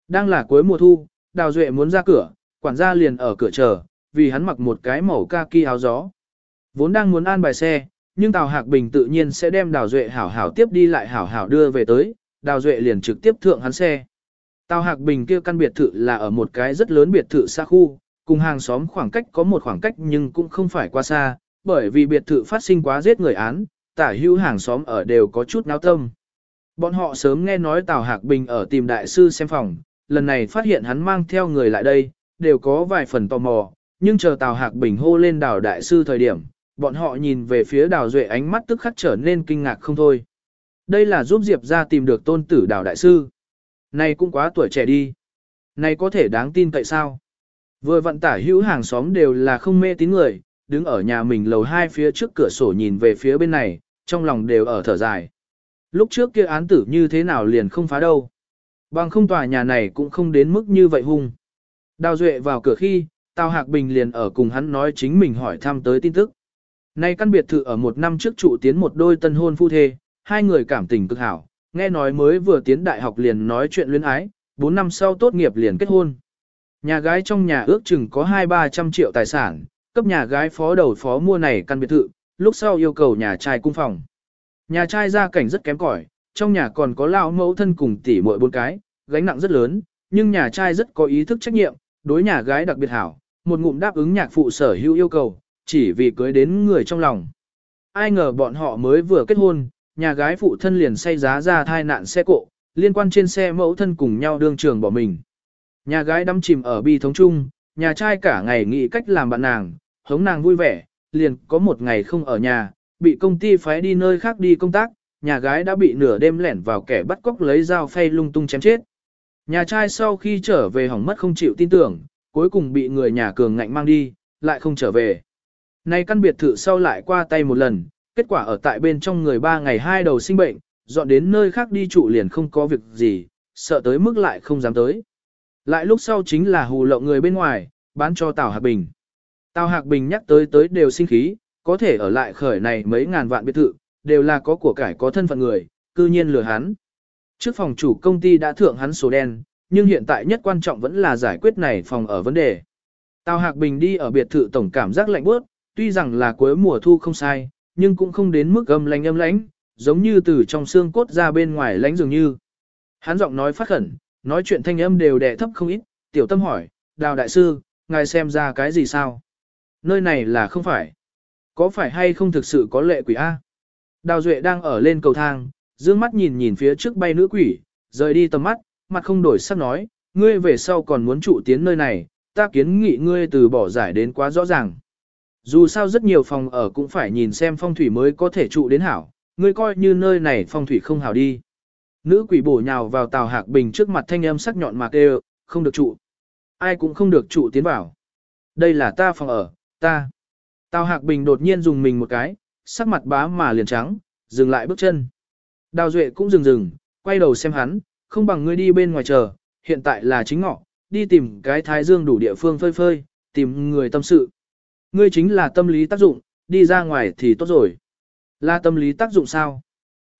Đang là cuối mùa thu, đào duệ muốn ra cửa, quản gia liền ở cửa chờ, vì hắn mặc một cái màu kaki áo gió. Vốn đang muốn an bài xe, nhưng Tào Hạc Bình tự nhiên sẽ đem Đào Duệ hảo hảo tiếp đi lại hảo hảo đưa về tới, Đào Duệ liền trực tiếp thượng hắn xe. Tào Hạc Bình kia căn biệt thự là ở một cái rất lớn biệt thự xa khu, cùng hàng xóm khoảng cách có một khoảng cách nhưng cũng không phải quá xa, bởi vì biệt thự phát sinh quá giết người án, tả hữu hàng xóm ở đều có chút náo tâm. Bọn họ sớm nghe nói Tào Hạc Bình ở tìm đại sư xem phòng, lần này phát hiện hắn mang theo người lại đây, đều có vài phần tò mò, nhưng chờ Tào Hạc Bình hô lên đào đại sư thời điểm, bọn họ nhìn về phía đào duệ ánh mắt tức khắc trở nên kinh ngạc không thôi. Đây là giúp Diệp ra tìm được tôn tử đào đại sư. Này cũng quá tuổi trẻ đi. Này có thể đáng tin tại sao? Vừa vận tả hữu hàng xóm đều là không mê tín người, đứng ở nhà mình lầu hai phía trước cửa sổ nhìn về phía bên này, trong lòng đều ở thở dài. Lúc trước kia án tử như thế nào liền không phá đâu. Bằng không tòa nhà này cũng không đến mức như vậy hung. Đào Duệ vào cửa khi, Tào Hạc Bình liền ở cùng hắn nói chính mình hỏi thăm tới tin tức. Nay căn biệt thự ở một năm trước trụ tiến một đôi tân hôn phu thê, hai người cảm tình cực hảo, nghe nói mới vừa tiến đại học liền nói chuyện luyến ái, 4 năm sau tốt nghiệp liền kết hôn. Nhà gái trong nhà ước chừng có 2-300 triệu tài sản, cấp nhà gái phó đầu phó mua này căn biệt thự, lúc sau yêu cầu nhà trai cung phòng. Nhà trai gia cảnh rất kém cỏi, trong nhà còn có lão mẫu thân cùng tỷ muội bốn cái, gánh nặng rất lớn, nhưng nhà trai rất có ý thức trách nhiệm, đối nhà gái đặc biệt hảo, một ngụm đáp ứng nhạc phụ sở hữu yêu cầu, chỉ vì cưới đến người trong lòng. Ai ngờ bọn họ mới vừa kết hôn, nhà gái phụ thân liền say giá ra thai nạn xe cộ, liên quan trên xe mẫu thân cùng nhau đương trường bỏ mình. Nhà gái đắm chìm ở bi thống chung, nhà trai cả ngày nghĩ cách làm bạn nàng, hống nàng vui vẻ, liền có một ngày không ở nhà, bị công ty phái đi nơi khác đi công tác, nhà gái đã bị nửa đêm lẻn vào kẻ bắt cóc lấy dao phay lung tung chém chết. Nhà trai sau khi trở về hỏng mất không chịu tin tưởng, cuối cùng bị người nhà cường ngạnh mang đi, lại không trở về. Nay căn biệt thự sau lại qua tay một lần, kết quả ở tại bên trong người ba ngày hai đầu sinh bệnh, dọn đến nơi khác đi trụ liền không có việc gì, sợ tới mức lại không dám tới. Lại lúc sau chính là hù lộng người bên ngoài, bán cho Tào Hạc Bình. Tào Hạc Bình nhắc tới tới đều sinh khí, có thể ở lại khởi này mấy ngàn vạn biệt thự, đều là có của cải có thân phận người, cư nhiên lừa hắn. Trước phòng chủ công ty đã thượng hắn số đen, nhưng hiện tại nhất quan trọng vẫn là giải quyết này phòng ở vấn đề. Tào Hạc Bình đi ở biệt thự tổng cảm giác lạnh bước, tuy rằng là cuối mùa thu không sai, nhưng cũng không đến mức âm lạnh âm lánh, giống như từ trong xương cốt ra bên ngoài lánh dường như. Hắn giọng nói phát khẩn, nói chuyện thanh âm đều đẻ thấp không ít, tiểu tâm hỏi, đào đại sư, ngài xem ra cái gì sao? Nơi này là không phải. Có phải hay không thực sự có lệ quỷ A? Đào Duệ đang ở lên cầu thang, dương mắt nhìn nhìn phía trước bay nữ quỷ, rời đi tầm mắt, mặt không đổi sắc nói, ngươi về sau còn muốn trụ tiến nơi này, ta kiến nghị ngươi từ bỏ giải đến quá rõ ràng. Dù sao rất nhiều phòng ở cũng phải nhìn xem phong thủy mới có thể trụ đến hảo, ngươi coi như nơi này phong thủy không hảo đi. Nữ quỷ bổ nhào vào tàu hạc bình trước mặt thanh âm sắc nhọn mạc đều, không được trụ. Ai cũng không được trụ tiến vào. Đây là ta phòng ở, ta. Tào Hạc Bình đột nhiên dùng mình một cái, sắc mặt bá mà liền trắng, dừng lại bước chân. Đào Duệ cũng dừng dừng, quay đầu xem hắn, không bằng ngươi đi bên ngoài chờ, hiện tại là chính ngọ, đi tìm cái thái dương đủ địa phương phơi phơi, tìm người tâm sự. Ngươi chính là tâm lý tác dụng, đi ra ngoài thì tốt rồi. Là tâm lý tác dụng sao?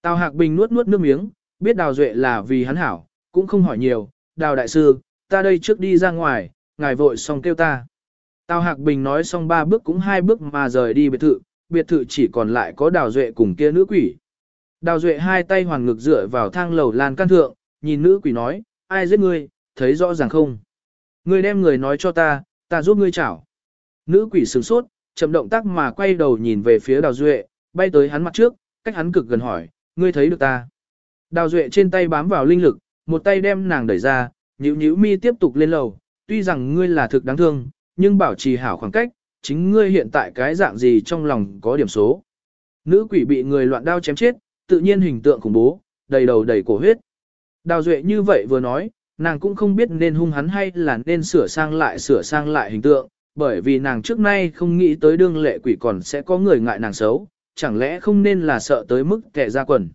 Tào Hạc Bình nuốt nuốt nước miếng, biết Đào Duệ là vì hắn hảo, cũng không hỏi nhiều, Đào Đại Sư, ta đây trước đi ra ngoài, ngài vội xong kêu ta. Tào Hạc Bình nói xong ba bước cũng hai bước mà rời đi biệt thự, biệt thự chỉ còn lại có Đào Duệ cùng kia nữ quỷ. Đào Duệ hai tay hoàn ngực dựa vào thang lầu lan can thượng, nhìn nữ quỷ nói, ai giết ngươi, thấy rõ ràng không? Ngươi đem người nói cho ta, ta giúp ngươi chảo. Nữ quỷ sửng sốt, chậm động tác mà quay đầu nhìn về phía Đào Duệ, bay tới hắn mặt trước, cách hắn cực gần hỏi, ngươi thấy được ta? Đào Duệ trên tay bám vào linh lực, một tay đem nàng đẩy ra, nhíu nhíu mi tiếp tục lên lầu, tuy rằng ngươi là thực đáng thương, nhưng bảo trì hảo khoảng cách, chính ngươi hiện tại cái dạng gì trong lòng có điểm số. Nữ quỷ bị người loạn đao chém chết, tự nhiên hình tượng khủng bố, đầy đầu đầy cổ huyết. Đào Duệ như vậy vừa nói, nàng cũng không biết nên hung hắn hay là nên sửa sang lại sửa sang lại hình tượng, bởi vì nàng trước nay không nghĩ tới đương lệ quỷ còn sẽ có người ngại nàng xấu, chẳng lẽ không nên là sợ tới mức kẻ ra quần.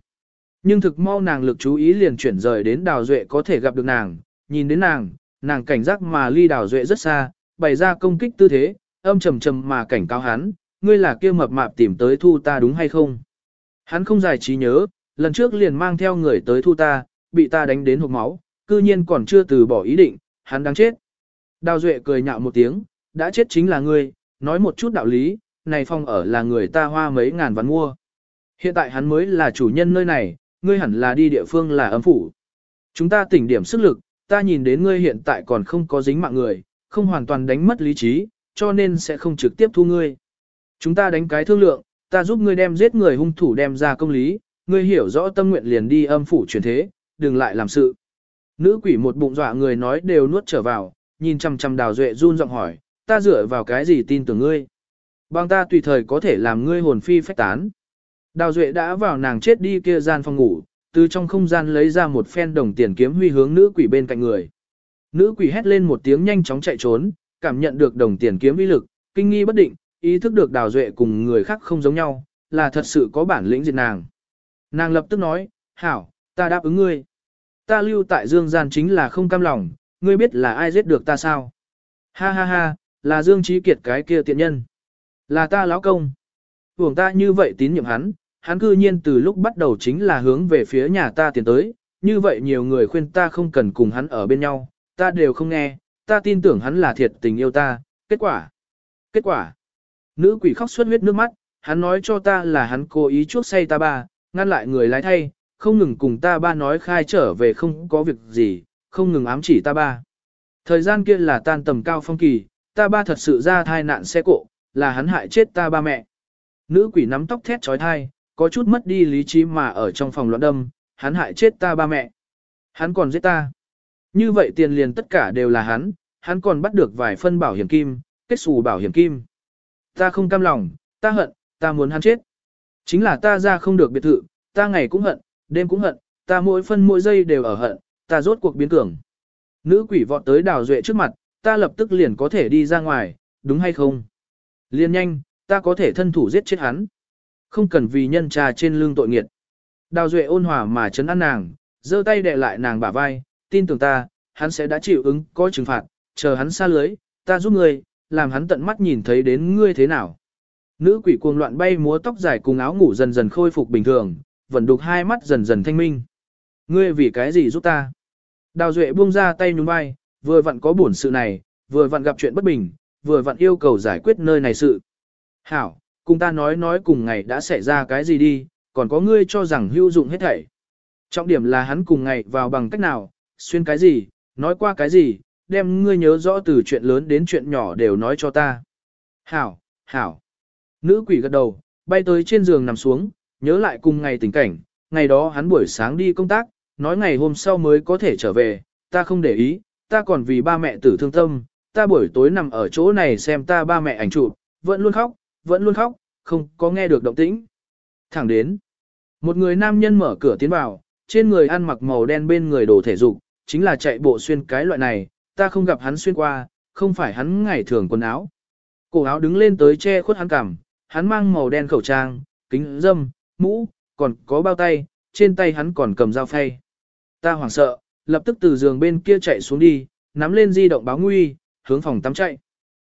Nhưng thực mau nàng lực chú ý liền chuyển rời đến Đào Duệ có thể gặp được nàng, nhìn đến nàng, nàng cảnh giác mà ly Đào Duệ rất xa, bày ra công kích tư thế, âm trầm trầm mà cảnh cáo hắn, ngươi là kia mập mạp tìm tới thu ta đúng hay không? Hắn không giải trí nhớ, lần trước liền mang theo người tới thu ta, bị ta đánh đến hộp máu, cư nhiên còn chưa từ bỏ ý định, hắn đang chết. Đào Duệ cười nhạo một tiếng, đã chết chính là ngươi, nói một chút đạo lý, này phong ở là người ta hoa mấy ngàn vạn mua. Hiện tại hắn mới là chủ nhân nơi này, ngươi hẳn là đi địa phương là âm phủ. Chúng ta tỉnh điểm sức lực, ta nhìn đến ngươi hiện tại còn không có dính mạng người, không hoàn toàn đánh mất lý trí, cho nên sẽ không trực tiếp thu ngươi. Chúng ta đánh cái thương lượng, ta giúp ngươi đem giết người hung thủ đem ra công lý, ngươi hiểu rõ tâm nguyện liền đi âm phủ chuyển thế, đừng lại làm sự. Nữ quỷ một bụng dọa người nói đều nuốt trở vào, nhìn chằm chằm đào duệ run giọng hỏi, ta dựa vào cái gì tin tưởng ngươi. Bằng ta tùy thời có thể làm ngươi hồn phi phách tán. Đào duệ đã vào nàng chết đi kia gian phòng ngủ, từ trong không gian lấy ra một phen đồng tiền kiếm huy hướng nữ quỷ bên cạnh người. Nữ quỷ hét lên một tiếng nhanh chóng chạy trốn, cảm nhận được đồng tiền kiếm uy lực, kinh nghi bất định, ý thức được đào duệ cùng người khác không giống nhau, là thật sự có bản lĩnh diệt nàng. Nàng lập tức nói, hảo, ta đáp ứng ngươi. Ta lưu tại dương gian chính là không cam lòng, ngươi biết là ai giết được ta sao? Ha ha ha, là Dương Trí Kiệt cái kia tiện nhân. Là ta lão công. Hưởng ta như vậy tín nhiệm hắn, hắn cư nhiên từ lúc bắt đầu chính là hướng về phía nhà ta tiến tới, như vậy nhiều người khuyên ta không cần cùng hắn ở bên nhau, ta đều không nghe, ta tin tưởng hắn là thiệt tình yêu ta, kết quả. Kết quả. Nữ quỷ khóc suốt huyết nước mắt, hắn nói cho ta là hắn cố ý chuốc say ta ba, ngăn lại người lái thay, không ngừng cùng ta ba nói khai trở về không có việc gì, không ngừng ám chỉ ta ba. Thời gian kia là tan tầm cao phong kỳ, ta ba thật sự ra thai nạn xe cộ, là hắn hại chết ta ba mẹ. Nữ quỷ nắm tóc thét trói thai, có chút mất đi lý trí mà ở trong phòng loạn đâm, hắn hại chết ta ba mẹ. Hắn còn giết ta. Như vậy tiền liền tất cả đều là hắn, hắn còn bắt được vài phân bảo hiểm kim, kết xù bảo hiểm kim. Ta không cam lòng, ta hận, ta muốn hắn chết. Chính là ta ra không được biệt thự, ta ngày cũng hận, đêm cũng hận, ta mỗi phân mỗi giây đều ở hận, ta rốt cuộc biến cường. Nữ quỷ vọt tới đào duệ trước mặt, ta lập tức liền có thể đi ra ngoài, đúng hay không? Liên nhanh, ta có thể thân thủ giết chết hắn. Không cần vì nhân trà trên lưng tội nghiệt. Đào duệ ôn hòa mà chấn an nàng, giơ tay đè lại nàng bả vai, tin tưởng ta, hắn sẽ đã chịu ứng có trừng phạt, chờ hắn xa lưới, ta giúp ngươi, làm hắn tận mắt nhìn thấy đến ngươi thế nào. Nữ quỷ cuồng loạn bay múa tóc dài cùng áo ngủ dần dần khôi phục bình thường, vẫn đục hai mắt dần dần thanh minh. Ngươi vì cái gì giúp ta? Đào Duệ buông ra tay nhún vai, vừa vặn có buồn sự này, vừa vặn gặp chuyện bất bình, vừa vặn yêu cầu giải quyết nơi này sự. Hảo, cùng ta nói nói cùng ngày đã xảy ra cái gì đi, còn có ngươi cho rằng hữu dụng hết thảy. Trọng điểm là hắn cùng ngày vào bằng cách nào, xuyên cái gì, nói qua cái gì, đem ngươi nhớ rõ từ chuyện lớn đến chuyện nhỏ đều nói cho ta. Hảo, hảo. Nữ quỷ gật đầu, bay tới trên giường nằm xuống, nhớ lại cùng ngày tình cảnh, ngày đó hắn buổi sáng đi công tác, nói ngày hôm sau mới có thể trở về, ta không để ý, ta còn vì ba mẹ tử thương tâm, ta buổi tối nằm ở chỗ này xem ta ba mẹ ảnh chụp, vẫn luôn khóc, vẫn luôn khóc, không có nghe được động tĩnh. Thẳng đến, một người nam nhân mở cửa tiến vào, trên người ăn mặc màu đen bên người đồ thể dục, chính là chạy bộ xuyên cái loại này, ta không gặp hắn xuyên qua, không phải hắn ngày thường quần áo. Cổ áo đứng lên tới che khuất hắn cằm, hắn mang màu đen khẩu trang, kính dâm, mũ, còn có bao tay, trên tay hắn còn cầm dao phay. Ta hoảng sợ, lập tức từ giường bên kia chạy xuống đi, nắm lên di động báo nguy, hướng phòng tắm chạy.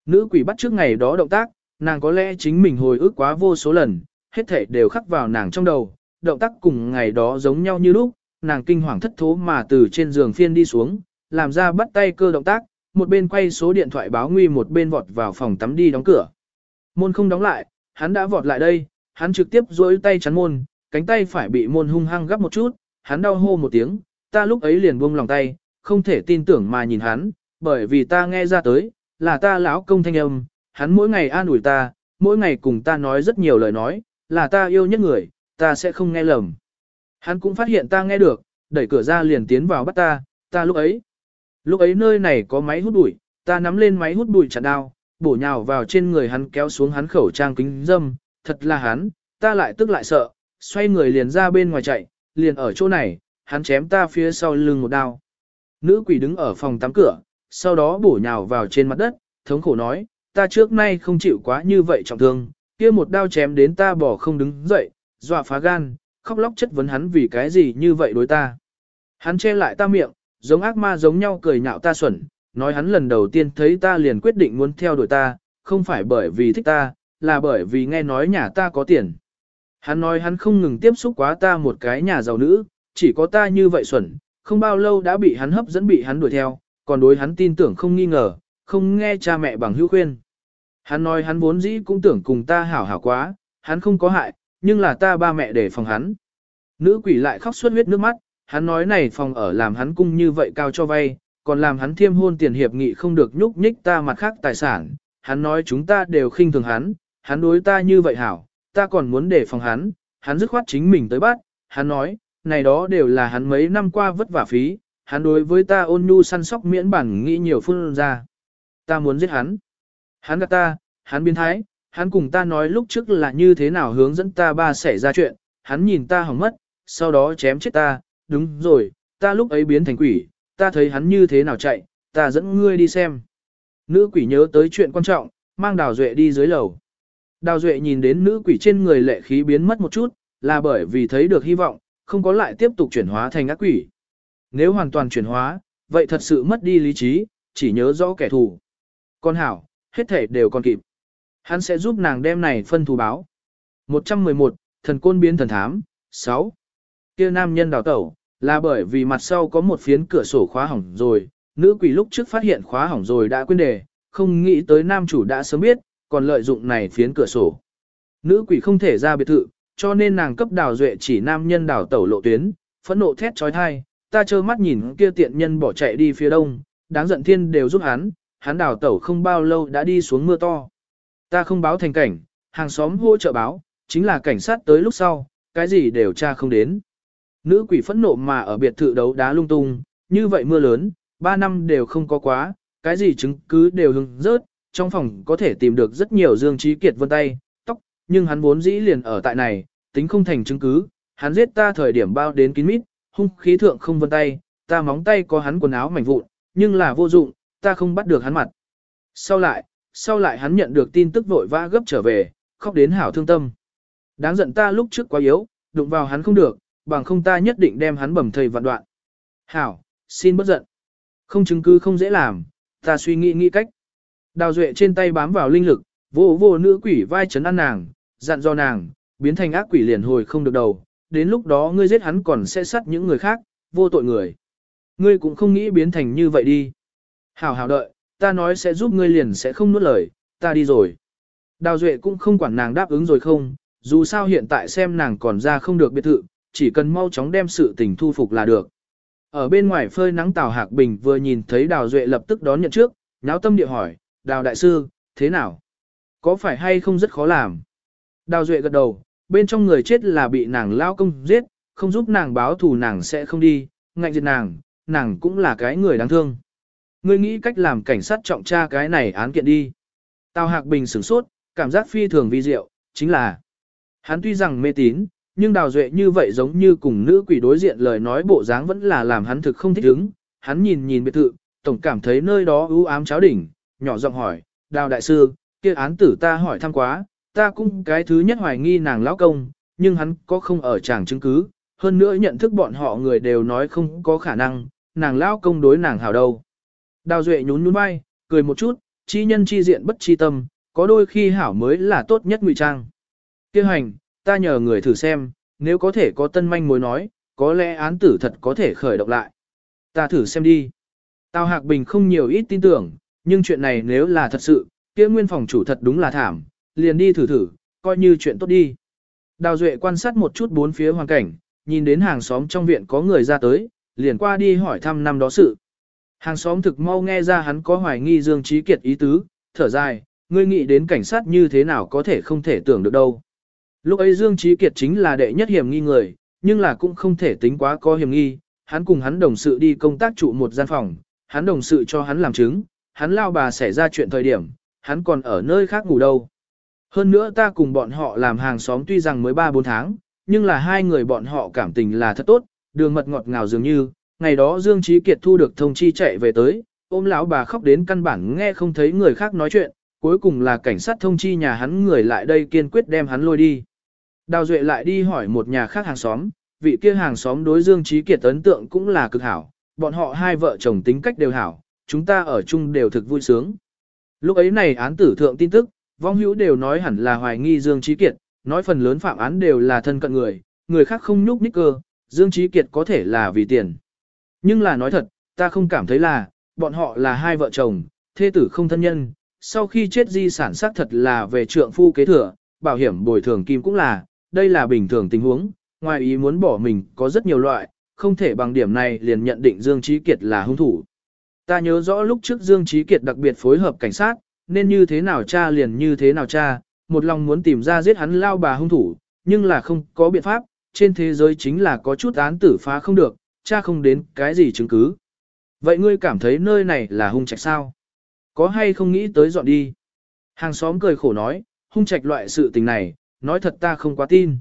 Nữ quỷ bắt trước ngày đó động tác, nàng có lẽ chính mình hồi ức quá vô số lần, hết thể đều khắc vào nàng trong đầu, động tác cùng ngày đó giống nhau như lúc, nàng kinh hoàng thất thố mà từ trên giường phiên đi xuống, làm ra bắt tay cơ động tác, một bên quay số điện thoại báo nguy một bên vọt vào phòng tắm đi đóng cửa. Môn không đóng lại, hắn đã vọt lại đây, hắn trực tiếp duỗi tay chắn môn, cánh tay phải bị môn hung hăng gấp một chút, hắn đau hô một tiếng, ta lúc ấy liền buông lòng tay, không thể tin tưởng mà nhìn hắn, bởi vì ta nghe ra tới, là ta lão công thanh âm, hắn mỗi ngày an ủi ta, mỗi ngày cùng ta nói rất nhiều lời nói, là ta yêu nhất người, ta sẽ không nghe lầm. Hắn cũng phát hiện ta nghe được, đẩy cửa ra liền tiến vào bắt ta, ta lúc ấy. Lúc ấy nơi này có máy hút bụi, ta nắm lên máy hút bụi chặn đao, bổ nhào vào trên người hắn kéo xuống hắn khẩu trang kính dâm, thật là hắn, ta lại tức lại sợ, xoay người liền ra bên ngoài chạy, liền ở chỗ này, hắn chém ta phía sau lưng một đao. Nữ quỷ đứng ở phòng tắm cửa, sau đó bổ nhào vào trên mặt đất, thống khổ nói, ta trước nay không chịu quá như vậy trọng thương, kia một đao chém đến ta bỏ không đứng dậy, dọa phá gan, khóc lóc chất vấn hắn vì cái gì như vậy đối ta. Hắn che lại ta miệng, giống ác ma giống nhau cười nhạo ta xuẩn, nói hắn lần đầu tiên thấy ta liền quyết định muốn theo đuổi ta, không phải bởi vì thích ta, là bởi vì nghe nói nhà ta có tiền. Hắn nói hắn không ngừng tiếp xúc quá ta một cái nhà giàu nữ, chỉ có ta như vậy xuẩn, không bao lâu đã bị hắn hấp dẫn bị hắn đuổi theo, còn đối hắn tin tưởng không nghi ngờ, không nghe cha mẹ bằng hữu khuyên. Hắn nói hắn vốn dĩ cũng tưởng cùng ta hảo hảo quá, hắn không có hại, nhưng là ta ba mẹ để phòng hắn. Nữ quỷ lại khóc suốt huyết nước mắt, hắn nói này phòng ở làm hắn cung như vậy cao cho vay, còn làm hắn thiêm hôn tiền hiệp nghị không được nhúc nhích ta mặt khác tài sản. Hắn nói chúng ta đều khinh thường hắn, hắn đối ta như vậy hảo, ta còn muốn để phòng hắn, hắn dứt khoát chính mình tới bắt, hắn nói, này đó đều là hắn mấy năm qua vất vả phí, hắn đối với ta ôn nhu săn sóc miễn bản nghĩ nhiều phương ra. Ta muốn giết hắn. Hắn gạt ta, hắn biến thái, hắn cùng ta nói lúc trước là như thế nào hướng dẫn ta ba xảy ra chuyện, hắn nhìn ta hỏng mất, sau đó chém chết ta, đúng rồi, ta lúc ấy biến thành quỷ, ta thấy hắn như thế nào chạy, ta dẫn ngươi đi xem. Nữ quỷ nhớ tới chuyện quan trọng, mang Đào Duệ đi dưới lầu. Đào Duệ nhìn đến nữ quỷ trên người lệ khí biến mất một chút, là bởi vì thấy được hy vọng, không có lại tiếp tục chuyển hóa thành ác quỷ. Nếu hoàn toàn chuyển hóa, vậy thật sự mất đi lý trí, chỉ nhớ rõ kẻ thù. Con hảo, hết thể đều còn kịp. Hắn sẽ giúp nàng đem này phân thù báo. 111, thần côn biến thần thám, 6. Kia nam nhân đào tẩu, là bởi vì mặt sau có một phiến cửa sổ khóa hỏng rồi, nữ quỷ lúc trước phát hiện khóa hỏng rồi đã quên đề, không nghĩ tới nam chủ đã sớm biết, còn lợi dụng này phiến cửa sổ. Nữ quỷ không thể ra biệt thự, cho nên nàng cấp đào duệ chỉ nam nhân đào tẩu lộ tuyến, phẫn nộ thét trói thai, ta trơ mắt nhìn kia tiện nhân bỏ chạy đi phía đông, đáng giận thiên đều giúp hắn, hắn đào tẩu không bao lâu đã đi xuống mưa to. Ta không báo thành cảnh, hàng xóm hỗ trợ báo, chính là cảnh sát tới lúc sau, cái gì đều tra không đến. Nữ quỷ phẫn nộ mà ở biệt thự đấu đá lung tung, như vậy mưa lớn, 3 năm đều không có quá, cái gì chứng cứ đều hứng rớt, trong phòng có thể tìm được rất nhiều Dương Trí Kiệt vân tay, nhưng hắn vốn dĩ liền ở tại này, tính không thành chứng cứ, hắn giết ta thời điểm bao đến kín mít, hung khí thượng không vân tay, ta móng tay có hắn quần áo mảnh vụn, nhưng là vô dụng, ta không bắt được hắn mặt. Sau lại, sau lại hắn nhận được tin tức vội vã gấp trở về, khóc đến hảo thương tâm. Đáng giận ta lúc trước quá yếu, đụng vào hắn không được, bằng không ta nhất định đem hắn bầm thầy vạn đoạn. Hảo, xin bất giận. Không chứng cứ không dễ làm, ta suy nghĩ nghĩ cách. Đào Duệ trên tay bám vào linh lực, vô vô nữ quỷ vai chấn ăn nàng, dặn do nàng, biến thành ác quỷ liền hồi không được đầu, đến lúc đó ngươi giết hắn còn sẽ sát những người khác, vô tội người. Ngươi cũng không nghĩ biến thành như vậy đi. Hảo hảo đợi, ta nói sẽ giúp ngươi liền sẽ không nuốt lời, ta đi rồi. Đào Duệ cũng không quản nàng đáp ứng rồi không, dù sao hiện tại xem nàng còn ra không được biệt thự, chỉ cần mau chóng đem sự tình thu phục là được. Ở bên ngoài phơi nắng Tào Hạc Bình vừa nhìn thấy Đào Duệ lập tức đón nhận trước, náo tâm địa hỏi, Đào Đại Sư, thế nào? Có phải hay không rất khó làm? Đào Duệ gật đầu, bên trong người chết là bị nàng lao công giết, không giúp nàng báo thù nàng sẽ không đi, ngạnh diệt nàng, nàng cũng là cái người đáng thương. Ngươi nghĩ cách làm cảnh sát trọng tra cái này án kiện đi. Tào Hạc Bình sửng sốt, cảm giác phi thường vi diệu, chính là hắn tuy rằng mê tín, nhưng Đào Duệ như vậy giống như cùng nữ quỷ đối diện lời nói bộ dáng vẫn là làm hắn thực không thích ứng. Hắn nhìn nhìn biệt thự, tổng cảm thấy nơi đó ưu ám cháo đỉnh, nhỏ giọng hỏi, Đào Đại Sư, kia án tử ta hỏi thăm quá, ta cũng cái thứ nhất hoài nghi nàng lão công, nhưng hắn có không ở chàng chứng cứ, hơn nữa nhận thức bọn họ người đều nói không có khả năng, nàng lão công đối nàng hảo đâu. Đào Duệ nhún nhún vai, cười một chút, chi nhân chi diện bất chi tâm, có đôi khi hảo mới là tốt nhất ngụy trang. Kêu hành, ta nhờ người thử xem, nếu có thể có tân manh mối nói, có lẽ án tử thật có thể khởi động lại. Ta thử xem đi. Tào Hạc Bình không nhiều ít tin tưởng, nhưng chuyện này nếu là thật sự, kia nguyên phòng chủ thật đúng là thảm, liền đi thử thử, coi như chuyện tốt đi. Đào Duệ quan sát một chút bốn phía hoàn cảnh, nhìn đến hàng xóm trong viện có người ra tới, liền qua đi hỏi thăm năm đó sự. Hàng xóm thực mau nghe ra hắn có hoài nghi Dương Trí Kiệt ý tứ, thở dài, ngươi nghĩ đến cảnh sát như thế nào có thể không thể tưởng được đâu. Lúc ấy Dương Trí Kiệt chính là đệ nhất hiểm nghi người, nhưng là cũng không thể tính quá có hiểm nghi, hắn cùng hắn đồng sự đi công tác trụ một gian phòng, hắn đồng sự cho hắn làm chứng, hắn lao bà xảy ra chuyện thời điểm, hắn còn ở nơi khác ngủ đâu. Hơn nữa ta cùng bọn họ làm hàng xóm tuy rằng mới 3-4 tháng, nhưng là hai người bọn họ cảm tình là thật tốt, đường mật ngọt ngào dường như, ngày đó Dương Trí Kiệt thu được thông chi chạy về tới, ôm lão bà khóc đến căn bản nghe không thấy người khác nói chuyện, cuối cùng là cảnh sát thông chi nhà hắn người lại đây kiên quyết đem hắn lôi đi. Đào Duệ lại đi hỏi một nhà khác hàng xóm, vị kia hàng xóm đối Dương Trí Kiệt ấn tượng cũng là cực hảo, bọn họ hai vợ chồng tính cách đều hảo, chúng ta ở chung đều thực vui sướng. Lúc ấy này án tử thượng tin tức, vong hữu đều nói hẳn là hoài nghi Dương Trí Kiệt, nói phần lớn phạm án đều là thân cận người, người khác không nhúc nhích cơ, Dương Trí Kiệt có thể là vì tiền. Nhưng là nói thật, ta không cảm thấy là, bọn họ là hai vợ chồng, thê tử không thân nhân, sau khi chết di sản xác thật là về trượng phu kế thừa, bảo hiểm bồi thường kim cũng là, đây là bình thường tình huống, ngoài ý muốn bỏ mình có rất nhiều loại, không thể bằng điểm này liền nhận định Dương Trí Kiệt là hung thủ. Ta nhớ rõ lúc trước Dương Trí Kiệt đặc biệt phối hợp cảnh sát, nên như thế nào cha liền như thế nào cha, một lòng muốn tìm ra giết hắn lao bà hung thủ, nhưng là không có biện pháp, trên thế giới chính là có chút án tử phá không được, cha không đến cái gì chứng cứ. Vậy ngươi cảm thấy nơi này là hung trạch sao? Có hay không nghĩ tới dọn đi? Hàng xóm cười khổ nói, hung trạch loại sự tình này, nói thật ta không quá tin.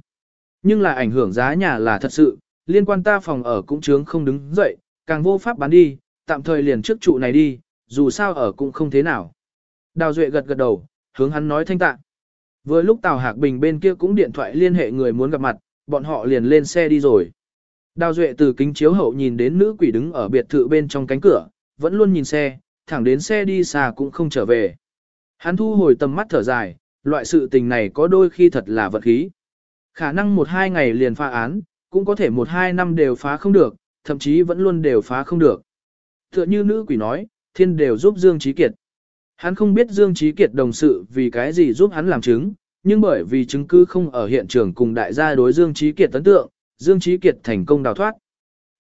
Nhưng là ảnh hưởng giá nhà là thật sự, liên quan ta phòng ở cũng chướng không đứng dậy, càng vô pháp bán đi, tạm thời liền trước trụ này đi, dù sao ở cũng không thế nào. Đào Duệ gật gật đầu, hướng hắn nói thanh tạ. Vừa lúc Tào Hạc Bình bên kia cũng điện thoại liên hệ người muốn gặp mặt, bọn họ liền lên xe đi rồi. Đào Duệ từ kính chiếu hậu nhìn đến nữ quỷ đứng ở biệt thự bên trong cánh cửa, vẫn luôn nhìn xe, thẳng đến xe đi xa cũng không trở về. Hắn thu hồi tầm mắt thở dài, loại sự tình này có đôi khi thật là vật khí. Khả năng một hai ngày liền phá án, cũng có thể một hai năm đều phá không được, thậm chí vẫn luôn đều phá không được. Tựa như nữ quỷ nói, thiên đều giúp Dương Trí Kiệt. Hắn không biết Dương Trí Kiệt đồng sự vì cái gì giúp hắn làm chứng, nhưng bởi vì chứng cứ không ở hiện trường cùng đại gia đối Dương Trí Kiệt ấn tượng, Dương Trí Kiệt thành công đào thoát.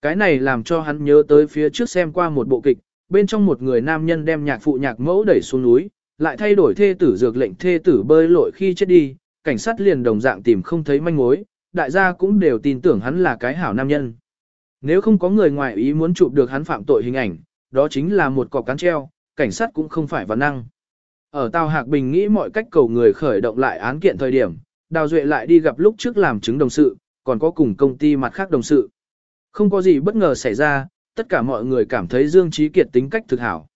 Cái này làm cho hắn nhớ tới phía trước xem qua một bộ kịch, bên trong một người nam nhân đem nhạc phụ nhạc mẫu đẩy xuống núi, lại thay đổi thê tử dược lệnh thê tử bơi lội khi chết đi, cảnh sát liền đồng dạng tìm không thấy manh mối, đại gia cũng đều tin tưởng hắn là cái hảo nam nhân. Nếu không có người ngoài ý muốn chụp được hắn phạm tội hình ảnh, đó chính là một cọc cán treo, cảnh sát cũng không phải văn năng. Ở Tào Hạc Bình nghĩ mọi cách cầu người khởi động lại án kiện thời điểm, Đào Duệ lại đi gặp lúc trước làm chứng đồng sự, còn có cùng công ty mặt khác đồng sự. Không có gì bất ngờ xảy ra, tất cả mọi người cảm thấy Dương Trí Kiệt tính cách thực hảo.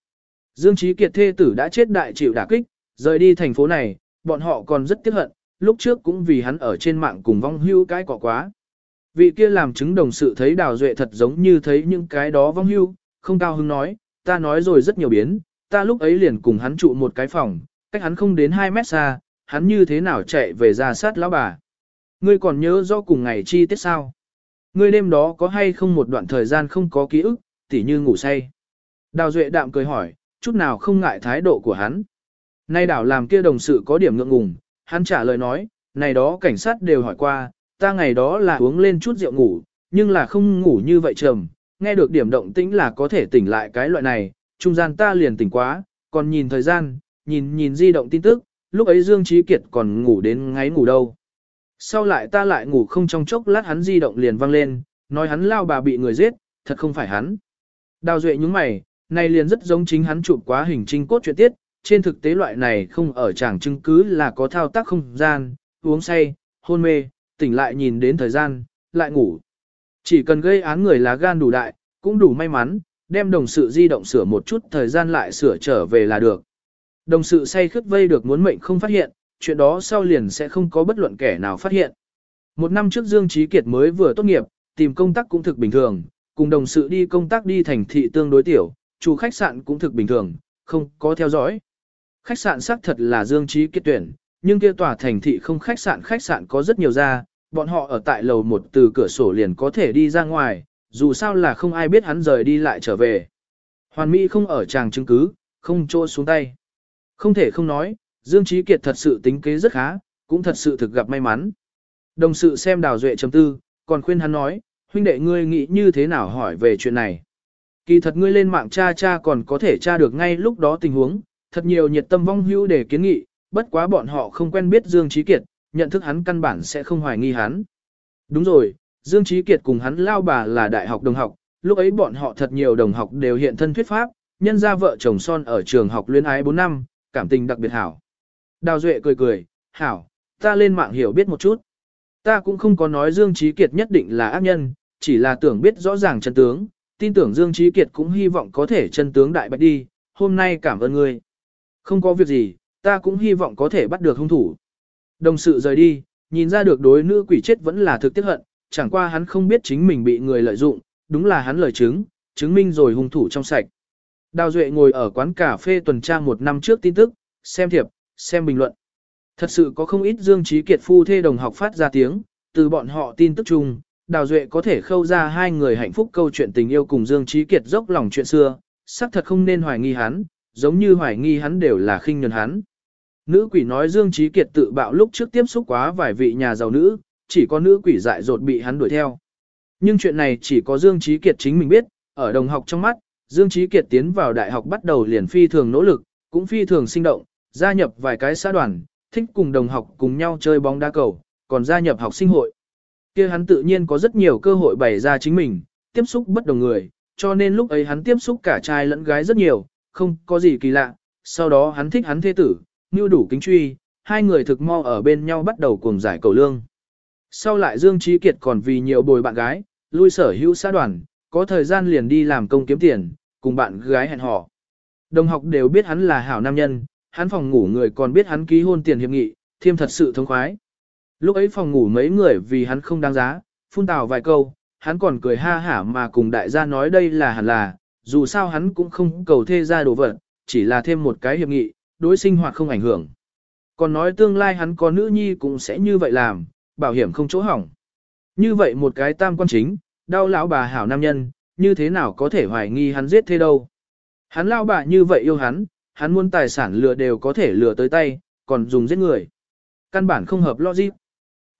Dương Trí Kiệt thê tử đã chết đại chịu đả kích, rời đi thành phố này, bọn họ còn rất tiếc hận, lúc trước cũng vì hắn ở trên mạng cùng vong hưu cái cỏ quá. Vị kia làm chứng đồng sự thấy Đào Duệ thật giống như thấy những cái đó vong hưu, không cao hứng nói, ta nói rồi rất nhiều biến, ta lúc ấy liền cùng hắn trụ một cái phòng, cách hắn không đến 2 mét xa, hắn như thế nào chạy về ra sát lão bà. Ngươi còn nhớ do cùng ngày chi tiết sao? Ngươi đêm đó có hay không một đoạn thời gian không có ký ức, tỉ như ngủ say. Đào Duệ đạm cười hỏi, chút nào không ngại thái độ của hắn. Nay đảo làm kia đồng sự có điểm ngượng ngùng, hắn trả lời nói, này đó cảnh sát đều hỏi qua, ta ngày đó là uống lên chút rượu ngủ, nhưng là không ngủ như vậy trầm, nghe được điểm động tĩnh là có thể tỉnh lại cái loại này, trung gian ta liền tỉnh quá, còn nhìn thời gian, nhìn nhìn di động tin tức, lúc ấy Dương Trí Kiệt còn ngủ đến ngáy ngủ đâu. Sau lại ta lại ngủ không trong chốc lát hắn di động liền vang lên, nói hắn lao bà bị người giết, thật không phải hắn. Đào Duệ nhúng mày, này liền rất giống chính hắn chụp quá hình trinh cốt chuyện tiết, trên thực tế loại này không ở chẳng chứng cứ là có thao tác không gian, uống say, hôn mê, tỉnh lại nhìn đến thời gian, lại ngủ. Chỉ cần gây án người lá gan đủ đại, cũng đủ may mắn, đem đồng sự di động sửa một chút thời gian lại sửa trở về là được. Đồng sự say khướt vây được muốn mệnh không phát hiện, chuyện đó sau liền sẽ không có bất luận kẻ nào phát hiện. Một năm trước Dương Trí Kiệt mới vừa tốt nghiệp, tìm công tác cũng thực bình thường, cùng đồng sự đi công tác đi thành thị tương đối tiểu, chủ khách sạn cũng thực bình thường, không có theo dõi. Khách sạn xác thật là Dương Trí Kiệt tuyển, nhưng kia tòa thành thị không khách sạn khách sạn có rất nhiều ra, bọn họ ở tại lầu một từ cửa sổ liền có thể đi ra ngoài, dù sao là không ai biết hắn rời đi lại trở về. Hoàn Mỹ không ở tràng chứng cứ, không trô xuống tay. Không thể không nói, Dương Trí Kiệt thật sự tính kế rất khá, cũng thật sự thực gặp may mắn. Đồng sự xem đào duệ chấm tư, còn khuyên hắn nói, huynh đệ ngươi nghĩ như thế nào hỏi về chuyện này. Kỳ thật ngươi lên mạng cha cha còn có thể tra được ngay lúc đó tình huống, thật nhiều nhiệt tâm vong hữu để kiến nghị, bất quá bọn họ không quen biết Dương Trí Kiệt, nhận thức hắn căn bản sẽ không hoài nghi hắn. Đúng rồi, Dương Trí Kiệt cùng hắn lao bà là đại học đồng học, lúc ấy bọn họ thật nhiều đồng học đều hiện thân thuyết pháp, nhân ra vợ chồng son ở trường học luyến ái 4 năm, cảm tình đặc biệt hảo. Đào Duệ cười cười, hảo, ta lên mạng hiểu biết một chút. Ta cũng không có nói Dương Trí Kiệt nhất định là ác nhân, chỉ là tưởng biết rõ ràng chân tướng, tin tưởng Dương Trí Kiệt cũng hy vọng có thể chân tướng đại bạch đi, hôm nay cảm ơn ngươi. Không có việc gì, ta cũng hy vọng có thể bắt được hung thủ. Đồng sự rời đi, nhìn ra được đối nữ quỷ chết vẫn là thực tiếc hận, chẳng qua hắn không biết chính mình bị người lợi dụng, đúng là hắn lời chứng, chứng minh rồi hung thủ trong sạch. Đào Duệ ngồi ở quán cà phê tuần tra một năm trước tin tức, xem thiệp, xem bình luận. Thật sự có không ít Dương Trí Kiệt phu thê đồng học phát ra tiếng, từ bọn họ tin tức chung, Đào Duệ có thể khâu ra hai người hạnh phúc câu chuyện tình yêu cùng Dương Trí Kiệt dốc lòng chuyện xưa, xác thật không nên hoài nghi hắn, giống như hoài nghi hắn đều là khinh nhẫn hắn. Nữ quỷ nói Dương Trí Kiệt tự bạo lúc trước tiếp xúc quá vài vị nhà giàu nữ, chỉ có nữ quỷ dại dột bị hắn đuổi theo. Nhưng chuyện này chỉ có Dương Trí Kiệt chính mình biết, ở đồng học trong mắt, Dương Trí Kiệt tiến vào đại học bắt đầu liền phi thường nỗ lực, cũng phi thường sinh động, gia nhập vài cái xã đoàn, thích cùng đồng học cùng nhau chơi bóng đá cầu, còn gia nhập học sinh hội. kia hắn tự nhiên có rất nhiều cơ hội bày ra chính mình, tiếp xúc bất đồng người, cho nên lúc ấy hắn tiếp xúc cả trai lẫn gái rất nhiều, không có gì kỳ lạ. Sau đó hắn thích hắn thế tử, như đủ kính truy, hai người thực mo ở bên nhau bắt đầu cùng giải cầu lương. Sau lại Dương Trí Kiệt còn vì nhiều bồi bạn gái, lui sở hữu xã đoàn, có thời gian liền đi làm công kiếm tiền, cùng bạn gái hẹn hò. Đồng học đều biết hắn là hảo nam nhân, hắn phòng ngủ người còn biết hắn ký hôn tiền hiệp nghị, thiêm thật sự thông khoái. Lúc ấy phòng ngủ mấy người vì hắn không đáng giá, phun tào vài câu, hắn còn cười ha hả mà cùng đại gia nói đây là hẳn là, dù sao hắn cũng không cầu thê ra đồ vật, chỉ là thêm một cái hiệp nghị, đối sinh hoạt không ảnh hưởng. Còn nói tương lai hắn có nữ nhi cũng sẽ như vậy làm, bảo hiểm không chỗ hỏng. Như vậy một cái tam quan chính, đau lão bà hảo nam nhân, như thế nào có thể hoài nghi hắn giết thế đâu. Hắn lao bà như vậy yêu hắn, hắn muốn tài sản lừa đều có thể lừa tới tay, còn dùng giết người. Căn bản không hợp logic.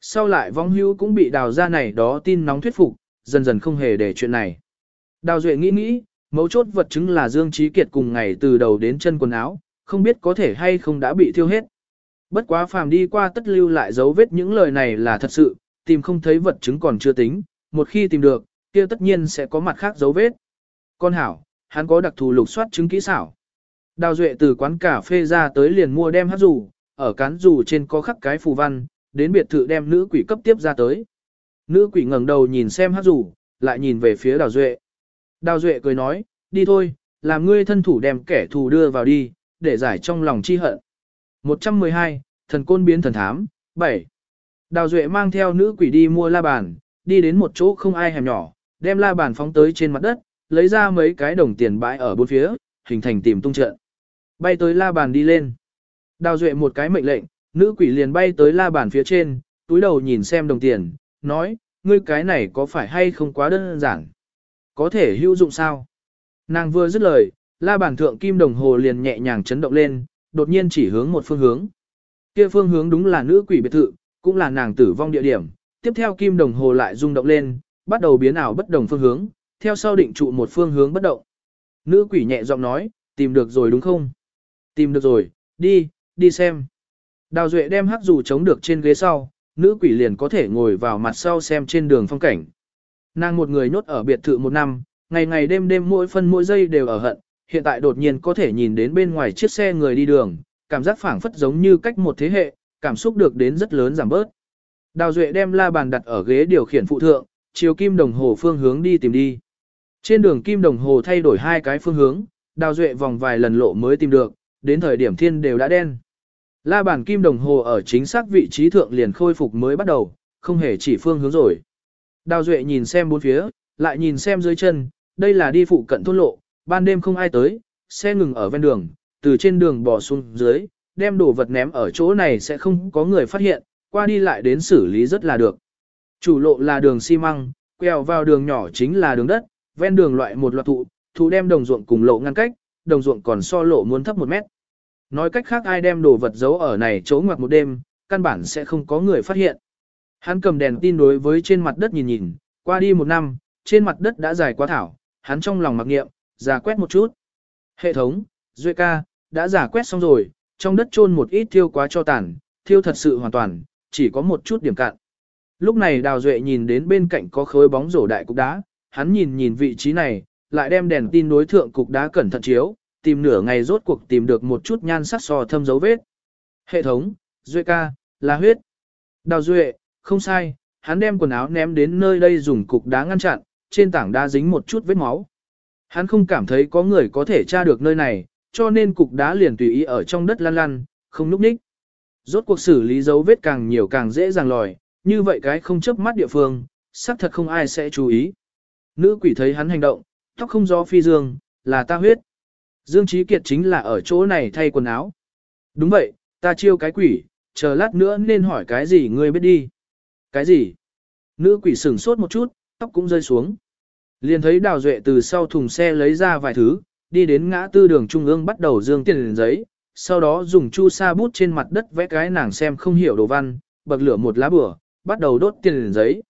Sau lại vong hưu cũng bị đào ra này đó tin nóng thuyết phục, dần dần không hề để chuyện này. Đào Duệ nghĩ nghĩ, mấu chốt vật chứng là Dương Trí Kiệt cùng ngày từ đầu đến chân quần áo, không biết có thể hay không đã bị thiêu hết. Bất quá phàm đi qua tất lưu lại dấu vết những lời này là thật sự, tìm không thấy vật chứng còn chưa tính, một khi tìm được, kia tất nhiên sẽ có mặt khác dấu vết. Con hảo, hắn có đặc thù lục soát chứng kỹ xảo. Đào Duệ từ quán cà phê ra tới liền mua đem hát dù, ở cán dù trên có khắc cái phù văn, đến biệt thự đem nữ quỷ cấp tiếp ra tới. Nữ quỷ ngẩng đầu nhìn xem hát dù, lại nhìn về phía Đào Duệ. Đào Duệ cười nói, đi thôi, làm ngươi thân thủ đem kẻ thù đưa vào đi, để giải trong lòng chi hận. 112, thần côn biến thần thám, 7. Đào Duệ mang theo nữ quỷ đi mua la bàn, đi đến một chỗ không ai hẻm nhỏ, đem la bàn phóng tới trên mặt đất, lấy ra mấy cái đồng tiền bãi ở bốn phía, hình thành tìm tung trận. Bay tới la bàn đi lên. Đào Duệ một cái mệnh lệnh, nữ quỷ liền bay tới la bàn phía trên, túi đầu nhìn xem đồng tiền, nói, ngươi cái này có phải hay không quá đơn giản? Có thể hữu dụng sao? Nàng vừa dứt lời, la bàn thượng kim đồng hồ liền nhẹ nhàng chấn động lên, đột nhiên chỉ hướng một phương hướng. Kia phương hướng đúng là nữ quỷ biệt thự, cũng là nàng tử vong địa điểm. Tiếp theo kim đồng hồ lại rung động lên, bắt đầu biến ảo bất đồng phương hướng, theo sau định trụ một phương hướng bất động. Nữ quỷ nhẹ giọng nói, tìm được rồi đúng không? Tìm được rồi, đi, đi xem. Đào Duệ đem hắc dù chống được trên ghế sau, nữ quỷ liền có thể ngồi vào mặt sau xem trên đường phong cảnh. Nàng một người nhốt ở biệt thự một năm, ngày ngày đêm đêm mỗi phân mỗi giây đều ở hận, hiện tại đột nhiên có thể nhìn đến bên ngoài chiếc xe người đi đường, cảm giác phảng phất giống như cách một thế hệ, cảm xúc được đến rất lớn giảm bớt. Đào Duệ đem la bàn đặt ở ghế điều khiển phụ thượng, chiều kim đồng hồ phương hướng đi tìm đi. Trên đường kim đồng hồ thay đổi hai cái phương hướng, Đào Duệ vòng vài lần lộ mới tìm được, đến thời điểm thiên đều đã đen. La bàn kim đồng hồ ở chính xác vị trí thượng liền khôi phục mới bắt đầu, không hề chỉ phương hướng rồi. Đào Duệ nhìn xem bốn phía, lại nhìn xem dưới chân, đây là đi phụ cận thôn lộ, ban đêm không ai tới, xe ngừng ở ven đường, từ trên đường bò xuống dưới, đem đồ vật ném ở chỗ này sẽ không có người phát hiện, qua đi lại đến xử lý rất là được. Chủ lộ là đường xi măng, quẹo vào đường nhỏ chính là đường đất, ven đường loại một loạt thụ, thụ đem đồng ruộng cùng lộ ngăn cách, đồng ruộng còn so lộ muốn thấp một mét. Nói cách khác ai đem đồ vật giấu ở này chỗ ngoặc một đêm, căn bản sẽ không có người phát hiện. Hắn cầm đèn tin đối với trên mặt đất nhìn nhìn, qua đi một năm, trên mặt đất đã dài quá thảo, hắn trong lòng mặc nghiệm, giả quét một chút. Hệ thống, Duy ca, đã giả quét xong rồi, trong đất chôn một ít thiêu quá cho tàn, thiêu thật sự hoàn toàn, chỉ có một chút điểm cạn. Lúc này Đào Duệ nhìn đến bên cạnh có khối bóng rổ đại cục đá, hắn nhìn nhìn vị trí này, lại đem đèn tin đối thượng cục đá cẩn thận chiếu, tìm nửa ngày rốt cuộc tìm được một chút nhan sắc sò thâm dấu vết. Hệ thống, Duệ ca, là huyết. Đào Duệ, không sai, hắn đem quần áo ném đến nơi đây dùng cục đá ngăn chặn, trên tảng đá dính một chút vết máu. Hắn không cảm thấy có người có thể tra được nơi này, cho nên cục đá liền tùy ý ở trong đất lăn lăn, không núp ních. Rốt cuộc xử lý dấu vết càng nhiều càng dễ dàng lòi, như vậy cái không chớp mắt địa phương, xác thật không ai sẽ chú ý. Nữ quỷ thấy hắn hành động, tóc không gió phi dương, là ta huyết. Dương Trí Kiệt chính là ở chỗ này thay quần áo. Đúng vậy, ta chiêu cái quỷ, chờ lát nữa nên hỏi cái gì ngươi biết đi. Cái gì? Nữ quỷ sửng sốt một chút, tóc cũng rơi xuống. Liền thấy Đào Duệ từ sau thùng xe lấy ra vài thứ, đi đến ngã tư đường trung ương bắt đầu dương tiền giấy, sau đó dùng chu sa bút trên mặt đất vẽ cái nàng xem không hiểu đồ văn, bậc lửa một lá bửa, bắt đầu đốt tiền giấy.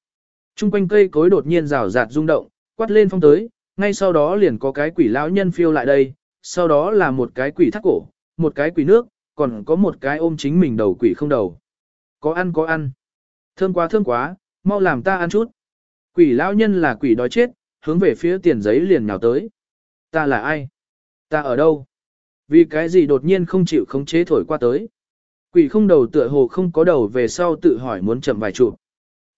Trung quanh cây cối đột nhiên rào rạt rung động, quát lên phong tới, ngay sau đó liền có cái quỷ lão nhân phiêu lại đây, sau đó là một cái quỷ thắt cổ, một cái quỷ nước, còn có một cái ôm chính mình đầu quỷ không đầu. Có ăn có ăn. Thơm quá thơm quá, mau làm ta ăn chút. Quỷ lão nhân là quỷ đói chết, hướng về phía tiền giấy liền nhào tới. Ta là ai? Ta ở đâu? Vì cái gì đột nhiên không chịu khống chế thổi qua tới? Quỷ không đầu tựa hồ không có đầu về sau tự hỏi muốn chậm vài chụp.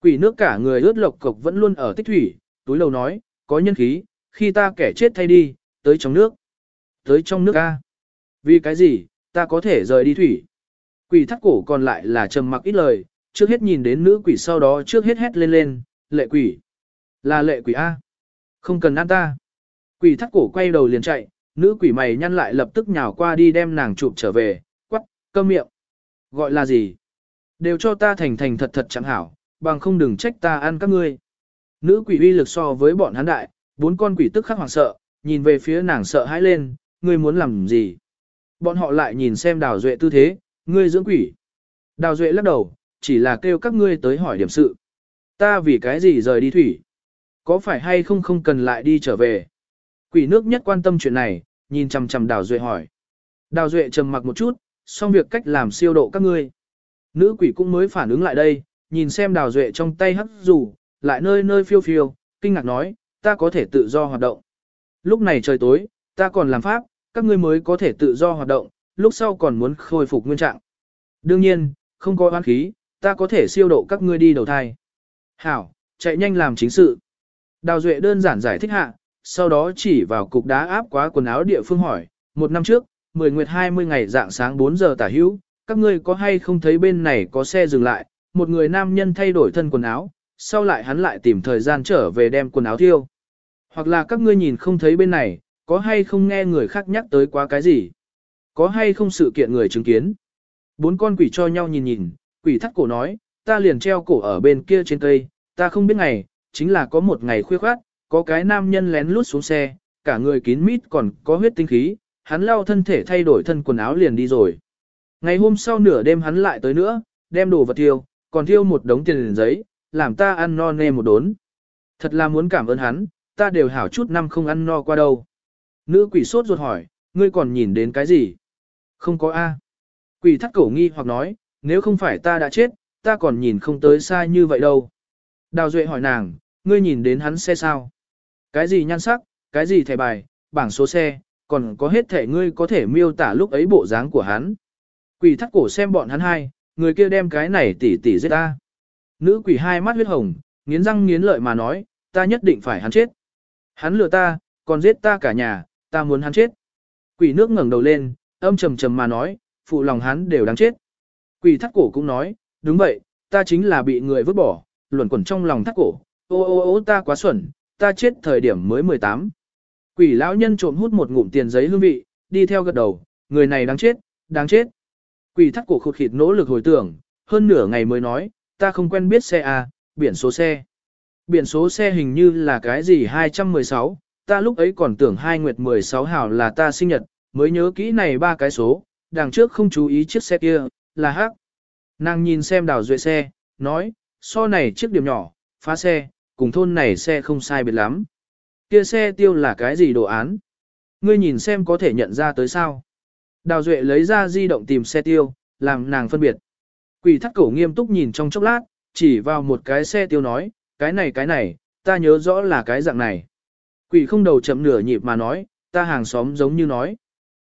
Quỷ nước cả người ướt lộc cộc vẫn luôn ở tích thủy, túi lầu nói, có nhân khí, khi ta kẻ chết thay đi, tới trong nước. Tới trong nước A. Vì cái gì, ta có thể rời đi thủy. Quỷ thắt cổ còn lại là trầm mặc ít lời, trước hết nhìn đến nữ quỷ sau đó trước hết hét lên lên, lệ quỷ. Là lệ quỷ A. Không cần ăn ta. Quỷ thắt cổ quay đầu liền chạy, nữ quỷ mày nhăn lại lập tức nhào qua đi đem nàng chụp trở về, quắc, cơm miệng. Gọi là gì? Đều cho ta thành thành thật thật chẳng hảo, bằng không đừng trách ta ăn các ngươi. Nữ quỷ uy lực so với bọn hắn đại, bốn con quỷ tức khắc hoảng sợ, nhìn về phía nàng sợ hãi lên, ngươi muốn làm gì? Bọn họ lại nhìn xem đào duệ tư thế, ngươi dưỡng quỷ. Đào duệ lắc đầu, chỉ là kêu các ngươi tới hỏi điểm sự. Ta vì cái gì rời đi thủy? Có phải hay không không cần lại đi trở về? Quỷ nước nhất quan tâm chuyện này, nhìn chằm chằm Đào Duệ hỏi. Đào Duệ trầm mặc một chút, xong việc cách làm siêu độ các ngươi. Nữ quỷ cũng mới phản ứng lại đây, nhìn xem đào duệ trong tay hấp rủ, lại nơi nơi phiêu phiêu, kinh ngạc nói, ta có thể tự do hoạt động. Lúc này trời tối, ta còn làm pháp, các ngươi mới có thể tự do hoạt động, lúc sau còn muốn khôi phục nguyên trạng. Đương nhiên, không có oan khí, ta có thể siêu độ các ngươi đi đầu thai. Hảo, chạy nhanh làm chính sự. Đào Duệ đơn giản giải thích hạ, sau đó chỉ vào cục đá áp quá quần áo địa phương hỏi, một năm trước, 10 nguyệt 20 ngày dạng sáng 4 giờ tả hữu, các ngươi có hay không thấy bên này có xe dừng lại, một người nam nhân thay đổi thân quần áo, sau lại hắn lại tìm thời gian trở về đem quần áo thiêu. Hoặc là các ngươi nhìn không thấy bên này, có hay không nghe người khác nhắc tới quá cái gì? Có hay không sự kiện người chứng kiến? Bốn con quỷ cho nhau nhìn nhìn, quỷ thắt cổ nói, ta liền treo cổ ở bên kia trên cây, ta không biết ngày, chính là có một ngày khuya khoát, có cái nam nhân lén lút xuống xe, cả người kín mít còn có huyết tinh khí, hắn lao thân thể thay đổi thân quần áo liền đi rồi. Ngày hôm sau nửa đêm hắn lại tới nữa, đem đồ vật tiêu, còn thiêu một đống tiền liền giấy, làm ta ăn no nê một đốn. Thật là muốn cảm ơn hắn, ta đều hảo chút năm không ăn no qua đâu. Nữ quỷ sốt ruột hỏi, ngươi còn nhìn đến cái gì? Không có A. Quỷ thắt cổ nghi hoặc nói, nếu không phải ta đã chết, ta còn nhìn không tới xa như vậy đâu. Đào Duệ hỏi nàng, ngươi nhìn đến hắn xe sao? Cái gì nhan sắc, cái gì thẻ bài, bảng số xe, còn có hết thể ngươi có thể miêu tả lúc ấy bộ dáng của hắn. Quỷ thắt cổ xem bọn hắn hai, người kia đem cái này tỉ tỉ giết ta. Nữ quỷ hai mắt huyết hồng, nghiến răng nghiến lợi mà nói, ta nhất định phải hắn chết. Hắn lừa ta, còn giết ta cả nhà, ta muốn hắn chết. Quỷ nước ngẩng đầu lên, âm trầm trầm mà nói, phụ lòng hắn đều đáng chết. Quỷ thắt cổ cũng nói, đúng vậy, ta chính là bị người vứt bỏ, luẩn quẩn trong lòng thắt cổ, ô ô ô ta quá xuẩn, ta chết thời điểm mới 18. Quỷ lão nhân trộm hút một ngụm tiền giấy hương vị, đi theo gật đầu, người này đáng chết, đáng chết. Quỷ thắt cổ khụt khịt nỗ lực hồi tưởng, hơn nửa ngày mới nói, ta không quen biết xe à, biển số xe. Biển số xe hình như là cái gì 216, ta lúc ấy còn tưởng hai nguyệt 16 hảo là ta sinh nhật, mới nhớ kỹ này ba cái số, đằng trước không chú ý chiếc xe kia, là hắc. Nàng nhìn xem đào duệ xe, nói, so này chiếc điểm nhỏ, phá xe, cùng thôn này xe không sai biệt lắm. Kia xe tiêu là cái gì đồ án? Ngươi nhìn xem có thể nhận ra tới sao? Đào Duệ lấy ra di động tìm xe tiêu, làm nàng phân biệt. Quỷ thắt cổ nghiêm túc nhìn trong chốc lát, chỉ vào một cái xe tiêu nói, cái này cái này, ta nhớ rõ là cái dạng này. Quỷ không đầu chậm nửa nhịp mà nói, ta hàng xóm giống như nói.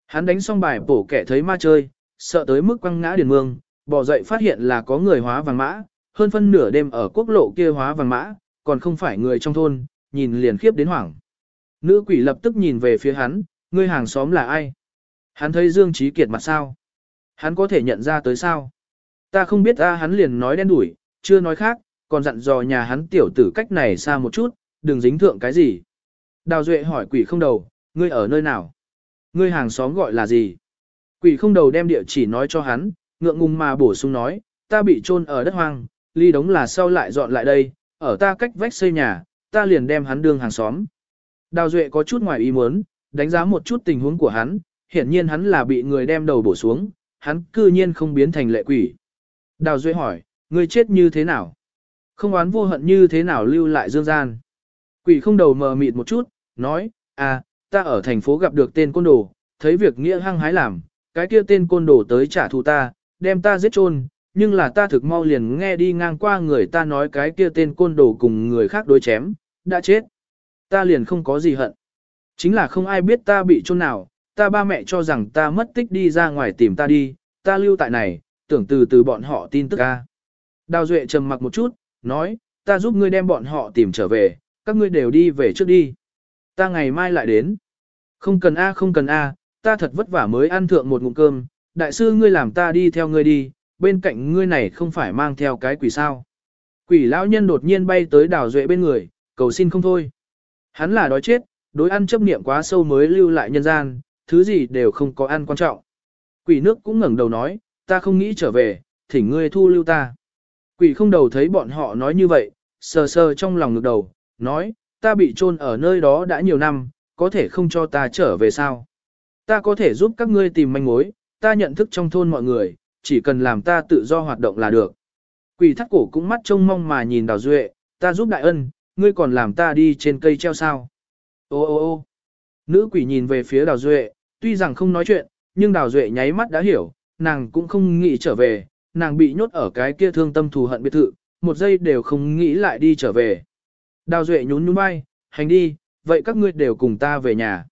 Hắn đánh xong bài bổ kẻ thấy ma chơi, sợ tới mức quăng ngã điền mương, bỏ dậy phát hiện là có người hóa vàng mã, hơn phân nửa đêm ở quốc lộ kia hóa vàng mã, còn không phải người trong thôn, nhìn liền khiếp đến hoảng. Nữ quỷ lập tức nhìn về phía hắn, ngươi hàng xóm là ai? Hắn thấy Dương Trí Kiệt mặt sao? Hắn có thể nhận ra tới sao? Ta không biết ta hắn liền nói đen đủi, chưa nói khác, còn dặn dò nhà hắn tiểu tử cách này xa một chút, đừng dính thượng cái gì. Đào Duệ hỏi quỷ không đầu, ngươi ở nơi nào? Ngươi hàng xóm gọi là gì? Quỷ không đầu đem địa chỉ nói cho hắn, ngượng ngùng mà bổ sung nói, ta bị chôn ở đất hoang, ly đống là sau lại dọn lại đây, ở ta cách vách xây nhà, ta liền đem hắn đương hàng xóm. Đào Duệ có chút ngoài ý muốn, đánh giá một chút tình huống của hắn, hiển nhiên hắn là bị người đem đầu bổ xuống, hắn cư nhiên không biến thành lệ quỷ. Đào Duệ hỏi, người chết như thế nào? Không oán vô hận như thế nào lưu lại dương gian? Quỷ không đầu mờ mịt một chút, nói, à, ta ở thành phố gặp được tên côn đồ, thấy việc nghĩa hăng hái làm, cái kia tên côn đồ tới trả thù ta, đem ta giết chôn, nhưng là ta thực mau liền nghe đi ngang qua người ta nói cái kia tên côn đồ cùng người khác đối chém, đã chết. Ta liền không có gì hận. Chính là không ai biết ta bị chôn nào, ta ba mẹ cho rằng ta mất tích đi ra ngoài tìm ta đi, ta lưu tại này, tưởng từ từ bọn họ tin tức ca. Đào Duệ trầm mặc một chút, nói, ta giúp ngươi đem bọn họ tìm trở về, các ngươi đều đi về trước đi. Ta ngày mai lại đến. Không cần A không cần A, ta thật vất vả mới ăn thượng một ngụm cơm, đại sư ngươi làm ta đi theo ngươi đi, bên cạnh ngươi này không phải mang theo cái quỷ sao. Quỷ lão nhân đột nhiên bay tới đào duệ bên người, cầu xin không thôi. Hắn là đói chết, đối ăn chấp niệm quá sâu mới lưu lại nhân gian, thứ gì đều không có ăn quan trọng. Quỷ nước cũng ngẩng đầu nói, ta không nghĩ trở về, thỉnh ngươi thu lưu ta. Quỷ không đầu thấy bọn họ nói như vậy, sờ sờ trong lòng ngực đầu, nói, ta bị chôn ở nơi đó đã nhiều năm, có thể không cho ta trở về sao. Ta có thể giúp các ngươi tìm manh mối, ta nhận thức trong thôn mọi người, chỉ cần làm ta tự do hoạt động là được. Quỷ thắt cổ cũng mắt trông mong mà nhìn đào duệ, ta giúp đại ân, ngươi còn làm ta đi trên cây treo sao. Ô ô ô nữ quỷ nhìn về phía đào duệ, tuy rằng không nói chuyện, nhưng đào duệ nháy mắt đã hiểu, nàng cũng không nghĩ trở về, nàng bị nhốt ở cái kia thương tâm thù hận biệt thự, một giây đều không nghĩ lại đi trở về. Đào Duệ nhún nhún vai, hành đi, vậy các ngươi đều cùng ta về nhà.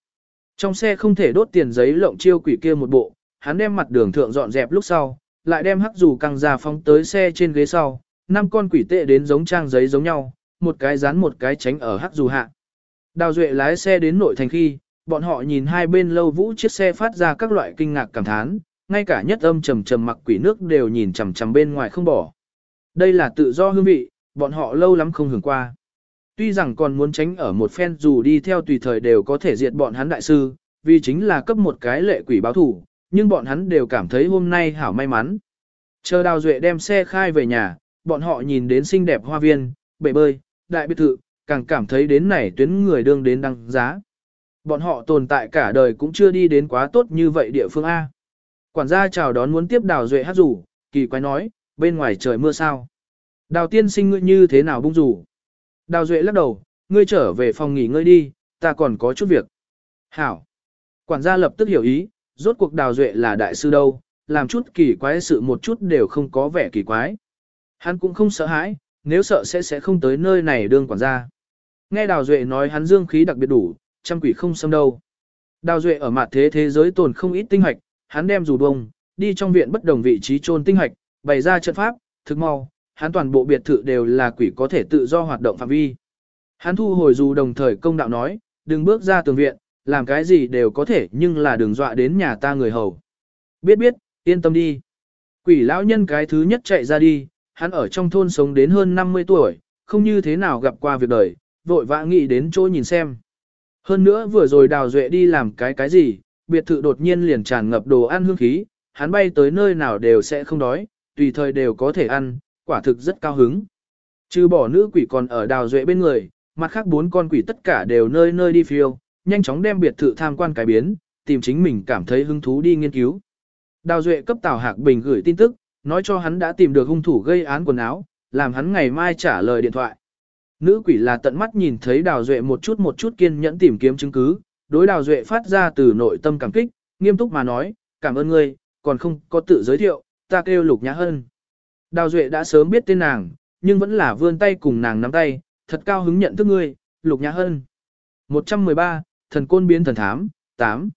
Trong xe không thể đốt tiền giấy lộng chiêu quỷ kia một bộ, hắn đem mặt đường thượng dọn dẹp lúc sau, lại đem hắc dù căng ra phóng tới xe trên ghế sau, năm con quỷ tệ đến giống trang giấy giống nhau, một cái dán một cái tránh ở hắc dù hạ. Đào Duệ lái xe đến nội thành khi, bọn họ nhìn hai bên lâu vũ chiếc xe phát ra các loại kinh ngạc cảm thán, ngay cả nhất âm trầm trầm mặc quỷ nước đều nhìn chằm chằm bên ngoài không bỏ. Đây là tự do hương vị, bọn họ lâu lắm không hưởng qua. Tuy rằng còn muốn tránh ở một phen dù đi theo tùy thời đều có thể diệt bọn hắn đại sư, vì chính là cấp một cái lệ quỷ báo thủ, nhưng bọn hắn đều cảm thấy hôm nay hảo may mắn. Chờ Đào Duệ đem xe khai về nhà, bọn họ nhìn đến xinh đẹp hoa viên, bể bơi, đại biệt thự, càng cảm thấy đến này tuyến người đương đến đăng giá. Bọn họ tồn tại cả đời cũng chưa đi đến quá tốt như vậy địa phương A. Quản gia chào đón muốn tiếp Đào Duệ hát rủ, kỳ quái nói, bên ngoài trời mưa sao. Đào tiên sinh ngươi như thế nào bung rủ. Đào Duệ lắc đầu, ngươi trở về phòng nghỉ ngơi đi, ta còn có chút việc. Hảo. Quản gia lập tức hiểu ý, rốt cuộc Đào Duệ là đại sư đâu, làm chút kỳ quái sự một chút đều không có vẻ kỳ quái. Hắn cũng không sợ hãi, nếu sợ sẽ sẽ không tới nơi này đương quản gia. Nghe Đào Duệ nói hắn dương khí đặc biệt đủ, trăm quỷ không xâm đâu. Đào Duệ ở mặt thế thế giới tồn không ít tinh hạch, hắn đem dù bông, đi trong viện bất đồng vị trí trôn tinh hạch, bày ra trận pháp, thực mau, hắn toàn bộ biệt thự đều là quỷ có thể tự do hoạt động phạm vi. Hắn thu hồi dù đồng thời công đạo nói, đừng bước ra tường viện, làm cái gì đều có thể nhưng là đừng dọa đến nhà ta người hầu. Biết biết, yên tâm đi. Quỷ lão nhân cái thứ nhất chạy ra đi, hắn ở trong thôn sống đến hơn 50 tuổi, không như thế nào gặp qua việc đời, vội vã nghĩ đến chỗ nhìn xem. Hơn nữa vừa rồi đào duệ đi làm cái cái gì, biệt thự đột nhiên liền tràn ngập đồ ăn hương khí, hắn bay tới nơi nào đều sẽ không đói, tùy thời đều có thể ăn, quả thực rất cao hứng. Trừ bỏ nữ quỷ còn ở đào duệ bên người, mặt khác bốn con quỷ tất cả đều nơi nơi đi phiêu, nhanh chóng đem biệt thự tham quan cái biến, tìm chính mình cảm thấy hứng thú đi nghiên cứu. Đào duệ cấp Tào Hạc Bình gửi tin tức, nói cho hắn đã tìm được hung thủ gây án quần áo, làm hắn ngày mai trả lời điện thoại. Nữ quỷ là tận mắt nhìn thấy Đào Duệ một chút một chút kiên nhẫn tìm kiếm chứng cứ, đối Đào Duệ phát ra từ nội tâm cảm kích, nghiêm túc mà nói, cảm ơn ngươi, còn không có tự giới thiệu, ta kêu Lục Nhã Hân. Đào Duệ đã sớm biết tên nàng, nhưng vẫn là vươn tay cùng nàng nắm tay, thật cao hứng nhận thức ngươi, Lục Nhã Hân. 113, Thần Côn Biến Thần Thám, 8.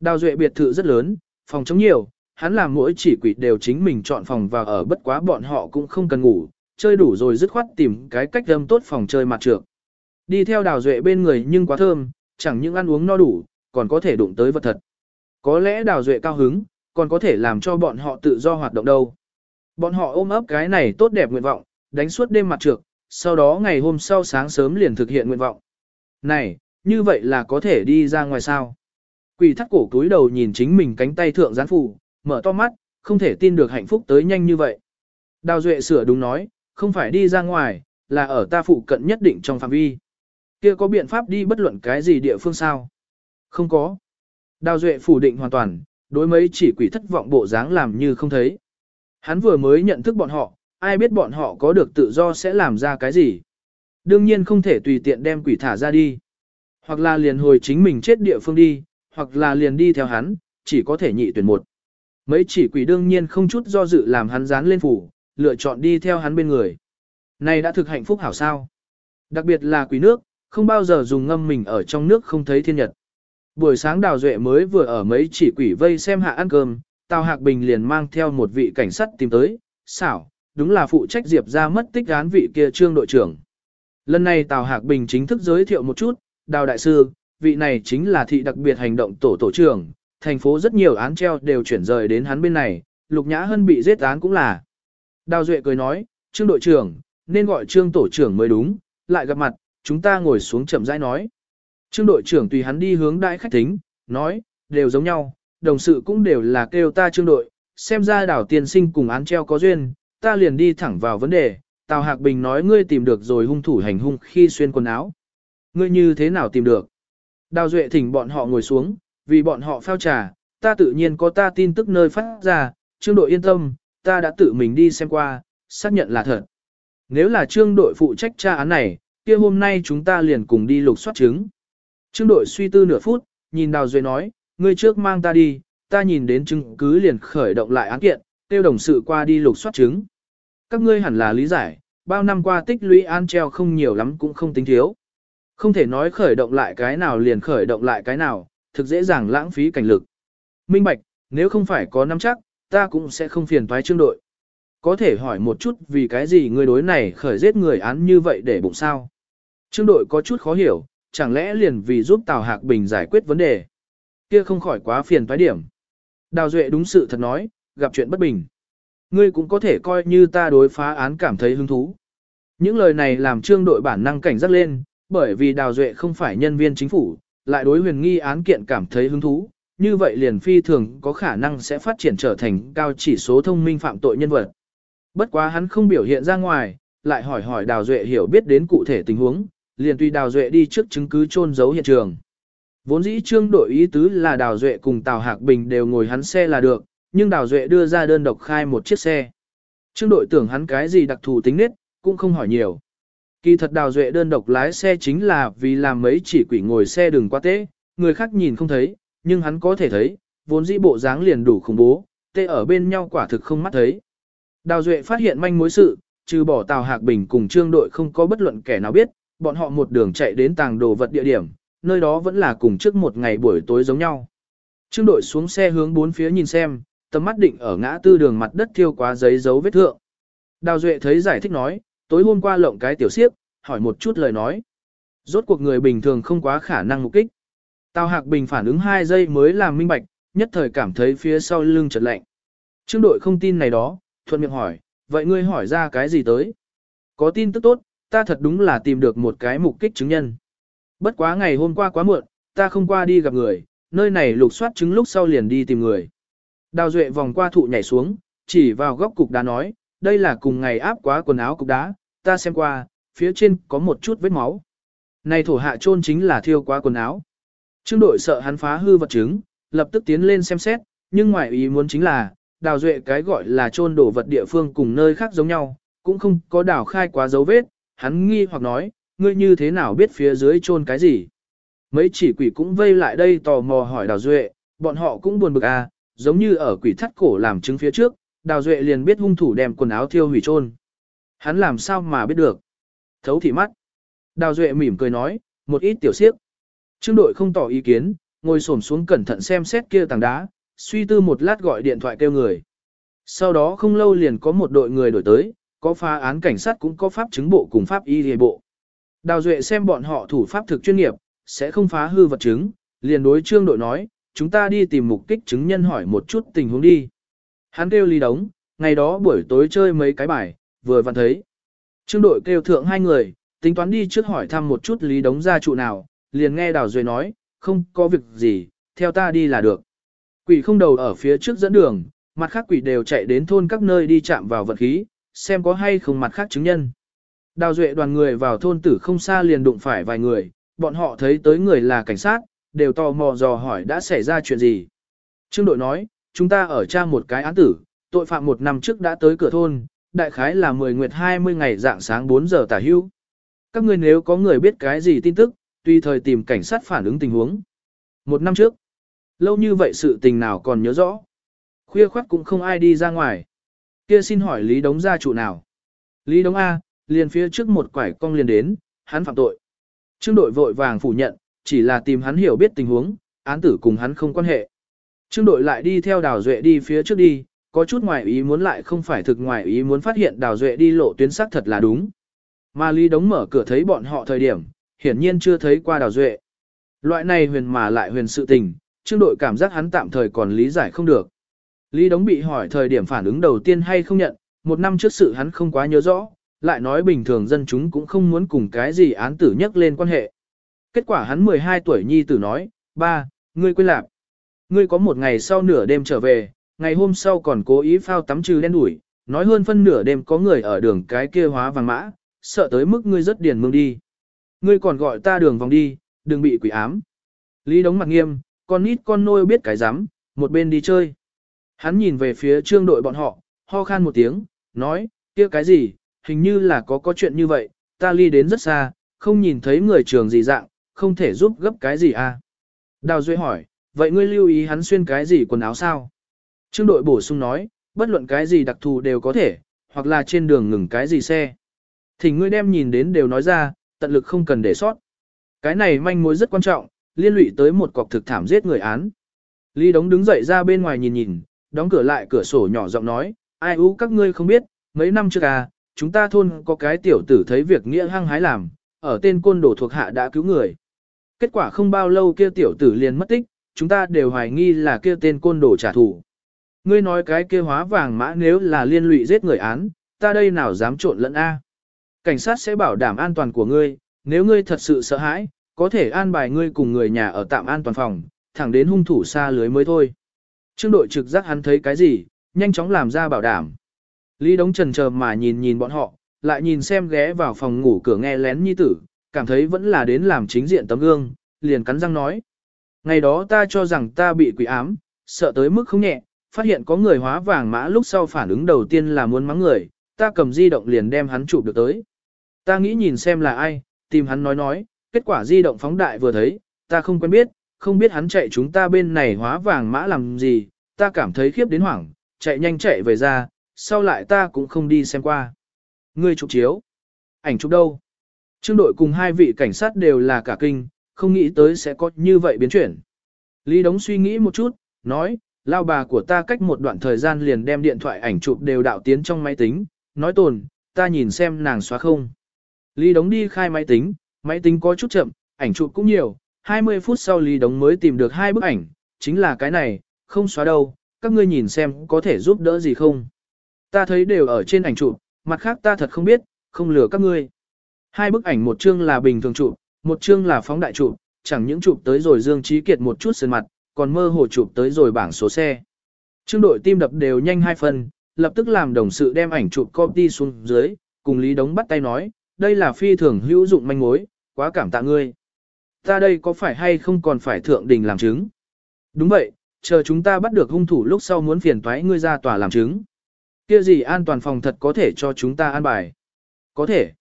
Đào Duệ biệt thự rất lớn, phòng chống nhiều, hắn làm mỗi chỉ quỷ đều chính mình chọn phòng và ở bất quá bọn họ cũng không cần ngủ, chơi đủ rồi dứt khoát tìm cái cách âm tốt phòng chơi mặt trược. Đi theo Đào Duệ bên người nhưng quá thơm, chẳng những ăn uống no đủ, còn có thể đụng tới vật thật. Có lẽ Đào Duệ cao hứng, còn có thể làm cho bọn họ tự do hoạt động đâu. Bọn họ ôm ấp cái này tốt đẹp nguyện vọng, đánh suốt đêm mặt trược, sau đó ngày hôm sau sáng sớm liền thực hiện nguyện vọng. Này, như vậy là có thể đi ra ngoài sao? Quỷ thắt cổ túi đầu nhìn chính mình cánh tay thượng gián phủ, mở to mắt, không thể tin được hạnh phúc tới nhanh như vậy. Đào Duệ sửa đúng nói, không phải đi ra ngoài, là ở ta phụ cận nhất định trong phạm vi. Kia có biện pháp đi bất luận cái gì địa phương sao? Không có. Đào Duệ phủ định hoàn toàn, đối mấy chỉ quỷ thất vọng bộ dáng làm như không thấy. Hắn vừa mới nhận thức bọn họ, ai biết bọn họ có được tự do sẽ làm ra cái gì. Đương nhiên không thể tùy tiện đem quỷ thả ra đi. Hoặc là liền hồi chính mình chết địa phương đi, hoặc là liền đi theo hắn, chỉ có thể nhị tuyển một. Mấy chỉ quỷ đương nhiên không chút do dự làm hắn dán lên phủ, lựa chọn đi theo hắn bên người. Này đã thực hạnh phúc hảo sao. Đặc biệt là quỷ nước, không bao giờ dùng ngâm mình ở trong nước không thấy thiên nhật. Buổi sáng đào duệ mới vừa ở mấy chỉ quỷ vây xem hạ ăn cơm, Tào Hạc Bình liền mang theo một vị cảnh sát tìm tới, xảo, đúng là phụ trách Diệp ra mất tích án vị kia trương đội trưởng. Lần này Tào Hạc Bình chính thức giới thiệu một chút, đào đại sư, vị này chính là thị đặc biệt hành động tổ tổ trưởng, thành phố rất nhiều án treo đều chuyển rời đến hắn bên này, Lục Nhã Hân bị giết án cũng là. Đào Duệ cười nói, Trương đội trưởng, nên gọi Trương tổ trưởng mới đúng, lại gặp mặt, chúng ta ngồi xuống chậm rãi nói. Trương đội trưởng tùy hắn đi hướng đại khách thính, nói, đều giống nhau, đồng sự cũng đều là kêu ta trương đội, xem ra đảo tiền sinh cùng án treo có duyên, ta liền đi thẳng vào vấn đề, Tào Hạc Bình nói ngươi tìm được rồi hung thủ hành hung khi xuyên quần áo. Ngươi như thế nào tìm được? Đào Duệ thỉnh bọn họ ngồi xuống, vì bọn họ phao trà, ta tự nhiên có ta tin tức nơi phát ra, trương đội yên tâm, ta đã tự mình đi xem qua, xác nhận là thật. Nếu là trương đội phụ trách tra án này, kia hôm nay chúng ta liền cùng đi lục soát chứng. Trương đội suy tư nửa phút, nhìn Đào Duệ nói, ngươi trước mang ta đi, ta nhìn đến chứng cứ liền khởi động lại án kiện, tiêu đồng sự qua đi lục soát chứng. Các ngươi hẳn là lý giải, bao năm qua tích lũy an treo không nhiều lắm cũng không tính thiếu. Không thể nói khởi động lại cái nào liền khởi động lại cái nào, thực dễ dàng lãng phí cảnh lực. Minh Bạch, nếu không phải có nắm chắc, ta cũng sẽ không phiền toái trương đội. Có thể hỏi một chút vì cái gì người đối này khởi giết người án như vậy để bụng sao? Trương đội có chút khó hiểu, chẳng lẽ liền vì giúp Tào Hạc Bình giải quyết vấn đề. Kia không khỏi quá phiền toái điểm. Đào Duệ đúng sự thật nói, gặp chuyện bất bình. Ngươi cũng có thể coi như ta đối phá án cảm thấy hứng thú. Những lời này làm trương đội bản năng cảnh giác lên, bởi vì Đào Duệ không phải nhân viên chính phủ, lại đối huyền nghi án kiện cảm thấy hứng thú, như vậy liền phi thường có khả năng sẽ phát triển trở thành cao chỉ số thông minh phạm tội nhân vật. Bất quá hắn không biểu hiện ra ngoài, lại hỏi hỏi Đào Duệ hiểu biết đến cụ thể tình huống, liền tùy Đào Duệ đi trước chứng cứ chôn giấu hiện trường. Vốn dĩ trương đội ý tứ là Đào Duệ cùng Tào Hạc Bình đều ngồi hắn xe là được, nhưng Đào Duệ đưa ra đơn độc khai một chiếc xe. Trương đội tưởng hắn cái gì đặc thù tính nết, cũng không hỏi nhiều. Kỳ thật Đào Duệ đơn độc lái xe chính là vì làm mấy chỉ quỷ ngồi xe đừng qua tế, người khác nhìn không thấy, nhưng hắn có thể thấy, vốn dĩ bộ dáng liền đủ khủng bố, tê ở bên nhau quả thực không mắt thấy. Đào Duệ phát hiện manh mối sự, trừ bỏ Tào Hạc Bình cùng trương đội không có bất luận kẻ nào biết, bọn họ một đường chạy đến tàng đồ vật địa điểm, nơi đó vẫn là cùng trước một ngày buổi tối giống nhau. Trương đội xuống xe hướng bốn phía nhìn xem, tầm mắt định ở ngã tư đường mặt đất thiêu quá giấy dấu vết thượng. Đào Duệ thấy giải thích nói, tối hôm qua lộng cái tiểu siếp, hỏi một chút lời nói. Rốt cuộc người bình thường không quá khả năng mục kích. Tào Hạc Bình phản ứng 2 giây mới làm minh bạch, nhất thời cảm thấy phía sau lưng chợt lạnh. Trương đội không tin này đó, thuận miệng hỏi, vậy ngươi hỏi ra cái gì tới? Có tin tức tốt, ta thật đúng là tìm được một cái mục kích chứng nhân. Bất quá ngày hôm qua quá muộn, ta không qua đi gặp người, nơi này lục soát chứng lúc sau liền đi tìm người. Đào Duệ vòng qua thụ nhảy xuống, chỉ vào góc cục đá nói, đây là cùng ngày áp quá quần áo cục đá, ta xem qua, phía trên có một chút vết máu. Này thổ hạ chôn chính là thiêu quá quần áo. Trương đội sợ hắn phá hư vật chứng, lập tức tiến lên xem xét, nhưng ngoài ý muốn chính là, đào duệ cái gọi là chôn đổ vật địa phương cùng nơi khác giống nhau, cũng không có đào khai quá dấu vết, hắn nghi hoặc nói, ngươi như thế nào biết phía dưới chôn cái gì. Mấy chỉ quỷ cũng vây lại đây tò mò hỏi đào duệ, bọn họ cũng buồn bực à, giống như ở quỷ thắt cổ làm chứng phía trước, đào duệ liền biết hung thủ đem quần áo thiêu hủy chôn. Hắn làm sao mà biết được. Thấu thị mắt. Đào duệ mỉm cười nói, một ít tiểu siếc. Trương đội không tỏ ý kiến, ngồi xổm xuống cẩn thận xem xét kia tảng đá, suy tư một lát gọi điện thoại kêu người. Sau đó không lâu liền có một đội người đổi tới, có phá án cảnh sát cũng có pháp chứng bộ cùng pháp y hề bộ. Đào Duệ xem bọn họ thủ pháp thực chuyên nghiệp, sẽ không phá hư vật chứng, liền đối trương đội nói, chúng ta đi tìm mục kích chứng nhân hỏi một chút tình huống đi. Hắn kêu Lý Đống, ngày đó buổi tối chơi mấy cái bài, vừa vặn thấy. Trương đội kêu thượng hai người, tính toán đi trước hỏi thăm một chút Lý Đống gia trụ nào, liền nghe Đào Duệ nói, không có việc gì, theo ta đi là được. Quỷ không đầu ở phía trước dẫn đường, mặt khác quỷ đều chạy đến thôn các nơi đi chạm vào vật khí, xem có hay không mặt khác chứng nhân. Đào Duệ đoàn người vào thôn tử không xa liền đụng phải vài người, bọn họ thấy tới người là cảnh sát, đều tò mò dò hỏi đã xảy ra chuyện gì. Trương đội nói, chúng ta ở tra một cái án tử, tội phạm một năm trước đã tới cửa thôn, đại khái là 10 nguyệt 20 ngày dạng sáng 4 giờ tả hưu. Các người nếu có người biết cái gì tin tức, tùy thời tìm cảnh sát phản ứng tình huống. Một năm trước, lâu như vậy sự tình nào còn nhớ rõ. Khuya khoắt cũng không ai đi ra ngoài. Kia xin hỏi Lý Đống gia chủ nào? Lý Đống A, liền phía trước một quải cong liền đến, hắn phạm tội. Trương đội vội vàng phủ nhận, chỉ là tìm hắn hiểu biết tình huống, án tử cùng hắn không quan hệ. Trương đội lại đi theo đào duệ đi phía trước đi, có chút ngoài ý muốn lại không phải thực ngoài ý muốn phát hiện đào duệ đi lộ tuyến sắc thật là đúng. Mà Lý Đống mở cửa thấy bọn họ thời điểm, hiển nhiên chưa thấy qua đào duệ. Loại này huyền mà lại huyền sự tình, trương đội cảm giác hắn tạm thời còn lý giải không được. Lý Đống bị hỏi thời điểm phản ứng đầu tiên hay không nhận, một năm trước sự hắn không quá nhớ rõ, lại nói bình thường dân chúng cũng không muốn cùng cái gì án tử nhắc lên quan hệ. Kết quả hắn 12 tuổi nhi tử nói, ba, ngươi quên lạc. Ngươi có một ngày sau nửa đêm trở về, ngày hôm sau còn cố ý phao tắm trừ đen đuổi, nói hơn phân nửa đêm có người ở đường cái kia hóa vàng mã, sợ tới mức ngươi rất điền mương đi. Ngươi còn gọi ta đường vòng đi, đừng bị quỷ ám. Lý đống mặt nghiêm, con nít con nôi biết cái rắm một bên đi chơi. Hắn nhìn về phía trương đội bọn họ, ho khan một tiếng, nói, kia cái gì, hình như là có có chuyện như vậy, ta ly đến rất xa, không nhìn thấy người trường gì dạng, không thể giúp gấp cái gì à. Đào Duệ hỏi, vậy ngươi lưu ý hắn xuyên cái gì quần áo sao? Trương đội bổ sung nói, bất luận cái gì đặc thù đều có thể, hoặc là trên đường ngừng cái gì xe. Thì ngươi đem nhìn đến đều nói ra, tận lực không cần để sót. Cái này manh mối rất quan trọng, liên lụy tới một cọc thực thảm giết người án. Lý Đống đứng dậy ra bên ngoài nhìn nhìn, đóng cửa lại cửa sổ nhỏ giọng nói, ai u các ngươi không biết, mấy năm trước à, chúng ta thôn có cái tiểu tử thấy việc nghĩa hăng hái làm, ở tên côn đồ thuộc hạ đã cứu người. Kết quả không bao lâu kia tiểu tử liền mất tích, chúng ta đều hoài nghi là kia tên côn đồ trả thù. Ngươi nói cái kia hóa vàng mã nếu là liên lụy giết người án, ta đây nào dám trộn lẫn A. Cảnh sát sẽ bảo đảm an toàn của ngươi, nếu ngươi thật sự sợ hãi, có thể an bài ngươi cùng người nhà ở tạm an toàn phòng, thẳng đến hung thủ xa lưới mới thôi. Trương đội trực giác hắn thấy cái gì, nhanh chóng làm ra bảo đảm. Lý Đống trần chờ mà nhìn nhìn bọn họ, lại nhìn xem ghé vào phòng ngủ cửa nghe lén nhi tử, cảm thấy vẫn là đến làm chính diện tấm gương, liền cắn răng nói. Ngày đó ta cho rằng ta bị quỷ ám, sợ tới mức không nhẹ, phát hiện có người hóa vàng mã lúc sau phản ứng đầu tiên là muốn mắng người, ta cầm di động liền đem hắn chụp được tới. Ta nghĩ nhìn xem là ai, tìm hắn nói nói, kết quả di động phóng đại vừa thấy, ta không quen biết, không biết hắn chạy chúng ta bên này hóa vàng mã làm gì, ta cảm thấy khiếp đến hoảng, chạy nhanh chạy về ra, sau lại ta cũng không đi xem qua. Ngươi chụp chiếu. Ảnh chụp đâu? Trương đội cùng hai vị cảnh sát đều là cả kinh, không nghĩ tới sẽ có như vậy biến chuyển. Lý Đống suy nghĩ một chút, nói, lao bà của ta cách một đoạn thời gian liền đem điện thoại ảnh chụp đều đạo tiến trong máy tính, nói tồn, ta nhìn xem nàng xóa không. Lý Đống đi khai máy tính, máy tính có chút chậm, ảnh chụp cũng nhiều, 20 phút sau Lý Đống mới tìm được hai bức ảnh, chính là cái này, không xóa đâu, các ngươi nhìn xem có thể giúp đỡ gì không. Ta thấy đều ở trên ảnh chụp, mặt khác ta thật không biết, không lừa các ngươi. Hai bức ảnh một chương là bình thường chụp, một chương là phóng đại chụp, chẳng những chụp tới rồi Dương Trí Kiệt một chút sơn mặt, còn mơ hồ chụp tới rồi bảng số xe. Trương đội tim đập đều nhanh hai phần, lập tức làm đồng sự đem ảnh chụp copy xuống dưới, cùng Lý Đống bắt tay nói, đây là phi thường hữu dụng manh mối, quá cảm tạ ngươi. Ta đây có phải hay không còn phải thượng đình làm chứng? Đúng vậy, chờ chúng ta bắt được hung thủ lúc sau muốn phiền toái ngươi ra tòa làm chứng. Kia gì an toàn phòng thật có thể cho chúng ta an bài? Có thể.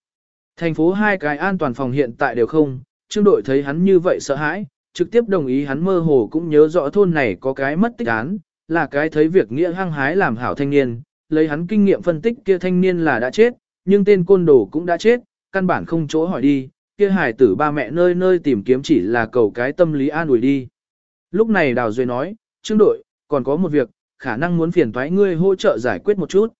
Thành phố hai cái an toàn phòng hiện tại đều không, trương đội thấy hắn như vậy sợ hãi, trực tiếp đồng ý hắn mơ hồ cũng nhớ rõ thôn này có cái mất tích án, là cái thấy việc nghĩa hăng hái làm hảo thanh niên, lấy hắn kinh nghiệm phân tích kia thanh niên là đã chết, nhưng tên côn đồ cũng đã chết, căn bản không chỗ hỏi đi, kia hải tử ba mẹ nơi nơi tìm kiếm chỉ là cầu cái tâm lý an ủi đi. Lúc này Đào Duy nói, Trương đội, còn có một việc, khả năng muốn phiền toái ngươi hỗ trợ giải quyết một chút.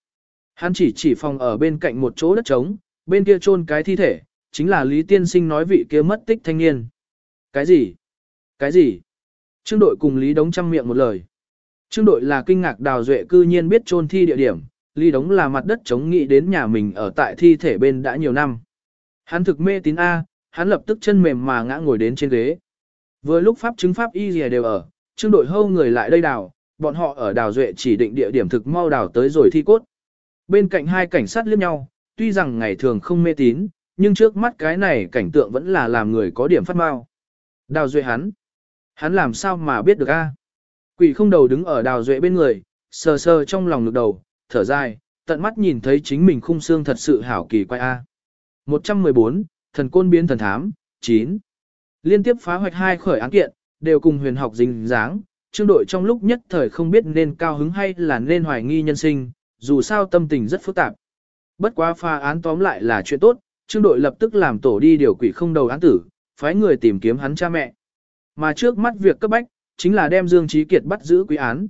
Hắn chỉ chỉ phòng ở bên cạnh một chỗ đất trống, bên kia chôn cái thi thể, chính là Lý Tiên Sinh nói vị kia mất tích thanh niên. Cái gì? Cái gì? Trương đội cùng Lý Đống chăm miệng một lời. Trương đội là kinh ngạc đào duệ cư nhiên biết chôn thi địa điểm, Lý Đống là mặt đất chống nghĩ đến nhà mình ở tại thi thể bên đã nhiều năm. Hắn thực mê tín A, hắn lập tức chân mềm mà ngã ngồi đến trên ghế. Vừa lúc pháp chứng pháp y gì đều ở, trương đội hâu người lại đây đào, bọn họ ở đào duệ chỉ định địa điểm thực mau đào tới rồi thi cốt. Bên cạnh hai cảnh sát liếc nhau, tuy rằng ngày thường không mê tín, nhưng trước mắt cái này cảnh tượng vẫn là làm người có điểm phát mau. Đào duệ hắn. Hắn làm sao mà biết được a? Quỷ không đầu đứng ở đào duệ bên người, sờ sờ trong lòng ngực đầu, thở dài, tận mắt nhìn thấy chính mình khung xương thật sự hảo kỳ quay a. 114, thần côn biến thần thám, 9. Liên tiếp phá hoạch hai khởi án kiện, đều cùng huyền học dính dáng, trương đội trong lúc nhất thời không biết nên cao hứng hay là nên hoài nghi nhân sinh, dù sao tâm tình rất phức tạp. Bất quá pha án tóm lại là chuyện tốt, trương đội lập tức làm tổ đi điều quỷ không đầu án tử, phái người tìm kiếm hắn cha mẹ. Mà trước mắt việc cấp bách, chính là đem Dương Trí Kiệt bắt giữ quý án.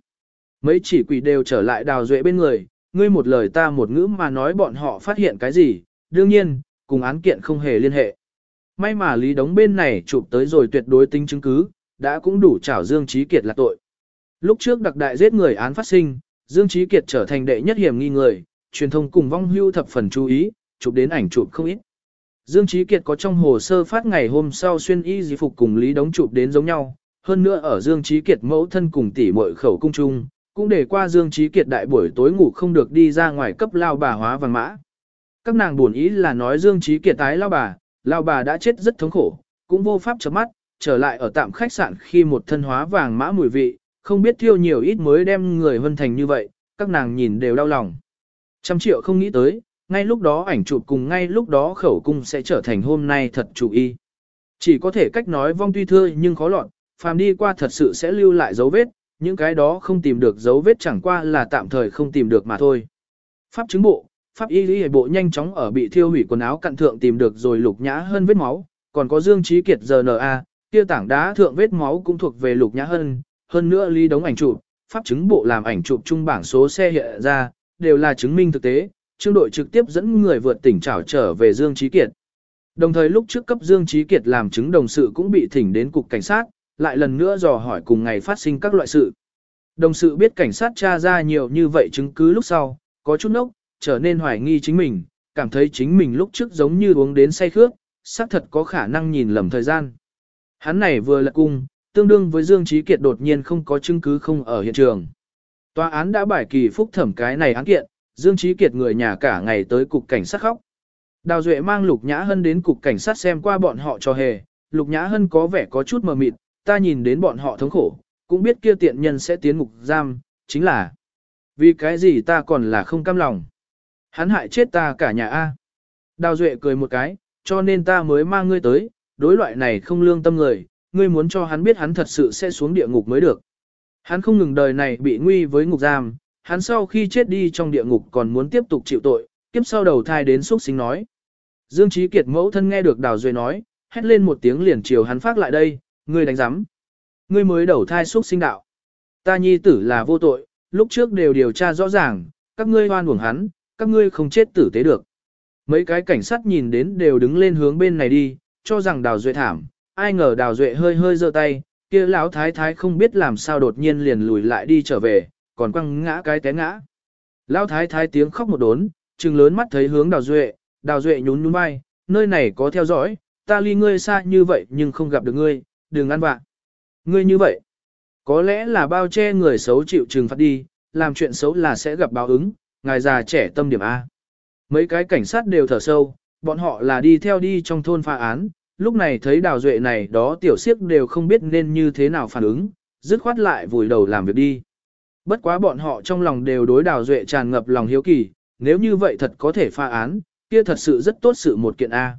Mấy chỉ quỷ đều trở lại đào duệ bên người, ngươi một lời ta một ngữ mà nói bọn họ phát hiện cái gì, đương nhiên, cùng án kiện không hề liên hệ. May mà Lý Đống bên này chụp tới rồi tuyệt đối tính chứng cứ, đã cũng đủ trảo Dương Trí Kiệt là tội. Lúc trước đặc đại giết người án phát sinh, Dương Trí Kiệt trở thành đệ nhất hiểm nghi người, truyền thông cùng vong hưu thập phần chú ý, chụp đến ảnh chụp không ít. Dương Trí Kiệt có trong hồ sơ phát ngày hôm sau xuyên y di phục cùng Lý Đống chụp đến giống nhau, hơn nữa ở Dương Trí Kiệt mẫu thân cùng tỷ muội khẩu cung chung, cũng để qua Dương Trí Kiệt đại buổi tối ngủ không được đi ra ngoài cấp lao bà hóa vàng mã. Các nàng buồn ý là nói Dương Trí Kiệt tái lao bà, lao bà đã chết rất thống khổ, cũng vô pháp chấm mắt, trở lại ở tạm khách sạn khi một thân hóa vàng mã mùi vị, không biết thiêu nhiều ít mới đem người hân thành như vậy, các nàng nhìn đều đau lòng. Trăm triệu không nghĩ tới, ngay lúc đó ảnh chụp cùng ngay lúc đó khẩu cung sẽ trở thành hôm nay thật chủ y. Chỉ có thể cách nói vong tuy thưa nhưng khó lọt, phàm đi qua thật sự sẽ lưu lại dấu vết, những cái đó không tìm được dấu vết chẳng qua là tạm thời không tìm được mà thôi. Pháp chứng bộ, Pháp y lý bộ nhanh chóng ở bị thiêu hủy quần áo cặn thượng tìm được rồi lục nhã hơn vết máu, còn có Dương Trí Kiệt GNA, kia tảng đá thượng vết máu cũng thuộc về lục nhã hơn, hơn nữa ly đống ảnh chụp, pháp chứng bộ làm ảnh chụp trung bảng số xe hiện ra, đều là chứng minh thực tế, trương đội trực tiếp dẫn người vượt tỉnh trảo trở về Dương Trí Kiệt. Đồng thời lúc trước cấp Dương Trí Kiệt làm chứng đồng sự cũng bị thỉnh đến cục cảnh sát, lại lần nữa dò hỏi cùng ngày phát sinh các loại sự. Đồng sự biết cảnh sát tra ra nhiều như vậy chứng cứ lúc sau, có chút nốc, trở nên hoài nghi chính mình, cảm thấy chính mình lúc trước giống như uống đến say khước, xác thật có khả năng nhìn lầm thời gian. Hắn này vừa lật cung, tương đương với Dương Trí Kiệt đột nhiên không có chứng cứ không ở hiện trường. Tòa án đã bài kỳ phúc thẩm cái này án kiện, Dương Trí Kiệt người nhà cả ngày tới cục cảnh sát khóc. Đào Duệ mang Lục Nhã Hân đến cục cảnh sát xem qua bọn họ cho hề, Lục Nhã Hân có vẻ có chút mờ mịt, ta nhìn đến bọn họ thống khổ, cũng biết kia tiện nhân sẽ tiến ngục giam, chính là vì cái gì ta còn là không cam lòng. Hắn hại chết ta cả nhà A. Đào Duệ cười một cái, cho nên ta mới mang ngươi tới, đối loại này không lương tâm người, ngươi muốn cho hắn biết hắn thật sự sẽ xuống địa ngục mới được. Hắn không ngừng đời này bị nguy với ngục giam, hắn sau khi chết đi trong địa ngục còn muốn tiếp tục chịu tội, kiếp sau đầu thai đến xuất sinh nói. Dương Trí Kiệt mẫu thân nghe được Đào Duệ nói, hét lên một tiếng liền chiều hắn phát lại đây, ngươi đánh giám. Ngươi mới đầu thai xuất sinh đạo. Ta nhi tử là vô tội, lúc trước đều điều tra rõ ràng, các ngươi hoan uổng hắn, các ngươi không chết tử tế được. Mấy cái cảnh sát nhìn đến đều đứng lên hướng bên này đi, cho rằng Đào Duệ thảm, ai ngờ Đào Duệ hơi hơi giơ tay, kia lão thái thái không biết làm sao đột nhiên liền lùi lại đi trở về, còn quăng ngã cái té ngã. lao thái thái tiếng khóc một đốn, trừng lớn mắt thấy hướng Đào Duệ, Đào Duệ nhún nhún vai, nơi này có theo dõi, ta ly ngươi xa như vậy nhưng không gặp được ngươi, đừng ăn vạ. Ngươi như vậy, có lẽ là bao che người xấu chịu trừng phạt đi, làm chuyện xấu là sẽ gặp báo ứng, ngài già trẻ tâm điểm A. Mấy cái cảnh sát đều thở sâu, bọn họ là đi theo đi trong thôn pha án, lúc này thấy đào duệ này đó tiểu siếc đều không biết nên như thế nào phản ứng, dứt khoát lại vùi đầu làm việc đi. Bất quá bọn họ trong lòng đều đối đào duệ tràn ngập lòng hiếu kỳ, nếu như vậy thật có thể pha án, kia thật sự rất tốt sự một kiện A.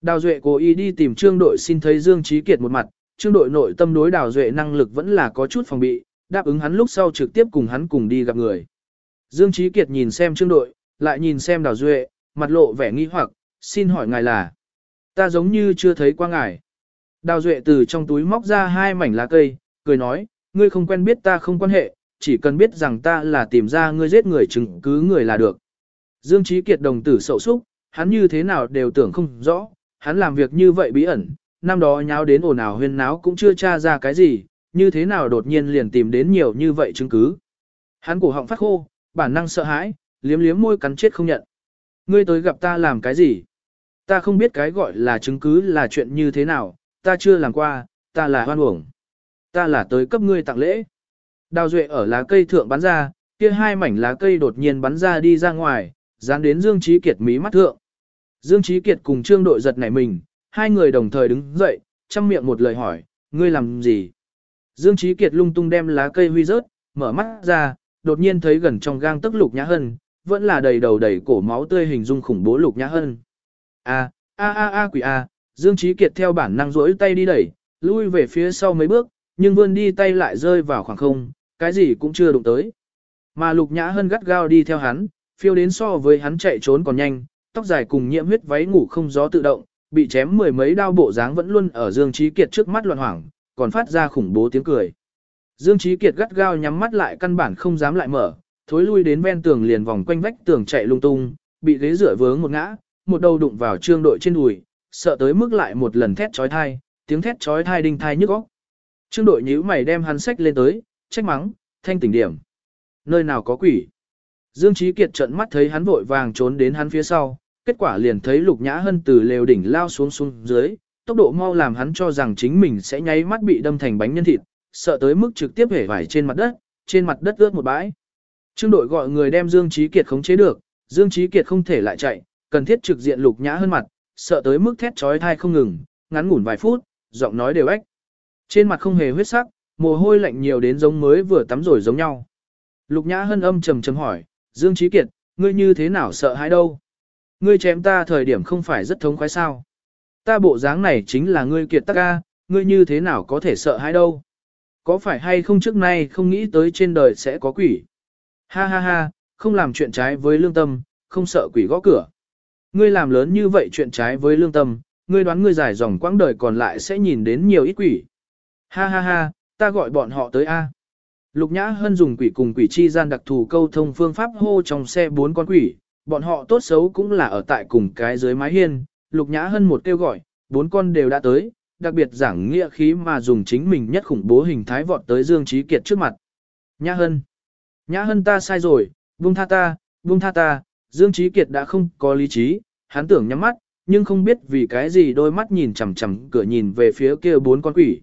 Đào duệ cố ý đi tìm trương đội xin thấy Dương Trí Kiệt một mặt, trương đội nội tâm đối đào duệ năng lực vẫn là có chút phòng bị, đáp ứng hắn lúc sau trực tiếp cùng hắn cùng đi gặp người. Dương Trí Kiệt nhìn xem trương đội, lại nhìn xem đào duệ, mặt lộ vẻ nghi hoặc, xin hỏi ngài là. Ta giống như chưa thấy qua ngài. Đào duệ từ trong túi móc ra hai mảnh lá cây, cười nói, ngươi không quen biết ta không quan hệ, chỉ cần biết rằng ta là tìm ra ngươi giết người chứng cứ người là được. Dương Trí Kiệt đồng tử sậu súc, hắn như thế nào đều tưởng không rõ, hắn làm việc như vậy bí ẩn, năm đó nháo đến ồn ào huyên náo cũng chưa tra ra cái gì, như thế nào đột nhiên liền tìm đến nhiều như vậy chứng cứ. Hắn cổ họng phát khô, bản năng sợ hãi, liếm liếm môi cắn chết không nhận. Ngươi tới gặp ta làm cái gì? Ta không biết cái gọi là chứng cứ là chuyện như thế nào, ta chưa làm qua, ta là hoan uổng. Ta là tới cấp ngươi tặng lễ. Đào duệ ở lá cây thượng bắn ra, kia hai mảnh lá cây đột nhiên bắn ra đi ra ngoài, dán đến Dương Trí Kiệt mí mắt thượng. Dương Trí Kiệt cùng Trương đội giật nảy mình, hai người đồng thời đứng dậy, chăm miệng một lời hỏi, ngươi làm gì? Dương Trí Kiệt lung tung đem lá cây huy rớt, mở mắt ra, đột nhiên thấy gần trong gang tức lục nhã hân, vẫn là đầy đầu đầy cổ máu tươi hình dung khủng bố lục nhã hân. A, a a a quỷ a, Dương Trí Kiệt theo bản năng rỗi tay đi đẩy, lui về phía sau mấy bước, nhưng vươn đi tay lại rơi vào khoảng không, cái gì cũng chưa đụng tới. Mà lục nhã hân gắt gao đi theo hắn, phiêu đến so với hắn chạy trốn còn nhanh, tóc dài cùng nhiễm huyết váy ngủ không gió tự động, bị chém mười mấy đao bộ dáng vẫn luôn ở Dương Trí Kiệt trước mắt loạn hoảng, còn phát ra khủng bố tiếng cười. Dương Trí Kiệt gắt gao nhắm mắt lại căn bản không dám lại mở, thối lui đến ven tường liền vòng quanh vách tường chạy lung tung, bị ghế rửa vướng một ngã, một đầu đụng vào trương đội trên đùi, sợ tới mức lại một lần thét chói tai, tiếng thét chói tai đinh thai nhức óc. Trương đội nhíu mày đem hắn sách lên tới, trách mắng, thanh tỉnh điểm. Nơi nào có quỷ? Dương Chí Kiệt trợn mắt thấy hắn vội vàng trốn đến hắn phía sau, kết quả liền thấy Lục Nhã Hân từ lều đỉnh lao xuống xuống dưới, tốc độ mau làm hắn cho rằng chính mình sẽ nháy mắt bị đâm thành bánh nhân thịt, sợ tới mức trực tiếp hể vải trên mặt đất, trên mặt đất ướt một bãi. Trương đội gọi người đem Dương Chí Kiệt khống chế được, Dương Chí Kiệt không thể lại chạy, cần thiết trực diện Lục Nhã Hân mặt, sợ tới mức thét chói tai không ngừng, ngắn ngủn vài phút, giọng nói đều ếch. Trên mặt không hề huyết sắc, mồ hôi lạnh nhiều đến giống mới vừa tắm rồi giống nhau. Lục Nhã Hân âm trầm trầm hỏi, Dương Chí Kiệt, ngươi như thế nào sợ hãi đâu? Ngươi chém ta thời điểm không phải rất thống khoái sao? Ta bộ dáng này chính là ngươi kiệt tắc ca, ngươi như thế nào có thể sợ hãi đâu? Có phải hay không trước nay không nghĩ tới trên đời sẽ có quỷ? Ha ha ha, không làm chuyện trái với lương tâm, không sợ quỷ gõ cửa. Ngươi làm lớn như vậy chuyện trái với lương tâm, ngươi đoán ngươi dài dòng quãng đời còn lại sẽ nhìn đến nhiều ít quỷ. Ha ha ha, ta gọi bọn họ tới A. Lục Nhã Hân dùng quỷ cùng quỷ chi gian đặc thù câu thông phương pháp hô trong xe bốn con quỷ, bọn họ tốt xấu cũng là ở tại cùng cái dưới mái hiên. Lục Nhã Hân một kêu gọi, bốn con đều đã tới, đặc biệt giảng nghĩa khí mà dùng chính mình nhất khủng bố hình thái vọt tới Dương Trí Kiệt trước mặt. Nhã Hân, Nhã Hân ta sai rồi, buông tha ta, buông tha ta, Dương Trí Kiệt đã không có lý trí, hắn tưởng nhắm mắt, nhưng không biết vì cái gì đôi mắt nhìn chằm chằm cửa nhìn về phía kia bốn con quỷ.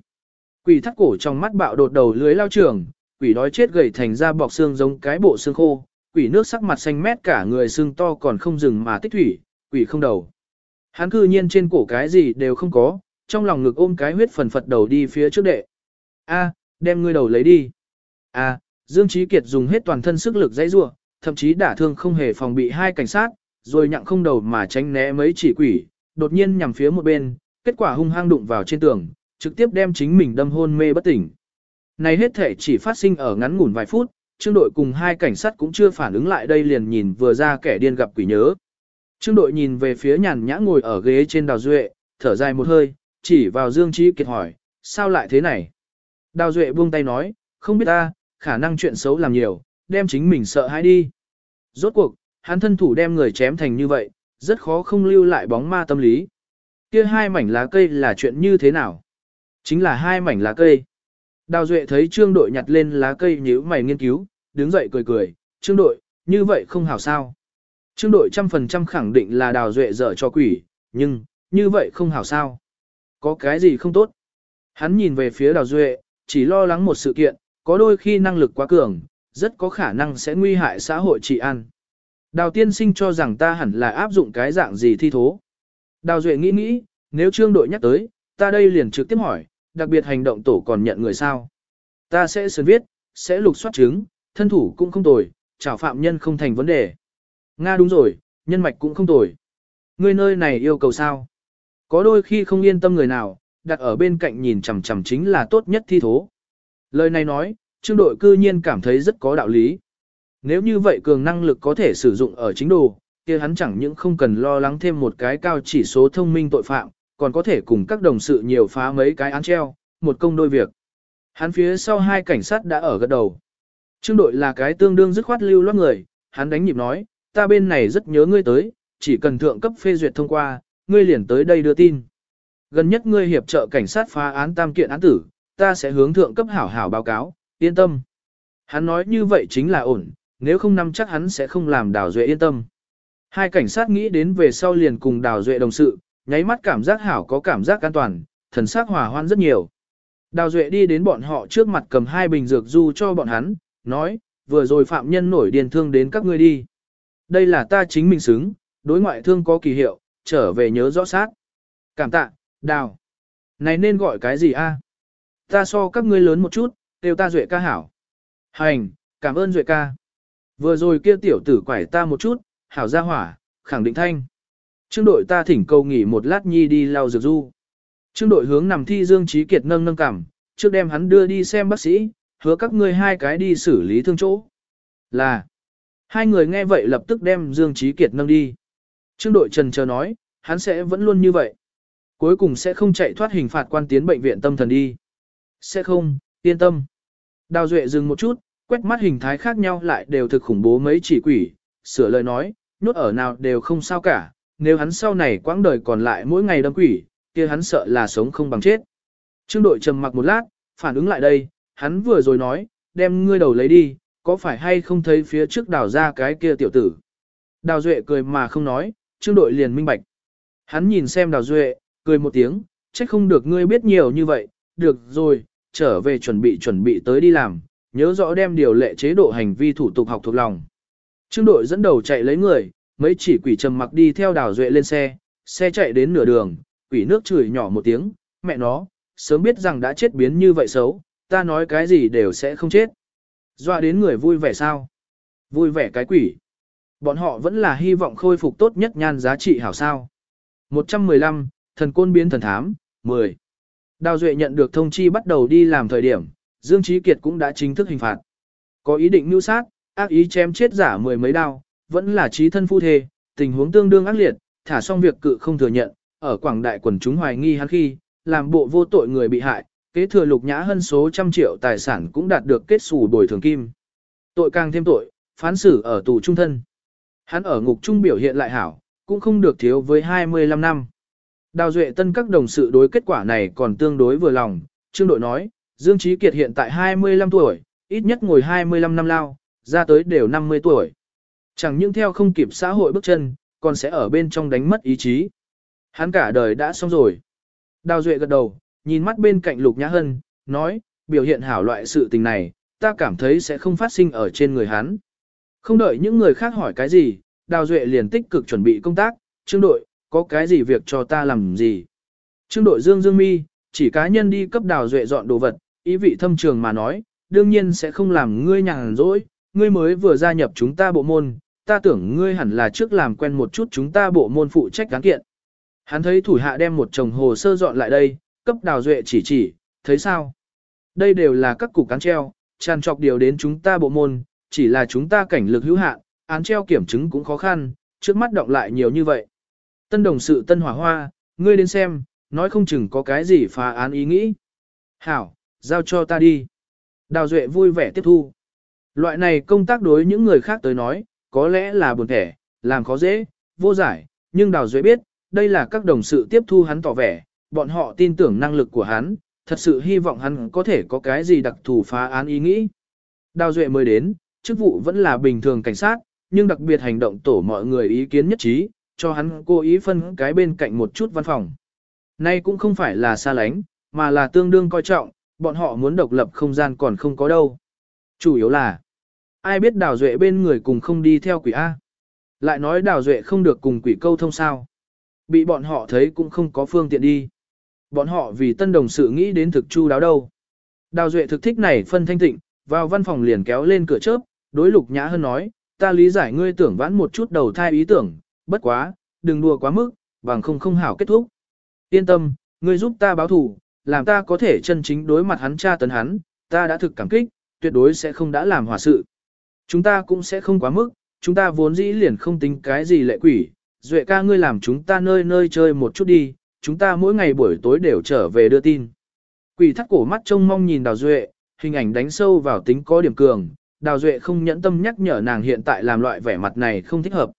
Quỷ thắt cổ trong mắt bạo đột đầu lưới lao trường, quỷ đói chết gầy thành ra bọc xương giống cái bộ xương khô, quỷ nước sắc mặt xanh mét cả người xương to còn không dừng mà tích thủy, quỷ không đầu. Hắn cư nhiên trên cổ cái gì đều không có, trong lòng ngực ôm cái huyết phần phật đầu đi phía trước đệ. A, đem ngươi đầu lấy đi. A, Dương Chí Kiệt dùng hết toàn thân sức lực dãy rủa, thậm chí đả thương không hề phòng bị hai cảnh sát, rồi nhặng không đầu mà tránh né mấy chỉ quỷ, đột nhiên nhằm phía một bên, kết quả hung hăng đụng vào trên tường, trực tiếp đem chính mình đâm hôn mê bất tỉnh. Này hết thể chỉ phát sinh ở ngắn ngủn vài phút, trương đội cùng hai cảnh sát cũng chưa phản ứng lại đây liền nhìn vừa ra kẻ điên gặp quỷ nhớ. Trương đội nhìn về phía nhàn nhã ngồi ở ghế trên đào duệ, thở dài một hơi, chỉ vào Dương Trí Kiệt hỏi, sao lại thế này? Đào duệ buông tay nói, không biết ta, khả năng chuyện xấu làm nhiều, đem chính mình sợ hãi đi. Rốt cuộc, hắn thân thủ đem người chém thành như vậy, rất khó không lưu lại bóng ma tâm lý. Kia hai mảnh lá cây là chuyện như thế nào? Chính là hai mảnh lá cây. Đào Duệ thấy Trương Đội nhặt lên lá cây nhíu mày nghiên cứu, đứng dậy cười cười, Trương Đội, như vậy không hảo sao. Trương Đội trăm phần trăm khẳng định là Đào Duệ dở cho quỷ, nhưng, như vậy không hảo sao. Có cái gì không tốt? Hắn nhìn về phía Đào Duệ, chỉ lo lắng một sự kiện, có đôi khi năng lực quá cường, rất có khả năng sẽ nguy hại xã hội trị an. Đào tiên sinh cho rằng ta hẳn là áp dụng cái dạng gì thi thố. Đào Duệ nghĩ nghĩ, nếu trương đội nhắc tới, ta đây liền trực tiếp hỏi, đặc biệt hành động tổ còn nhận người sao. Ta sẽ sơn viết, sẽ lục soát chứng, thân thủ cũng không tồi, chảo phạm nhân không thành vấn đề. Nga đúng rồi, nhân mạch cũng không tồi. Người nơi này yêu cầu sao? Có đôi khi không yên tâm người nào, đặt ở bên cạnh nhìn chằm chằm chính là tốt nhất thi thố. Lời này nói, trương đội cư nhiên cảm thấy rất có đạo lý. Nếu như vậy cường năng lực có thể sử dụng ở chính đồ, kia hắn chẳng những không cần lo lắng thêm một cái cao chỉ số thông minh tội phạm, còn có thể cùng các đồng sự nhiều phá mấy cái án treo, một công đôi việc. Hắn phía sau hai cảnh sát đã ở gật đầu. Trương đội là cái tương đương dứt khoát lưu loát người, hắn đánh nhịp nói, ta bên này rất nhớ ngươi tới, chỉ cần thượng cấp phê duyệt thông qua, ngươi liền tới đây đưa tin. Gần nhất ngươi hiệp trợ cảnh sát phá án tam kiện án tử, ta sẽ hướng thượng cấp hảo hảo báo cáo, yên tâm. Hắn nói như vậy chính là ổn, nếu không nắm chắc hắn sẽ không làm Đào Duệ yên tâm. Hai cảnh sát nghĩ đến về sau liền cùng Đào Duệ đồng sự, nháy mắt cảm giác hảo có cảm giác an toàn, thần sắc hòa hoan rất nhiều. Đào Duệ đi đến bọn họ trước mặt cầm hai bình dược du cho bọn hắn, nói, vừa rồi phạm nhân nổi điên thương đến các ngươi đi. Đây là ta chính mình xứng, đối ngoại thương có kỳ hiệu, trở về nhớ rõ sát. Cảm tạ, Đào. Này nên gọi cái gì a? Ta so các ngươi lớn một chút, đều ta Duệ ca hảo. Hành, cảm ơn Duệ ca. Vừa rồi kia tiểu tử quải ta một chút, hảo ra hỏa, khẳng định thanh. Trương đội ta thỉnh cầu nghỉ một lát nhi đi lau dược du. Trương đội hướng nằm thi Dương Trí Kiệt nâng nâng cảm, trước đem hắn đưa đi xem bác sĩ, hứa các ngươi hai cái đi xử lý thương chỗ. Là, hai người nghe vậy lập tức đem Dương Trí Kiệt nâng đi. Trương đội trần chờ nói, hắn sẽ vẫn luôn như vậy. Cuối cùng sẽ không chạy thoát hình phạt quan tiến bệnh viện tâm thần đi. Sẽ không, yên tâm. Đào Duệ dừng một chút, quét mắt hình thái khác nhau lại đều thực khủng bố mấy chỉ quỷ, sửa lời nói, nhốt ở nào đều không sao cả, nếu hắn sau này quãng đời còn lại mỗi ngày đâm quỷ, kia hắn sợ là sống không bằng chết. Trương đội trầm mặc một lát, phản ứng lại đây, hắn vừa rồi nói, đem ngươi đầu lấy đi, có phải hay không thấy phía trước đào ra cái kia tiểu tử. Đào Duệ cười mà không nói, trương đội liền minh bạch. Hắn nhìn xem đào Duệ, cười một tiếng, trách không được ngươi biết nhiều như vậy, được rồi, trở về chuẩn bị chuẩn bị tới đi làm, nhớ rõ đem điều lệ chế độ hành vi thủ tục học thuộc lòng. Trương đội dẫn đầu chạy lấy người, mấy chỉ quỷ trầm mặc đi theo đào duệ lên xe, xe chạy đến nửa đường, quỷ nước chửi nhỏ một tiếng, mẹ nó, sớm biết rằng đã chết biến như vậy xấu, ta nói cái gì đều sẽ không chết. Dọa đến người vui vẻ sao? Vui vẻ cái quỷ. Bọn họ vẫn là hy vọng khôi phục tốt nhất nhan giá trị hảo sao. 115, thần côn biến thần thám, 10. Đào Duệ nhận được thông chi bắt đầu đi làm thời điểm, Dương Trí Kiệt cũng đã chính thức hình phạt. Có ý định mưu sát, ác ý chém chết giả mười mấy đao, vẫn là trí thân phu thê, tình huống tương đương ác liệt, thả xong việc cự không thừa nhận, ở quảng đại quần chúng hoài nghi hắn khi, làm bộ vô tội người bị hại, kế thừa lục nhã hơn số trăm triệu tài sản cũng đạt được kết xù bồi thường kim. Tội càng thêm tội, phán xử ở tù trung thân. Hắn ở ngục trung biểu hiện lại hảo, cũng không được thiếu với 25 năm. Đào Duệ Tân các đồng sự đối kết quả này còn tương đối vừa lòng, Trương đội nói, Dương Trí Kiệt hiện tại 25 tuổi, ít nhất ngồi 25 năm lao, ra tới đều 50 tuổi. Chẳng những theo không kịp xã hội bước chân, còn sẽ ở bên trong đánh mất ý chí. Hắn cả đời đã xong rồi. Đào Duệ gật đầu, nhìn mắt bên cạnh Lục Nhã Hân, nói, biểu hiện hảo loại sự tình này, ta cảm thấy sẽ không phát sinh ở trên người hắn. Không đợi những người khác hỏi cái gì, Đào Duệ liền tích cực chuẩn bị công tác, trương đội, có cái gì việc cho ta làm gì. Trương đội Dương Dương Mi, chỉ cá nhân đi cấp Đào Duệ dọn đồ vật, ý vị thâm trường mà nói, đương nhiên sẽ không làm ngươi nhàn rỗi, ngươi mới vừa gia nhập chúng ta bộ môn, ta tưởng ngươi hẳn là trước làm quen một chút chúng ta bộ môn phụ trách cán kiện. Hắn thấy thủ hạ đem một chồng hồ sơ dọn lại đây, cấp Đào Duệ chỉ chỉ, thấy sao? Đây đều là các cục cán treo, tràn trọc điều đến chúng ta bộ môn, chỉ là chúng ta cảnh lực hữu hạn, án treo kiểm chứng cũng khó khăn, trước mắt động lại nhiều như vậy. Tân đồng sự tân hỏa hoa, ngươi đến xem, nói không chừng có cái gì phá án ý nghĩ. Hảo, giao cho ta đi. Đào Duệ vui vẻ tiếp thu. Loại này công tác đối những người khác tới nói, có lẽ là buồn thẻ, làm khó dễ, vô giải, nhưng Đào Duệ biết, đây là các đồng sự tiếp thu hắn tỏ vẻ, bọn họ tin tưởng năng lực của hắn, thật sự hy vọng hắn có thể có cái gì đặc thù phá án ý nghĩ. Đào Duệ mới đến, chức vụ vẫn là bình thường cảnh sát, nhưng đặc biệt hành động tổ mọi người ý kiến nhất trí, cho hắn cố ý phân cái bên cạnh một chút văn phòng. Nay cũng không phải là xa lánh, mà là tương đương coi trọng, bọn họ muốn độc lập không gian còn không có đâu. Chủ yếu là, ai biết đào duệ bên người cùng không đi theo quỷ A. Lại nói đào duệ không được cùng quỷ câu thông sao. Bị bọn họ thấy cũng không có phương tiện đi. Bọn họ vì tân đồng sự nghĩ đến thực chu đáo đâu. Đào duệ thực thích này phân thanh tịnh, vào văn phòng liền kéo lên cửa chớp, đối lục nhã hơn nói, ta lý giải ngươi tưởng vãn một chút đầu thai ý tưởng, bất quá, đừng đùa quá mức, bằng không không hảo kết thúc. Yên tâm, ngươi giúp ta báo thủ, làm ta có thể chân chính đối mặt hắn tra tấn hắn, ta đã thực cảm kích, tuyệt đối sẽ không đã làm hòa sự. Chúng ta cũng sẽ không quá mức, chúng ta vốn dĩ liền không tính cái gì lệ quỷ, duệ ca ngươi làm chúng ta nơi nơi chơi một chút đi, chúng ta mỗi ngày buổi tối đều trở về đưa tin. Quỷ thắt cổ mắt trông mong nhìn đào duệ, hình ảnh đánh sâu vào tính có điểm cường, đào duệ không nhẫn tâm nhắc nhở nàng hiện tại làm loại vẻ mặt này không thích hợp.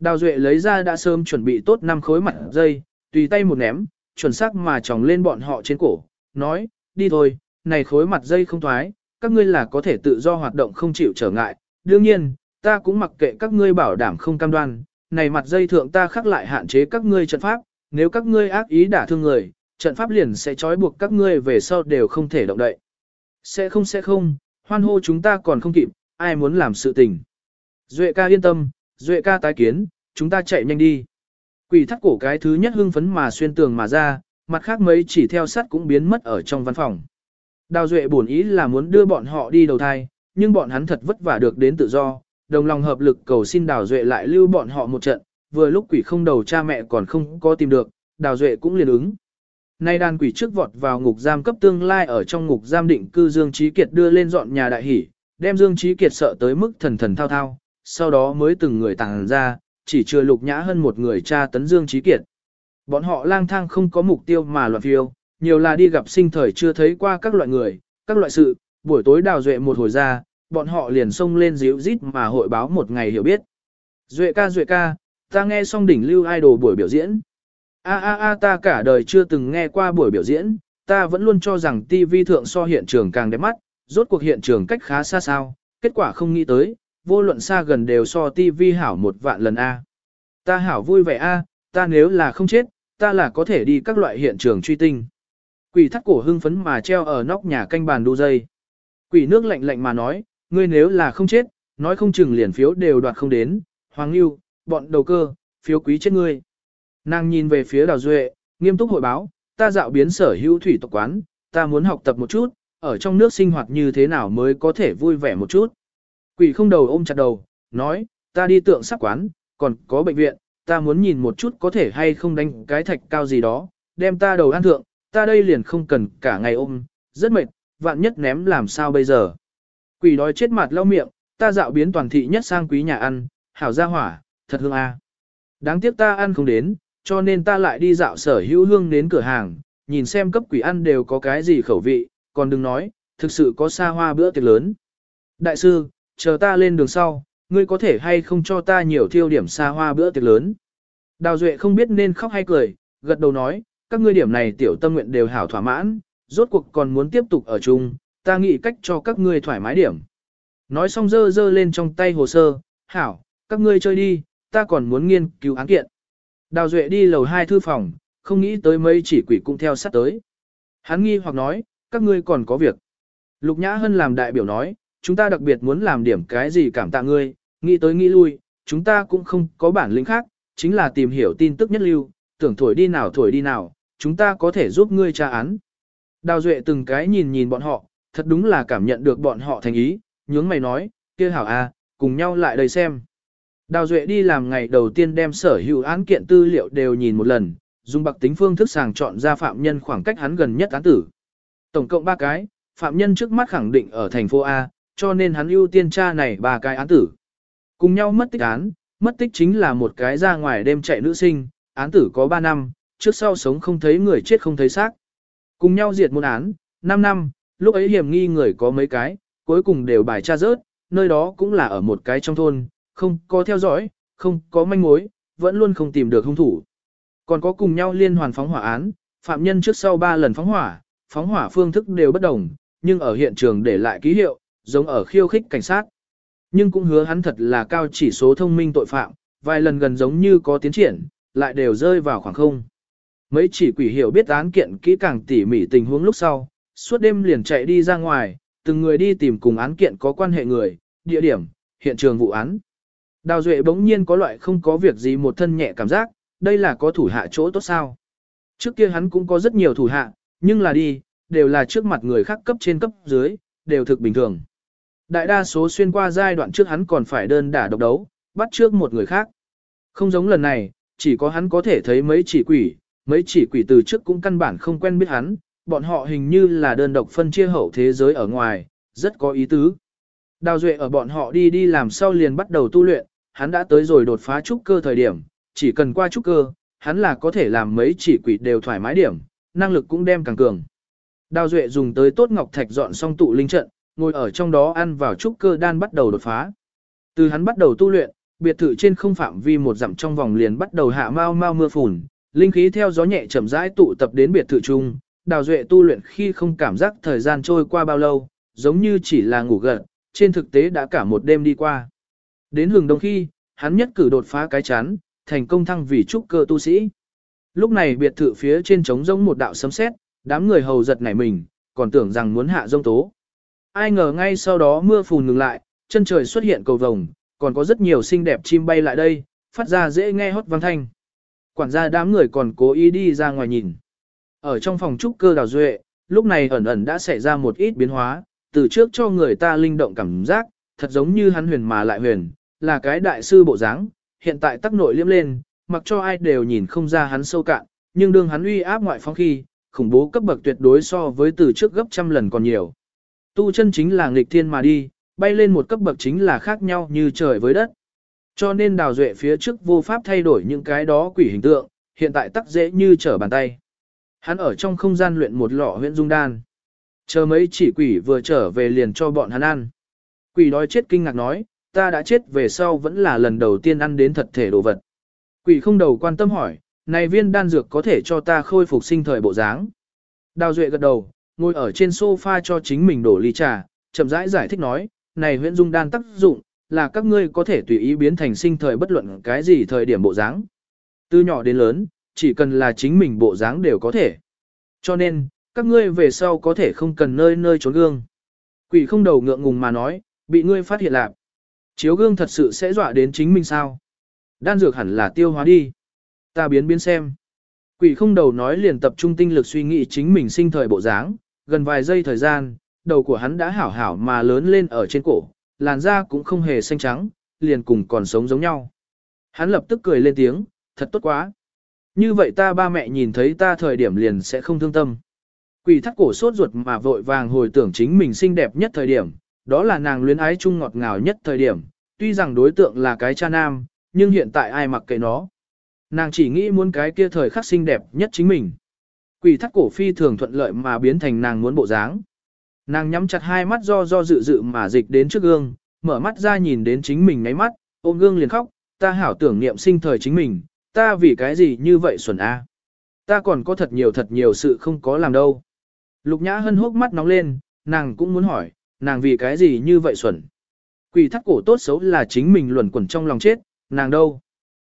Đào duệ lấy ra đã sớm chuẩn bị tốt năm khối mặt dây, tùy tay một ném, chuẩn xác mà tròng lên bọn họ trên cổ, nói, đi thôi, này khối mặt dây không thoái, các ngươi là có thể tự do hoạt động không chịu trở ngại, đương nhiên, ta cũng mặc kệ các ngươi bảo đảm không cam đoan, này mặt dây thượng ta khắc lại hạn chế các ngươi trận pháp, nếu các ngươi ác ý đả thương người, trận pháp liền sẽ trói buộc các ngươi về sau đều không thể động đậy. Sẽ không sẽ không, hoan hô chúng ta còn không kịp, ai muốn làm sự tình. Duệ ca yên tâm, Duệ ca tái kiến, chúng ta chạy nhanh đi. Quỷ thắt cổ cái thứ nhất hưng phấn mà xuyên tường mà ra, mặt khác mấy chỉ theo sắt cũng biến mất ở trong văn phòng. Đào Duệ buồn ý là muốn đưa bọn họ đi đầu thai, nhưng bọn hắn thật vất vả được đến tự do, đồng lòng hợp lực cầu xin Đào Duệ lại lưu bọn họ một trận, vừa lúc quỷ không đầu cha mẹ còn không có tìm được, Đào Duệ cũng liền ứng. Nay đàn quỷ trước vọt vào ngục giam cấp tương lai ở trong ngục giam định cư Dương Trí Kiệt đưa lên dọn nhà đại hỷ, đem Dương Trí Kiệt sợ tới mức thần thần thao thao, sau đó mới từng người tàng ra, chỉ chưa lục nhã hơn một người cha tấn Dương Trí Kiệt. Bọn họ lang thang không có mục tiêu mà loạn phiêu, nhiều là đi gặp sinh thời chưa thấy qua các loại người, các loại sự, buổi tối đào duệ một hồi ra, bọn họ liền xông lên díu rít mà hội báo một ngày hiểu biết. Duệ ca duệ ca, ta nghe xong đỉnh lưu idol buổi biểu diễn. A a a ta cả đời chưa từng nghe qua buổi biểu diễn, ta vẫn luôn cho rằng TV thượng so hiện trường càng đẹp mắt, rốt cuộc hiện trường cách khá xa sao, kết quả không nghĩ tới, vô luận xa gần đều so TV hảo một vạn lần A. Ta hảo vui vẻ A, ta nếu là không chết, ta là có thể đi các loại hiện trường truy tinh. Quỷ thắt cổ hưng phấn mà treo ở nóc nhà canh bàn đu dây. Quỷ nước lạnh lạnh mà nói, ngươi nếu là không chết, nói không chừng liền phiếu đều đoạt không đến, Hoàng Lưu, bọn đầu cơ, phiếu quý chết ngươi. Nàng nhìn về phía đào duệ, nghiêm túc hội báo, ta dạo biến sở hữu thủy tộc quán, ta muốn học tập một chút, ở trong nước sinh hoạt như thế nào mới có thể vui vẻ một chút. Quỷ không đầu ôm chặt đầu, nói, ta đi tượng sắc quán, còn có bệnh viện, ta muốn nhìn một chút có thể hay không đánh cái thạch cao gì đó, đem ta đầu ăn thượng, ta đây liền không cần cả ngày ôm, rất mệt, vạn nhất ném làm sao bây giờ. Quỷ đói chết mặt lau miệng, ta dạo biến toàn thị nhất sang quý nhà ăn, hảo gia hỏa, thật hương a. À. Đáng tiếc ta ăn không đến, cho nên ta lại đi dạo sở hữu hương đến cửa hàng, nhìn xem cấp quỷ ăn đều có cái gì khẩu vị, còn đừng nói, thực sự có xa hoa bữa tiệc lớn. Đại sư, chờ ta lên đường sau, ngươi có thể hay không cho ta nhiều thiêu điểm xa hoa bữa tiệc lớn. Đào Duệ không biết nên khóc hay cười, gật đầu nói, các ngươi điểm này tiểu tâm nguyện đều hảo thỏa mãn, rốt cuộc còn muốn tiếp tục ở chung, ta nghĩ cách cho các ngươi thoải mái điểm. Nói xong dơ dơ lên trong tay hồ sơ, hảo, các ngươi chơi đi, ta còn muốn nghiên cứu án kiện. Đào Duệ đi lầu hai thư phòng, không nghĩ tới mấy chỉ quỷ cũng theo sát tới. Hắn nghi hoặc nói, các ngươi còn có việc. Lục Nhã Hân làm đại biểu nói, chúng ta đặc biệt muốn làm điểm cái gì cảm tạ ngươi, nghĩ tới nghĩ lui, chúng ta cũng không có bản lĩnh khác, chính là tìm hiểu tin tức nhất lưu, tưởng thổi đi nào thổi đi nào, chúng ta có thể giúp ngươi tra án. Đào Duệ từng cái nhìn nhìn bọn họ, thật đúng là cảm nhận được bọn họ thành ý, nhướng mày nói, kia hảo a, à, cùng nhau lại đây xem. Đào Duệ đi làm ngày đầu tiên đem sở hữu án kiện tư liệu đều nhìn một lần, dùng bạc tính phương thức sàng chọn ra phạm nhân khoảng cách hắn gần nhất án tử. Tổng cộng 3 cái, phạm nhân trước mắt khẳng định ở thành phố A, cho nên hắn ưu tiên tra này ba cái án tử. Cùng nhau mất tích án, mất tích chính là một cái ra ngoài đêm chạy nữ sinh, án tử có 3 năm, trước sau sống không thấy người chết không thấy xác. Cùng nhau diệt môn án, 5 năm, lúc ấy hiểm nghi người có mấy cái, cuối cùng đều bài tra rớt, nơi đó cũng là ở một cái trong thôn, không có theo dõi, không có manh mối, vẫn luôn không tìm được hung thủ. Còn có cùng nhau liên hoàn phóng hỏa án, phạm nhân trước sau 3 lần phóng hỏa, phóng hỏa phương thức đều bất đồng, nhưng ở hiện trường để lại ký hiệu, giống ở khiêu khích cảnh sát. Nhưng cũng hứa hắn thật là cao chỉ số thông minh tội phạm, vài lần gần giống như có tiến triển, lại đều rơi vào khoảng không. Mấy chỉ quỷ hiểu biết án kiện kỹ càng tỉ mỉ tình huống lúc sau, suốt đêm liền chạy đi ra ngoài, từng người đi tìm cùng án kiện có quan hệ người, địa điểm, hiện trường vụ án. Đào Duệ bỗng nhiên có loại không có việc gì một thân nhẹ cảm giác, đây là có thủ hạ chỗ tốt sao. Trước kia hắn cũng có rất nhiều thủ hạ, nhưng là đi, đều là trước mặt người khác cấp trên cấp dưới, đều thực bình thường. Đại đa số xuyên qua giai đoạn trước hắn còn phải đơn đả độc đấu, bắt trước một người khác. Không giống lần này, chỉ có hắn có thể thấy mấy chỉ quỷ, mấy chỉ quỷ từ trước cũng căn bản không quen biết hắn, bọn họ hình như là đơn độc phân chia hậu thế giới ở ngoài, rất có ý tứ. Đào Duệ ở bọn họ đi đi làm sau liền bắt đầu tu luyện, hắn đã tới rồi đột phá trúc cơ thời điểm, chỉ cần qua trúc cơ, hắn là có thể làm mấy chỉ quỷ đều thoải mái điểm, năng lực cũng đem càng cường. Đào Duệ dùng tới tốt ngọc thạch dọn xong tụ linh trận, ngồi ở trong đó ăn vào trúc cơ đan bắt đầu đột phá. Từ hắn bắt đầu tu luyện, biệt thự trên không phạm vi một dặm trong vòng liền bắt đầu hạ mau mau mưa phùn, linh khí theo gió nhẹ chậm rãi tụ tập đến biệt thự trung. Đào Duệ tu luyện khi không cảm giác thời gian trôi qua bao lâu, giống như chỉ là ngủ gật, trên thực tế đã cả một đêm đi qua. Đến hừng đông khi, hắn nhất cử đột phá cái chán, thành công thăng vì trúc cơ tu sĩ. Lúc này biệt thự phía trên trống rỗng một đạo sấm sét, đám người hầu giật nảy mình, còn tưởng rằng muốn hạ rông tố. Ai ngờ ngay sau đó mưa phùn ngừng lại, chân trời xuất hiện cầu vồng, còn có rất nhiều xinh đẹp chim bay lại đây, phát ra dễ nghe hót vang thanh. Quản gia đám người còn cố ý đi ra ngoài nhìn. Ở trong phòng trúc cơ đào duệ, lúc này ẩn ẩn đã xảy ra một ít biến hóa, từ trước cho người ta linh động cảm giác, thật giống như hắn huyền mà lại huyền, là cái đại sư bộ dáng, hiện tại tắc nội liếm lên, mặc cho ai đều nhìn không ra hắn sâu cạn, nhưng đương hắn uy áp ngoại phong khi, khủng bố cấp bậc tuyệt đối so với từ trước gấp trăm lần còn nhiều. Tu chân chính là nghịch thiên mà đi, bay lên một cấp bậc chính là khác nhau như trời với đất. Cho nên đào duệ phía trước vô pháp thay đổi những cái đó quỷ hình tượng, hiện tại tắc dễ như trở bàn tay. Hắn ở trong không gian luyện một lọ huyện dung đan. Chờ mấy chỉ quỷ vừa trở về liền cho bọn hắn ăn. Quỷ đói chết kinh ngạc nói, ta đã chết về sau vẫn là lần đầu tiên ăn đến thật thể đồ vật. Quỷ không đầu quan tâm hỏi, này viên đan dược có thể cho ta khôi phục sinh thời bộ dáng. Đào Duệ gật đầu, ngồi ở trên sofa cho chính mình đổ ly trà, chậm rãi giải, giải thích nói, này huyễn dung đan tác dụng, là các ngươi có thể tùy ý biến thành sinh thời bất luận cái gì thời điểm bộ dáng. Từ nhỏ đến lớn, chỉ cần là chính mình bộ dáng đều có thể. Cho nên, các ngươi về sau có thể không cần nơi nơi trốn gương. Quỷ không đầu ngượng ngùng mà nói, bị ngươi phát hiện lạc. Chiếu gương thật sự sẽ dọa đến chính mình sao? Đan dược hẳn là tiêu hóa đi. Ta biến biến xem. Quỷ không đầu nói liền tập trung tinh lực suy nghĩ chính mình sinh thời bộ dáng, gần vài giây thời gian, đầu của hắn đã hảo hảo mà lớn lên ở trên cổ, làn da cũng không hề xanh trắng, liền cùng còn sống giống nhau. Hắn lập tức cười lên tiếng, thật tốt quá. Như vậy ta ba mẹ nhìn thấy ta thời điểm liền sẽ không thương tâm. Quỷ thắt cổ sốt ruột mà vội vàng hồi tưởng chính mình xinh đẹp nhất thời điểm, đó là nàng luyến ái chung ngọt ngào nhất thời điểm, Tuy rằng đối tượng là cái cha nam, nhưng hiện tại ai mặc kệ nó. Nàng chỉ nghĩ muốn cái kia thời khắc xinh đẹp nhất chính mình. Quỷ thắt cổ phi thường thuận lợi mà biến thành nàng muốn bộ dáng. Nàng nhắm chặt hai mắt do do dự dự mà dịch đến trước gương, mở mắt ra nhìn đến chính mình ngáy mắt, ôm gương liền khóc, ta hảo tưởng niệm sinh thời chính mình, ta vì cái gì như vậy xuẩn a? Ta còn có thật nhiều thật nhiều sự không có làm đâu. Lục nhã hân hốc mắt nóng lên, nàng cũng muốn hỏi, nàng vì cái gì như vậy xuẩn. Quỷ thắt cổ tốt xấu là chính mình luẩn quẩn trong lòng chết, nàng đâu.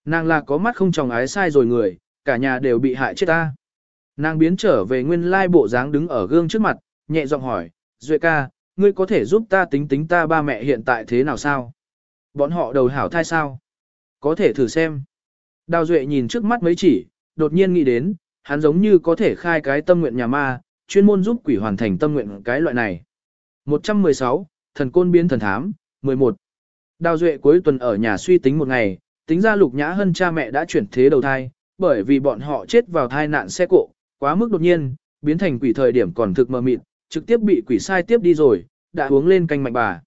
Nàng là có mắt không tròng ái sai rồi người, cả nhà đều bị hại chết ta. Nàng biến trở về nguyên lai bộ dáng đứng ở gương trước mặt, nhẹ giọng hỏi, Duệ ca, ngươi có thể giúp ta tính tính ta ba mẹ hiện tại thế nào sao? Bọn họ đầu hảo thai sao? Có thể thử xem. Đào Duệ nhìn trước mắt mấy chỉ, đột nhiên nghĩ đến, hắn giống như có thể khai cái tâm nguyện nhà ma, chuyên môn giúp quỷ hoàn thành tâm nguyện cái loại này. 116, thần côn biến thần thám, 11. Đào Duệ cuối tuần ở nhà suy tính một ngày, tính ra lục nhã hơn cha mẹ đã chuyển thế đầu thai, bởi vì bọn họ chết vào thai nạn xe cộ, quá mức đột nhiên, biến thành quỷ thời điểm còn thực mờ mịt, trực tiếp bị quỷ sai tiếp đi rồi, đã uống lên canh mạnh bà.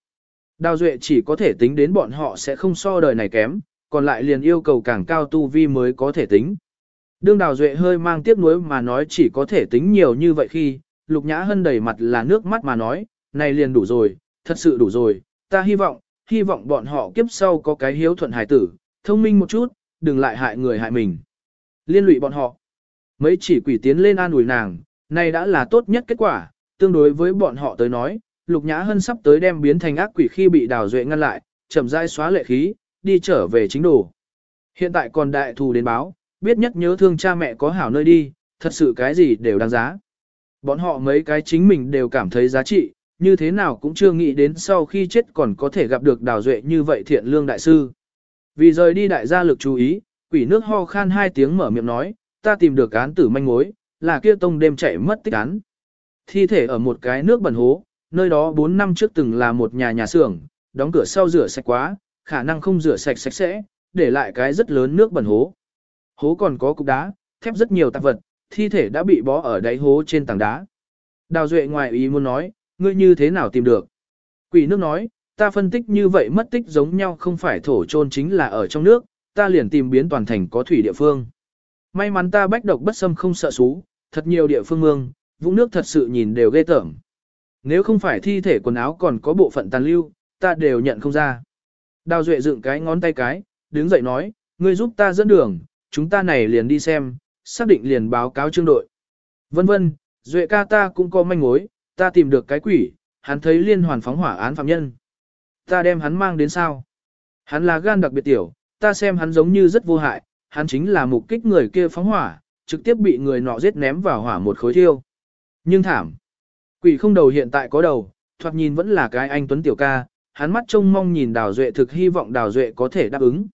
Đào Duệ chỉ có thể tính đến bọn họ sẽ không so đời này kém, còn lại liền yêu cầu càng cao tu vi mới có thể tính. Đương Đào Duệ hơi mang tiếc nuối mà nói chỉ có thể tính nhiều như vậy khi, Lục Nhã Hân đầy mặt là nước mắt mà nói, này liền đủ rồi, thật sự đủ rồi, ta hy vọng, hy vọng bọn họ kiếp sau có cái hiếu thuận hài tử, thông minh một chút, đừng lại hại người hại mình. Liên lụy bọn họ. Mấy chỉ quỷ tiến lên an ủi nàng, này đã là tốt nhất kết quả, tương đối với bọn họ tới nói, Lục Nhã Hân sắp tới đem biến thành ác quỷ khi bị Đào Duệ ngăn lại, chậm rãi xóa lệ khí, đi trở về chính đồ. Hiện tại còn đại thù đến báo, biết nhất nhớ thương cha mẹ có hảo nơi đi, thật sự cái gì đều đáng giá. Bọn họ mấy cái chính mình đều cảm thấy giá trị, như thế nào cũng chưa nghĩ đến sau khi chết còn có thể gặp được Đào Duệ như vậy thiện lương đại sư. Vì rời đi đại gia lực chú ý, quỷ nước ho khan hai tiếng mở miệng nói, ta tìm được án tử manh mối, là kia tông đêm chạy mất tích án. Thi thể ở một cái nước bẩn hố, nơi đó 4 năm trước từng là một nhà nhà xưởng, đóng cửa sau rửa sạch quá, khả năng không rửa sạch sạch sẽ, để lại cái rất lớn nước bẩn hố. Hố còn có cục đá, thép rất nhiều tạp vật, thi thể đã bị bó ở đáy hố trên tảng đá. Đào Duệ ngoài ý muốn nói, ngươi như thế nào tìm được? Quỷ nước nói, ta phân tích như vậy mất tích giống nhau không phải thổ trôn chính là ở trong nước, ta liền tìm biến toàn thành có thủy địa phương. May mắn ta bách độc bất xâm không sợ xú, thật nhiều địa phương mương, vũng nước thật sự nhìn đều ghê tởm. Nếu không phải thi thể quần áo còn có bộ phận tàn lưu, ta đều nhận không ra. Đào Duệ dựng cái ngón tay cái, đứng dậy nói, ngươi giúp ta dẫn đường, chúng ta này liền đi xem, xác định liền báo cáo trương đội. Vân vân, Duệ ca ta cũng có manh mối, ta tìm được cái quỷ, hắn thấy liên hoàn phóng hỏa án phạm nhân. Ta đem hắn mang đến sao? Hắn là gan đặc biệt tiểu, ta xem hắn giống như rất vô hại, hắn chính là mục kích người kia phóng hỏa, trực tiếp bị người nọ giết ném vào hỏa một khối thiêu. Nhưng thảm, quỷ không đầu hiện tại có đầu, thoạt nhìn vẫn là cái anh Tuấn Tiểu ca, hắn mắt trông mong nhìn Đào Duệ thực hy vọng Đào Duệ có thể đáp ứng.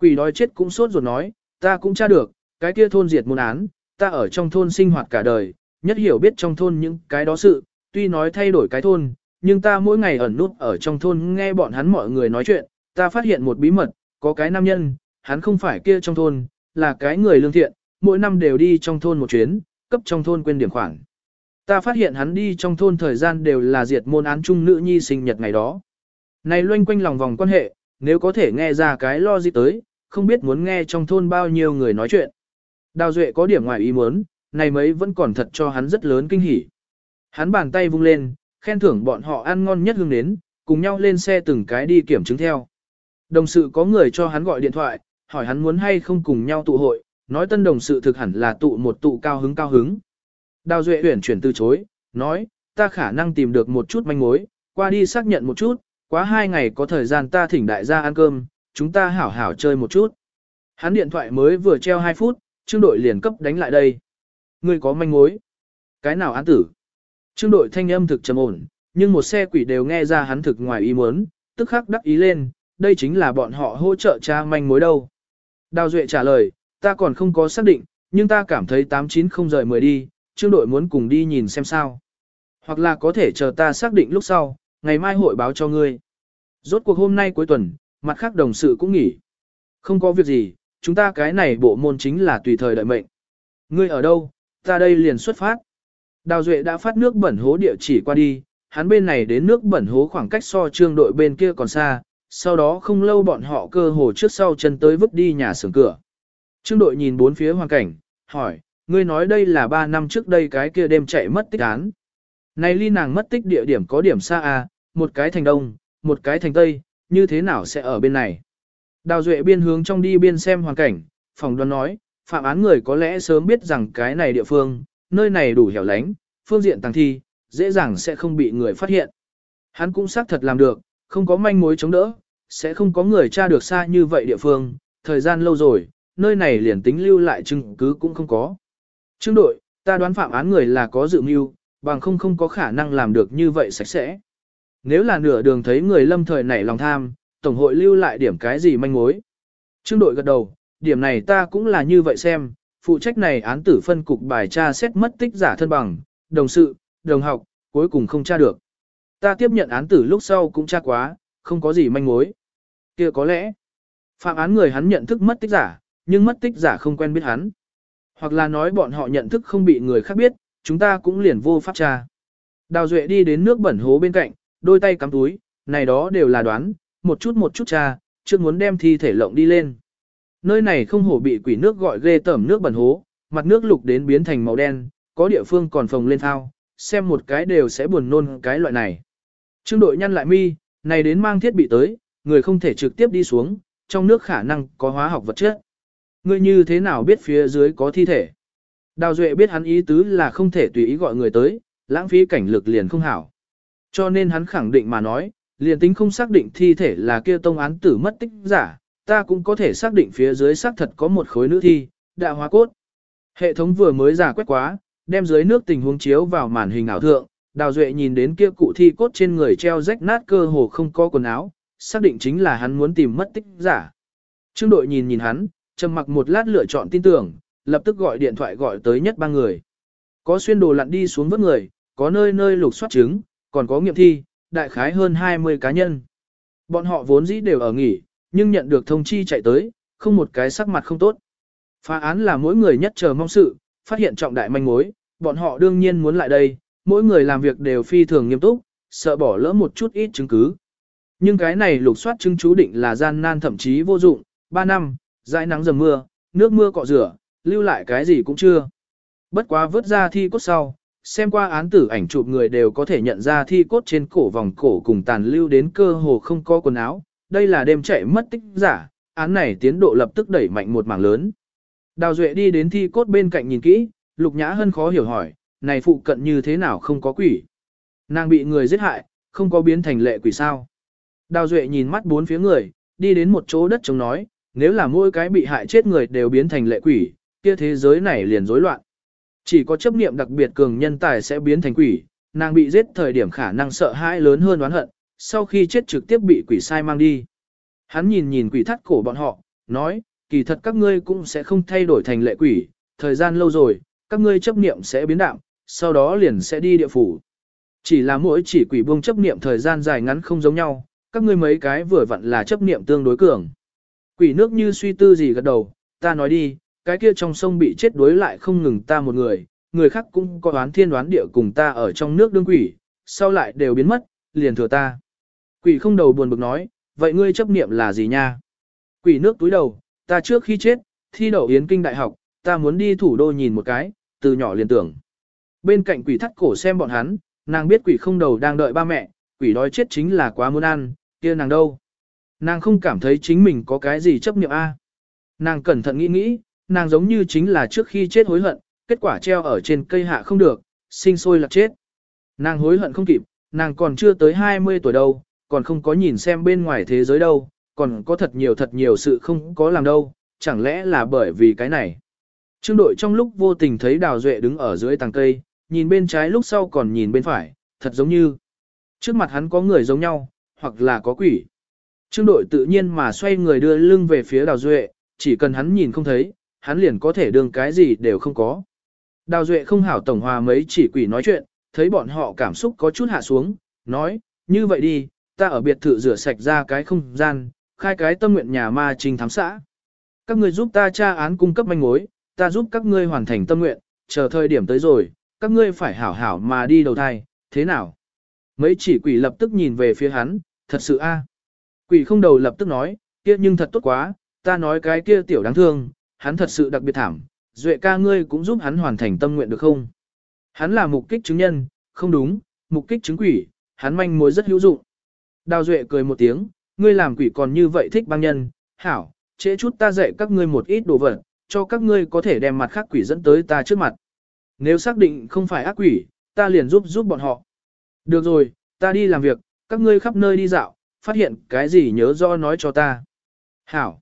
Quỷ đói chết cũng sốt ruột nói, ta cũng tra được, cái kia thôn diệt môn án, ta ở trong thôn sinh hoạt cả đời, nhất hiểu biết trong thôn những cái đó sự, tuy nói thay đổi cái thôn, nhưng ta mỗi ngày ẩn nút ở trong thôn nghe bọn hắn mọi người nói chuyện, ta phát hiện một bí mật, có cái nam nhân, hắn không phải kia trong thôn, là cái người lương thiện, mỗi năm đều đi trong thôn một chuyến, cấp trong thôn quên điểm khoản. Ta phát hiện hắn đi trong thôn thời gian đều là diệt môn án chung nữ nhi sinh nhật ngày đó. Này loanh quanh lòng vòng quan hệ, nếu có thể nghe ra cái lo gì tới, không biết muốn nghe trong thôn bao nhiêu người nói chuyện. Đào Duệ có điểm ngoài ý muốn, này mấy vẫn còn thật cho hắn rất lớn kinh hỉ. Hắn bàn tay vung lên, khen thưởng bọn họ ăn ngon nhất hương đến, cùng nhau lên xe từng cái đi kiểm chứng theo. Đồng sự có người cho hắn gọi điện thoại, hỏi hắn muốn hay không cùng nhau tụ hội, nói tân đồng sự thực hẳn là tụ một tụ cao hứng cao hứng. Đào Duệ Uyển chuyển từ chối, nói, ta khả năng tìm được một chút manh mối, qua đi xác nhận một chút, quá hai ngày có thời gian ta thỉnh đại gia ăn cơm, chúng ta hảo hảo chơi một chút. Hắn điện thoại mới vừa treo 2 phút, trương đội liền cấp đánh lại đây. Ngươi có manh mối. Cái nào án tử? Trương đội thanh âm thực trầm ổn, nhưng một xe quỷ đều nghe ra hắn thực ngoài ý muốn, tức khắc đắc ý lên, đây chính là bọn họ hỗ trợ tra manh mối đâu. Đào Duệ trả lời, ta còn không có xác định, nhưng ta cảm thấy 89 không rời 10 đi, trương đội muốn cùng đi nhìn xem sao. Hoặc là có thể chờ ta xác định lúc sau, ngày mai hội báo cho ngươi. Rốt cuộc hôm nay cuối tuần, mặt khác đồng sự cũng nghỉ. Không có việc gì, chúng ta cái này bộ môn chính là tùy thời đợi mệnh. Ngươi ở đâu, ta đây liền xuất phát. Đào Duệ đã phát nước bẩn hố địa chỉ qua đi, hắn bên này đến nước bẩn hố khoảng cách so trương đội bên kia còn xa, sau đó không lâu bọn họ cơ hồ trước sau chân tới vứt đi nhà xưởng cửa. Trương đội nhìn bốn phía hoàn cảnh, hỏi, ngươi nói đây là 3 năm trước đây cái kia đêm chạy mất tích án. Này ly nàng mất tích địa điểm có điểm xa à, một cái thành đông, một cái thành tây, như thế nào sẽ ở bên này. Đào Duệ biên hướng trong đi biên xem hoàn cảnh, phòng đoán nói, phạm án người có lẽ sớm biết rằng cái này địa phương, nơi này đủ hẻo lánh, phương diện tàng thi, dễ dàng sẽ không bị người phát hiện. Hắn cũng xác thật làm được, không có manh mối chống đỡ, sẽ không có người tra được xa như vậy địa phương, thời gian lâu rồi, nơi này liền tính lưu lại chứng cứ cũng không có. Trương đội, ta đoán phạm án người là có dự mưu, bằng không không có khả năng làm được như vậy sạch sẽ. Nếu là nửa đường thấy người lâm thời nảy lòng tham, Tổng hội lưu lại điểm cái gì manh mối. Trương đội gật đầu, điểm này ta cũng là như vậy xem, phụ trách này án tử phân cục bài tra xét mất tích giả thân bằng, đồng sự, đồng học, cuối cùng không tra được. Ta tiếp nhận án tử lúc sau cũng tra quá, không có gì manh mối. kia có lẽ, phạm án người hắn nhận thức mất tích giả, nhưng mất tích giả không quen biết hắn. Hoặc là nói bọn họ nhận thức không bị người khác biết, chúng ta cũng liền vô pháp tra. Đào Duệ đi đến nước bẩn hố bên cạnh, đôi tay cắm túi, này đó đều là đoán, một chút một chút tra, chưa muốn đem thi thể lộng đi lên. Nơi này không hổ bị quỷ nước gọi ghê tẩm nước bẩn hố, mặt nước lục đến biến thành màu đen, có địa phương còn phồng lên thao, xem một cái đều sẽ buồn nôn cái loại này. Trương đội nhăn lại mi, này đến mang thiết bị tới, người không thể trực tiếp đi xuống, trong nước khả năng có hóa học vật chất. Ngươi như thế nào biết phía dưới có thi thể? Đào Duệ biết hắn ý tứ là không thể tùy ý gọi người tới, lãng phí cảnh lực liền không hảo. Cho nên hắn khẳng định mà nói, liền tính không xác định thi thể là kia tông án tử mất tích giả, ta cũng có thể xác định phía dưới xác thật có một khối nữ thi, đã hóa cốt. Hệ thống vừa mới giả quét quá, đem dưới nước tình huống chiếu vào màn hình ảo thượng, Đào Duệ nhìn đến kia cụ thi cốt trên người treo rách nát cơ hồ không có quần áo, xác định chính là hắn muốn tìm mất tích giả. Trương đội nhìn nhìn hắn, trầm mặc một lát lựa chọn tin tưởng, lập tức gọi điện thoại gọi tới nhất ba người. Có xuyên đồ lặn đi xuống vớt người, có nơi nơi lục soát trứng, còn có nghiệm thi, đại khái hơn 20 cá nhân. Bọn họ vốn dĩ đều ở nghỉ, nhưng nhận được thông chi chạy tới, không một cái sắc mặt không tốt. Phá án là mỗi người nhất chờ mong sự, phát hiện trọng đại manh mối, bọn họ đương nhiên muốn lại đây, mỗi người làm việc đều phi thường nghiêm túc, sợ bỏ lỡ một chút ít chứng cứ. Nhưng cái này lục soát chứng chú định là gian nan thậm chí vô dụng, 3 năm, dãi nắng dầm mưa, nước mưa cọ rửa, lưu lại cái gì cũng chưa. Bất quá vớt ra thi cốt sau, xem qua án tử ảnh chụp người đều có thể nhận ra thi cốt trên cổ vòng cổ cùng tàn lưu đến cơ hồ không có quần áo, đây là đêm chạy mất tích giả, án này tiến độ lập tức đẩy mạnh một mảng lớn. Đào Duệ đi đến thi cốt bên cạnh nhìn kỹ, Lục Nhã Hân khó hiểu hỏi, này phụ cận như thế nào không có quỷ? Nàng bị người giết hại, không có biến thành lệ quỷ sao? Đào Duệ nhìn mắt bốn phía người, đi đến một chỗ đất trống nói, nếu là mỗi cái bị hại chết người đều biến thành lệ quỷ, kia thế giới này liền rối loạn. Chỉ có chấp niệm đặc biệt cường nhân tài sẽ biến thành quỷ, nàng bị giết thời điểm khả năng sợ hãi lớn hơn oán hận, sau khi chết trực tiếp bị quỷ sai mang đi. Hắn nhìn nhìn quỷ thắt cổ bọn họ, nói, kỳ thật các ngươi cũng sẽ không thay đổi thành lệ quỷ, thời gian lâu rồi, các ngươi chấp niệm sẽ biến đạo, sau đó liền sẽ đi địa phủ. Chỉ là mỗi chỉ quỷ buông chấp niệm thời gian dài ngắn không giống nhau, các ngươi mấy cái vừa vặn là chấp niệm tương đối cường. Quỷ nước như suy tư gì gật đầu, ta nói đi, cái kia trong sông bị chết đuối lại không ngừng ta một người, người khác cũng có đoán thiên đoán địa cùng ta ở trong nước đương quỷ, sau lại đều biến mất, liền thừa ta. Quỷ không đầu buồn bực nói, vậy ngươi chấp niệm là gì nha? Quỷ nước túi đầu, ta trước khi chết, thi đậu yến kinh đại học, ta muốn đi thủ đô nhìn một cái, từ nhỏ liền tưởng. Bên cạnh quỷ thắt cổ xem bọn hắn, nàng biết quỷ không đầu đang đợi ba mẹ, quỷ đói chết chính là quá muốn ăn, kia nàng đâu. Nàng không cảm thấy chính mình có cái gì chấp niệm a. Nàng cẩn thận nghĩ nghĩ, nàng giống như chính là trước khi chết hối hận, kết quả treo ở trên cây hạ không được, sinh sôi lạc chết. Nàng hối hận không kịp, nàng còn chưa tới 20 tuổi đâu, còn không có nhìn xem bên ngoài thế giới đâu, còn có thật nhiều thật nhiều sự không có làm đâu, chẳng lẽ là bởi vì cái này. Trương đội trong lúc vô tình thấy Đào Duệ đứng ở dưới tàng cây, nhìn bên trái lúc sau còn nhìn bên phải, thật giống như trước mặt hắn có người giống nhau, hoặc là có quỷ. Trương đội tự nhiên mà xoay người đưa lưng về phía Đào Duệ, chỉ cần hắn nhìn không thấy, hắn liền có thể đương cái gì đều không có. Đào Duệ không hảo tổng hòa mấy chỉ quỷ nói chuyện, thấy bọn họ cảm xúc có chút hạ xuống, nói, như vậy đi, ta ở biệt thự rửa sạch ra cái không gian, khai cái tâm nguyện nhà ma trình thám xã. Các người giúp ta tra án cung cấp manh mối, ta giúp các ngươi hoàn thành tâm nguyện, chờ thời điểm tới rồi, các ngươi phải hảo hảo mà đi đầu thai, thế nào? Mấy chỉ quỷ lập tức nhìn về phía hắn, thật sự a. Quỷ không đầu lập tức nói, kia nhưng thật tốt quá, ta nói cái kia tiểu đáng thương, hắn thật sự đặc biệt thảm, duệ ca ngươi cũng giúp hắn hoàn thành tâm nguyện được không? Hắn là mục kích chứng nhân, không đúng, mục kích chứng quỷ, hắn manh mối rất hữu dụng. Đào duệ cười một tiếng, ngươi làm quỷ còn như vậy thích băng nhân, hảo, trễ chút ta dạy các ngươi một ít đồ vật, cho các ngươi có thể đem mặt khác quỷ dẫn tới ta trước mặt. Nếu xác định không phải ác quỷ, ta liền giúp giúp bọn họ. Được rồi, ta đi làm việc, các ngươi khắp nơi đi dạo, phát hiện cái gì nhớ rõ nói cho ta. Hảo.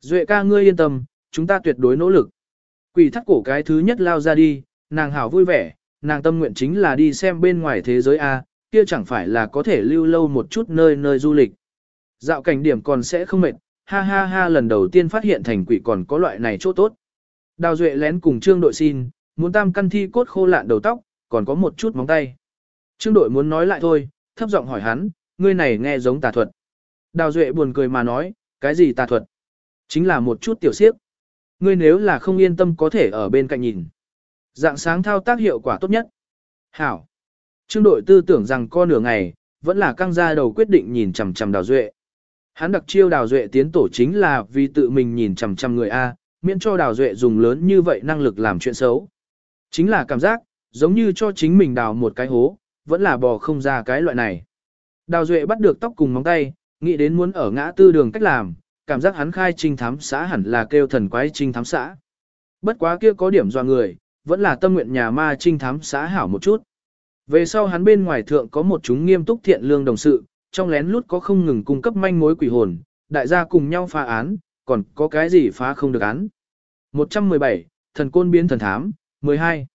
Duệ ca ngươi yên tâm, chúng ta tuyệt đối nỗ lực. Quỷ thắt cổ cái thứ nhất lao ra đi, nàng hảo vui vẻ, nàng tâm nguyện chính là đi xem bên ngoài thế giới A, kia chẳng phải là có thể lưu lâu một chút nơi nơi du lịch. Dạo cảnh điểm còn sẽ không mệt, ha ha ha lần đầu tiên phát hiện thành quỷ còn có loại này chỗ tốt. Đào Duệ lén cùng Trương đội xin, muốn tam căn thi cốt khô lạn đầu tóc, còn có một chút móng tay. Trương đội muốn nói lại thôi, thấp giọng hỏi hắn, ngươi này nghe giống tà thuật. Đào Duệ buồn cười mà nói, cái gì tà thuật? Chính là một chút tiểu siếp. Ngươi nếu là không yên tâm có thể ở bên cạnh nhìn. Dạng sáng thao tác hiệu quả tốt nhất. Hảo. Trương đội tư tưởng rằng con nửa ngày, vẫn là căng ra đầu quyết định nhìn chằm chằm Đào Duệ. Hắn đặc chiêu Đào Duệ tiến tổ chính là vì tự mình nhìn chằm chằm người A, miễn cho Đào Duệ dùng lớn như vậy năng lực làm chuyện xấu. Chính là cảm giác, giống như cho chính mình đào một cái hố, vẫn là bò không ra cái loại này. Đào Duệ bắt được tóc cùng móng tay, nghĩ đến muốn ở ngã tư đường cách làm, cảm giác hắn khai trinh thám xã hẳn là kêu thần quái trinh thám xã. Bất quá kia có điểm dò người, vẫn là tâm nguyện nhà ma trinh thám xã hảo một chút. Về sau hắn bên ngoài thượng có một chúng nghiêm túc thiện lương đồng sự, trong lén lút có không ngừng cung cấp manh mối quỷ hồn, đại gia cùng nhau phá án, còn có cái gì phá không được án. 117, thần côn biến thần thám, 12.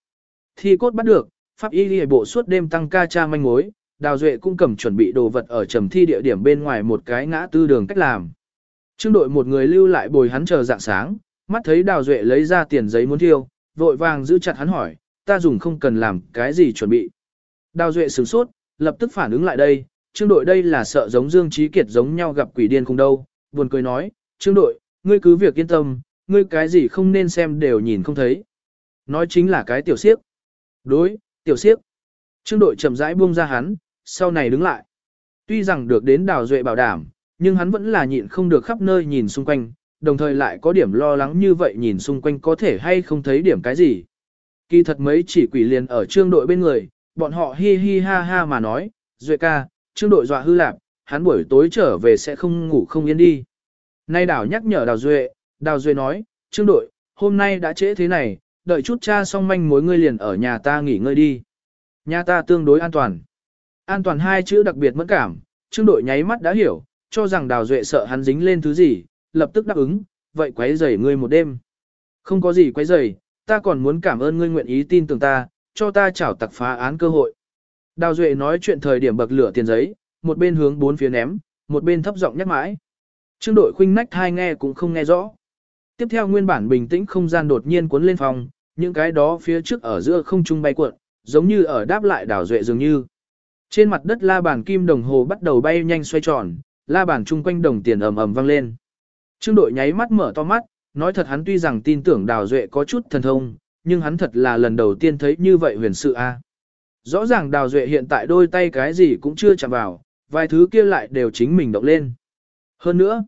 Thi cốt bắt được, pháp y ghi bộ suốt đêm tăng ca tra manh mối, đào duệ cũng cầm chuẩn bị đồ vật ở trầm thi địa điểm bên ngoài một cái ngã tư đường cách làm. Trương đội một người lưu lại bồi hắn chờ dạng sáng, mắt thấy đào duệ lấy ra tiền giấy muốn thiêu, vội vàng giữ chặt hắn hỏi, ta dùng không cần làm cái gì chuẩn bị. Đào duệ sửng sốt, lập tức phản ứng lại đây, trương đội đây là sợ giống Dương Trí Kiệt giống nhau gặp quỷ điên không đâu, buồn cười nói, trương đội, ngươi cứ việc yên tâm, ngươi cái gì không nên xem đều nhìn không thấy. Nói chính là cái tiểu siếp. Đối, tiểu siếp. Trương đội chậm rãi buông ra hắn, sau này đứng lại. Tuy rằng được đến đào duệ bảo đảm, nhưng hắn vẫn là nhịn không được khắp nơi nhìn xung quanh, đồng thời lại có điểm lo lắng như vậy nhìn xung quanh có thể hay không thấy điểm cái gì. Kỳ thật mấy chỉ quỷ liền ở trương đội bên người, bọn họ hi hi ha ha mà nói, duệ ca, trương đội dọa hư lạp, hắn buổi tối trở về sẽ không ngủ không yên đi. Nay đảo nhắc nhở đào duệ, đào duệ nói, trương đội, hôm nay đã trễ thế này, đợi chút cha xong manh mối ngươi liền ở nhà ta nghỉ ngơi đi. Nhà ta tương đối an toàn. An toàn hai chữ đặc biệt mẫn cảm, trương đội nháy mắt đã hiểu, cho rằng đào duệ sợ hắn dính lên thứ gì, lập tức đáp ứng, vậy quấy rầy ngươi một đêm. Không có gì quấy rầy, ta còn muốn cảm ơn ngươi nguyện ý tin tưởng ta, cho ta chảo tặc phá án cơ hội. Đào duệ nói chuyện thời điểm bậc lửa tiền giấy, một bên hướng bốn phía ném, một bên thấp giọng nhắc mãi. Trương đội khuynh nách hai nghe cũng không nghe rõ. Tiếp theo nguyên bản bình tĩnh không gian đột nhiên cuốn lên phòng, những cái đó phía trước ở giữa không trung bay cuộn, giống như ở đáp lại đảo duệ dường như. Trên mặt đất la bàn kim đồng hồ bắt đầu bay nhanh xoay tròn, la bàn chung quanh đồng tiền ầm ầm vang lên. Trương đội nháy mắt mở to mắt, nói thật hắn tuy rằng tin tưởng đào duệ có chút thần thông, nhưng hắn thật là lần đầu tiên thấy như vậy huyền sự a. Rõ ràng đào duệ hiện tại đôi tay cái gì cũng chưa chạm vào, vài thứ kia lại đều chính mình động lên. Hơn nữa,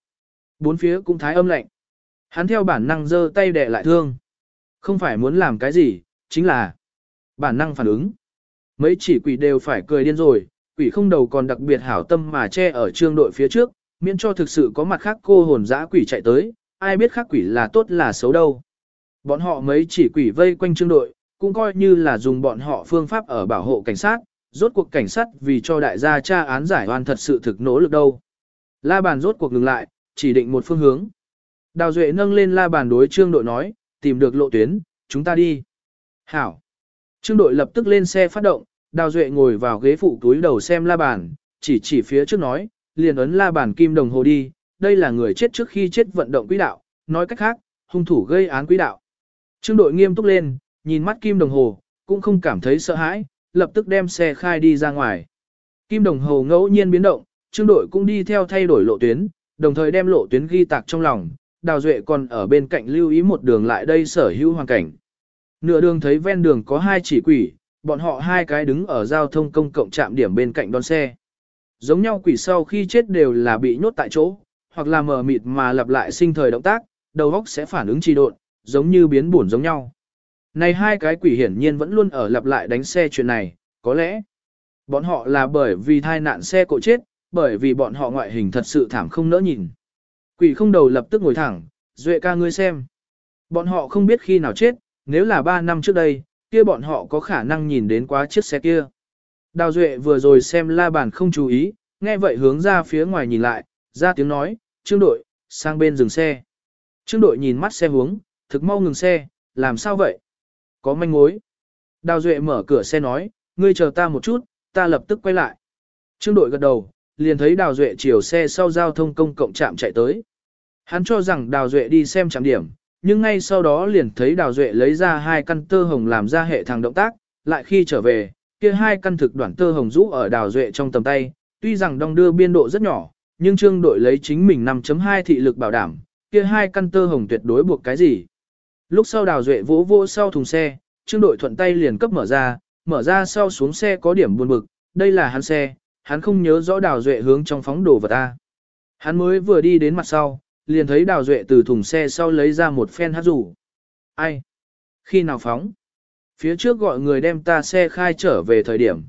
bốn phía cũng thái âm lạnh. Hắn theo bản năng giơ tay đè lại thương. Không phải muốn làm cái gì, chính là bản năng phản ứng. Mấy chỉ quỷ đều phải cười điên rồi, quỷ không đầu còn đặc biệt hảo tâm mà che ở trương đội phía trước, miễn cho thực sự có mặt khác cô hồn dã quỷ chạy tới, ai biết khác quỷ là tốt là xấu đâu. Bọn họ mấy chỉ quỷ vây quanh trương đội, cũng coi như là dùng bọn họ phương pháp ở bảo hộ cảnh sát, rốt cuộc cảnh sát vì cho đại gia tra án giải oan thật sự thực nỗ lực đâu. La bàn rốt cuộc ngừng lại, chỉ định một phương hướng. Đào Duệ nâng lên la bàn đối trương đội nói, tìm được lộ tuyến, chúng ta đi. Hảo. Trương đội lập tức lên xe phát động, Đào Duệ ngồi vào ghế phụ túi đầu xem la bàn, chỉ chỉ phía trước nói, liền ấn la bàn kim đồng hồ đi, đây là người chết trước khi chết vận động quỹ đạo, nói cách khác, hung thủ gây án quỹ đạo. Trương đội nghiêm túc lên, nhìn mắt kim đồng hồ, cũng không cảm thấy sợ hãi, lập tức đem xe khai đi ra ngoài. Kim đồng hồ ngẫu nhiên biến động, trương đội cũng đi theo thay đổi lộ tuyến, đồng thời đem lộ tuyến ghi tạc trong lòng, Đào Duệ còn ở bên cạnh lưu ý một đường lại đây sở hữu hoàn cảnh. Nửa đường thấy ven đường có hai chỉ quỷ, bọn họ hai cái đứng ở giao thông công cộng trạm điểm bên cạnh đón xe. Giống nhau quỷ sau khi chết đều là bị nhốt tại chỗ, hoặc là mờ mịt mà lặp lại sinh thời động tác, đầu óc sẽ phản ứng trì độn, giống như biến buồn giống nhau. Này hai cái quỷ hiển nhiên vẫn luôn ở lặp lại đánh xe chuyện này, có lẽ bọn họ là bởi vì thai nạn xe cộ chết, bởi vì bọn họ ngoại hình thật sự thảm không nỡ nhìn. Quỷ không đầu lập tức ngồi thẳng, duệ ca ngươi xem. Bọn họ không biết khi nào chết, nếu là 3 năm trước đây, kia bọn họ có khả năng nhìn đến quá chiếc xe kia. Đào Duệ vừa rồi xem la bàn không chú ý, nghe vậy hướng ra phía ngoài nhìn lại, ra tiếng nói, trương đội, sang bên dừng xe. Trương đội nhìn mắt xe hướng, thực mau ngừng xe, làm sao vậy? Có manh mối. Đào Duệ mở cửa xe nói, ngươi chờ ta một chút, ta lập tức quay lại. Trương đội gật đầu, liền thấy Đào Duệ chiều xe sau giao thông công cộng trạm chạy tới. Hắn cho rằng Đào Duệ đi xem trạm điểm, nhưng ngay sau đó liền thấy Đào Duệ lấy ra hai căn tơ hồng làm ra hệ thằng động tác, lại khi trở về, kia hai căn thực đoạn tơ hồng rũ ở Đào Duệ trong tầm tay, tuy rằng đong đưa biên độ rất nhỏ, nhưng trương đội lấy chính mình 5.2 thị lực bảo đảm, kia hai căn tơ hồng tuyệt đối buộc cái gì. Lúc sau Đào Duệ vỗ vỗ sau thùng xe, trương đội thuận tay liền cấp mở ra, mở ra sau xuống xe có điểm buồn bực, đây là hắn xe, hắn không nhớ rõ Đào Duệ hướng trong phóng đồ vật ta. Hắn mới vừa đi đến mặt sau, liền thấy Đào Duệ từ thùng xe sau lấy ra một phen hát rủ. Ai? Khi nào phóng? Phía trước gọi người đem ta xe khai trở về thời điểm.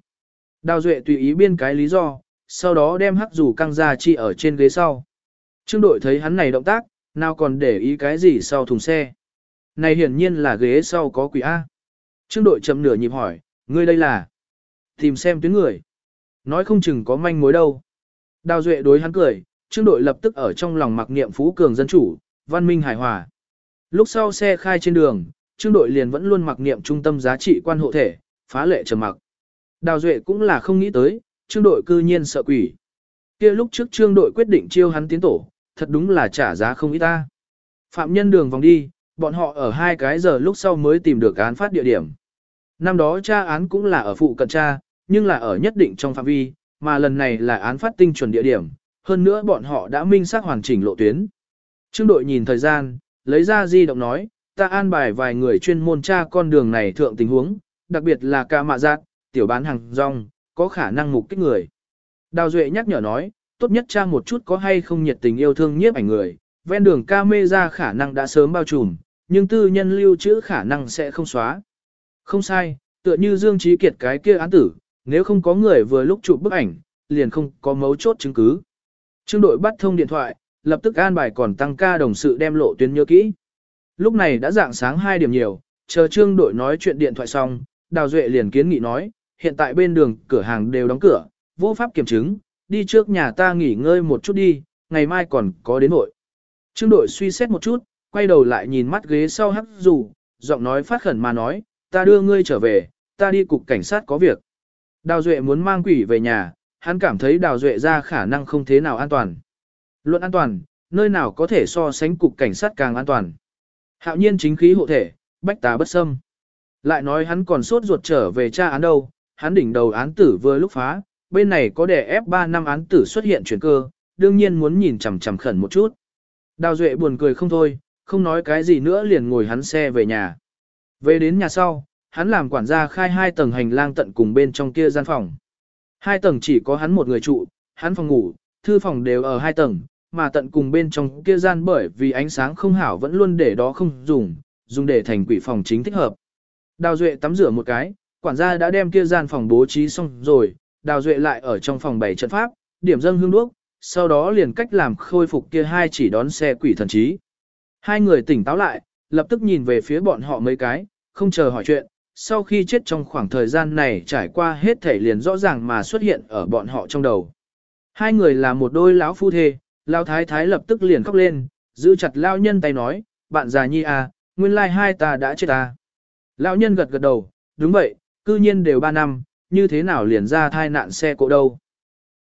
Đào Duệ tùy ý biên cái lý do, sau đó đem hắc rủ căng ra chi ở trên ghế sau. Trương đội thấy hắn này động tác, nào còn để ý cái gì sau thùng xe. Này hiển nhiên là ghế sau có quỷ A. Trương đội chậm nửa nhịp hỏi, ngươi đây là? Tìm xem tuyến người. Nói không chừng có manh mối đâu. Đào Duệ đối hắn cười, trương đội lập tức ở trong lòng mặc niệm phú cường dân chủ, văn minh hài hòa. Lúc sau xe khai trên đường, trương đội liền vẫn luôn mặc niệm trung tâm giá trị quan hộ thể, phá lệ trầm mặc. Đào Duệ cũng là không nghĩ tới, trương đội cư nhiên sợ quỷ. kia lúc trước trương đội quyết định chiêu hắn tiến tổ, thật đúng là trả giá không ít ta. Phạm nhân đường vòng đi, bọn họ ở hai cái giờ lúc sau mới tìm được án phát địa điểm. Năm đó tra án cũng là ở phụ cận tra, nhưng là ở nhất định trong phạm vi, mà lần này là án phát tinh chuẩn địa điểm, hơn nữa bọn họ đã minh xác hoàn chỉnh lộ tuyến. Trương đội nhìn thời gian, lấy ra di động nói, ta an bài vài người chuyên môn tra con đường này thượng tình huống, đặc biệt là ca mạ giác, tiểu bán hàng rong, có khả năng mục kích người. Đào Duệ nhắc nhở nói, tốt nhất tra một chút có hay không nhiệt tình yêu thương nhiếp ảnh người, ven đường ca mê ra khả năng đã sớm bao trùm, nhưng tư nhân lưu trữ khả năng sẽ không xóa. Không sai, tựa như Dương Trí Kiệt cái kia án tử, nếu không có người vừa lúc chụp bức ảnh, liền không có mấu chốt chứng cứ. Trương đội bắt thông điện thoại, lập tức an bài còn tăng ca đồng sự đem lộ tuyến nhớ kỹ. Lúc này đã dạng sáng 2 điểm nhiều, chờ trương đội nói chuyện điện thoại xong, Đào Duệ liền kiến nghị nói, hiện tại bên đường cửa hàng đều đóng cửa, vô pháp kiểm chứng, đi trước nhà ta nghỉ ngơi một chút đi, ngày mai còn có đến nội. Trương đội suy xét một chút, quay đầu lại nhìn mắt ghế sau hắc dù, giọng nói phát khẩn mà nói, ta đưa ngươi trở về, ta đi cục cảnh sát có việc. Đào Duệ muốn mang quỷ về nhà, hắn cảm thấy Đào Duệ ra khả năng không thế nào an toàn. Luận an toàn, nơi nào có thể so sánh cục cảnh sát càng an toàn. Hạo nhiên chính khí hộ thể, bách tá bất xâm. Lại nói hắn còn suốt ruột trở về tra án đâu, hắn đỉnh đầu án tử vừa lúc phá, bên này có đẻ ép 3 năm án tử xuất hiện chuyển cơ, đương nhiên muốn nhìn chằm chằm khẩn một chút. Đào Duệ buồn cười không thôi, không nói cái gì nữa liền ngồi hắn xe về nhà. Về đến nhà sau, hắn làm quản gia khai hai tầng hành lang tận cùng bên trong kia gian phòng. Hai tầng chỉ có hắn một người trụ, hắn phòng ngủ, thư phòng đều ở hai tầng, mà tận cùng bên trong kia gian bởi vì ánh sáng không hảo vẫn luôn để đó không dùng, dùng để thành quỷ phòng chính thích hợp. Đào Duệ tắm rửa một cái, quản gia đã đem kia gian phòng bố trí xong rồi, Đào Duệ lại ở trong phòng bảy trận pháp, điểm dâng hương đuốc, sau đó liền cách làm khôi phục kia hai chỉ đón xe quỷ thần trí. Hai người tỉnh táo lại, lập tức nhìn về phía bọn họ mấy cái, không chờ hỏi chuyện, sau khi chết trong khoảng thời gian này trải qua hết thể liền rõ ràng mà xuất hiện ở bọn họ trong đầu. Hai người là một đôi lão phu thê, lão thái thái lập tức liền khóc lên, giữ chặt lão nhân tay nói, bạn già nhi à, nguyên lai hai ta đã chết à. Lão nhân gật gật đầu, đúng vậy, cư nhiên đều ba năm, như thế nào liền ra thai nạn xe cộ đâu.